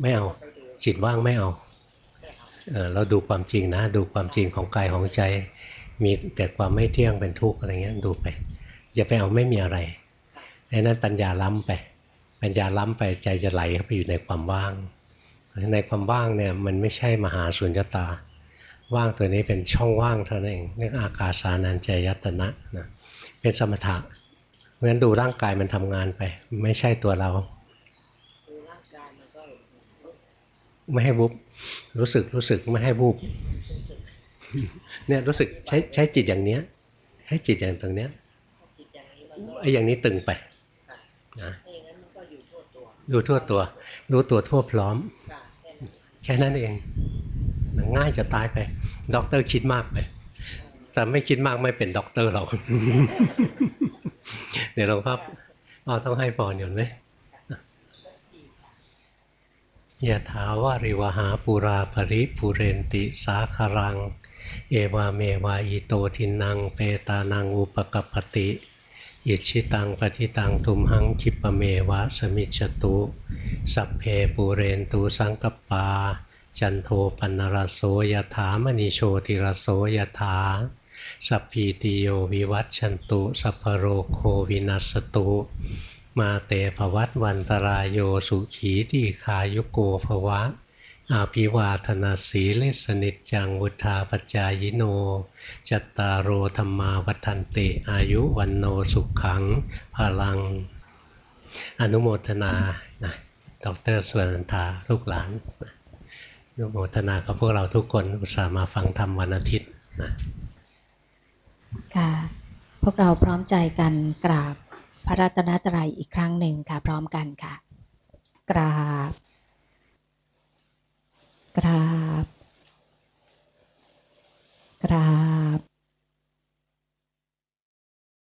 ไม่เอา จิตว่างไม่เอาเราดูความจริงนะ ดูความจริงของกายของใจ มีแต่ความไม่เที่ยงเป็นทุกข์อะไรเงี้ยดูไปอย่าไปเอาไม่มีอะไรไอ้นั้นปัญญาล้ำไป ปัญญาล้ำไปใจจะไหลเข้าไปอยู่ในความว่าง ในความว่างเนี่ยมันไม่ใช่มหาสุญญตา ว่างตัวนี้เป็นช่องว่างเท่านั้นเองเรียกอากาสานัญจยตนะนะเป็นสมถะเพราะฉะนั้นดูร่างกายมันทำงานไป ไม่ใช่ตัวเรา ไม่ให้บุบรู้สึกรู้สึกไม่ให้บุบเนี่ยรู้สึกใช้ใช้จิตอย่างเนี้ยให้จิตอย่างตรงเนี้ยไอ้อย่างนี้ตึงไปนะดูทั่วตัวรู้ตัวทั่วพร้อม แค่นั้นเองง่ายจะตายไป ด็อกเตอร์คิดมากไป แต่ไม่คิดมากไม่เป็นด็อกเตอร์หรอก เดี๋ยวหลวงพ่อต้องให้พรอยู่ไหม ยะถาวาริวะหาปูรา ปะริปูเรนติสาคะรัง เอวะเมวะ อิโตทินนังเปตานังอุปะกัปปะติ อิชิตังปฏิตังทุมหังคิปะเมวะสมิจตุ สัพเพปูเรนตูสังกปา จันโทปันรโสยถามณีโชติรโสยถา สัพพีติโยวิวัตชันตุ สัพพโรโควินัสตุ มาเตภวัตวันตรายโยสุขีทีขายุโกภวะ อาภิวาธนาสีเลสนิจจังวุธาปจายโน จัตตารโอธรรมาวัันติอายุวันโนสุขขังพลัง อนุโมทนานะดรสุนันทาลูกหลานอนุโมทนากับพวกเราทุกคนอุตส่าห์มาฟังธรรมวันอาทิตย์นะค่ะ พวกเราพร้อมใจกันกราบ พระรัตนตรัยอีกครั้งหนึ่งค่ะ พร้อมกันค่ะ กราบ กราบ กราบ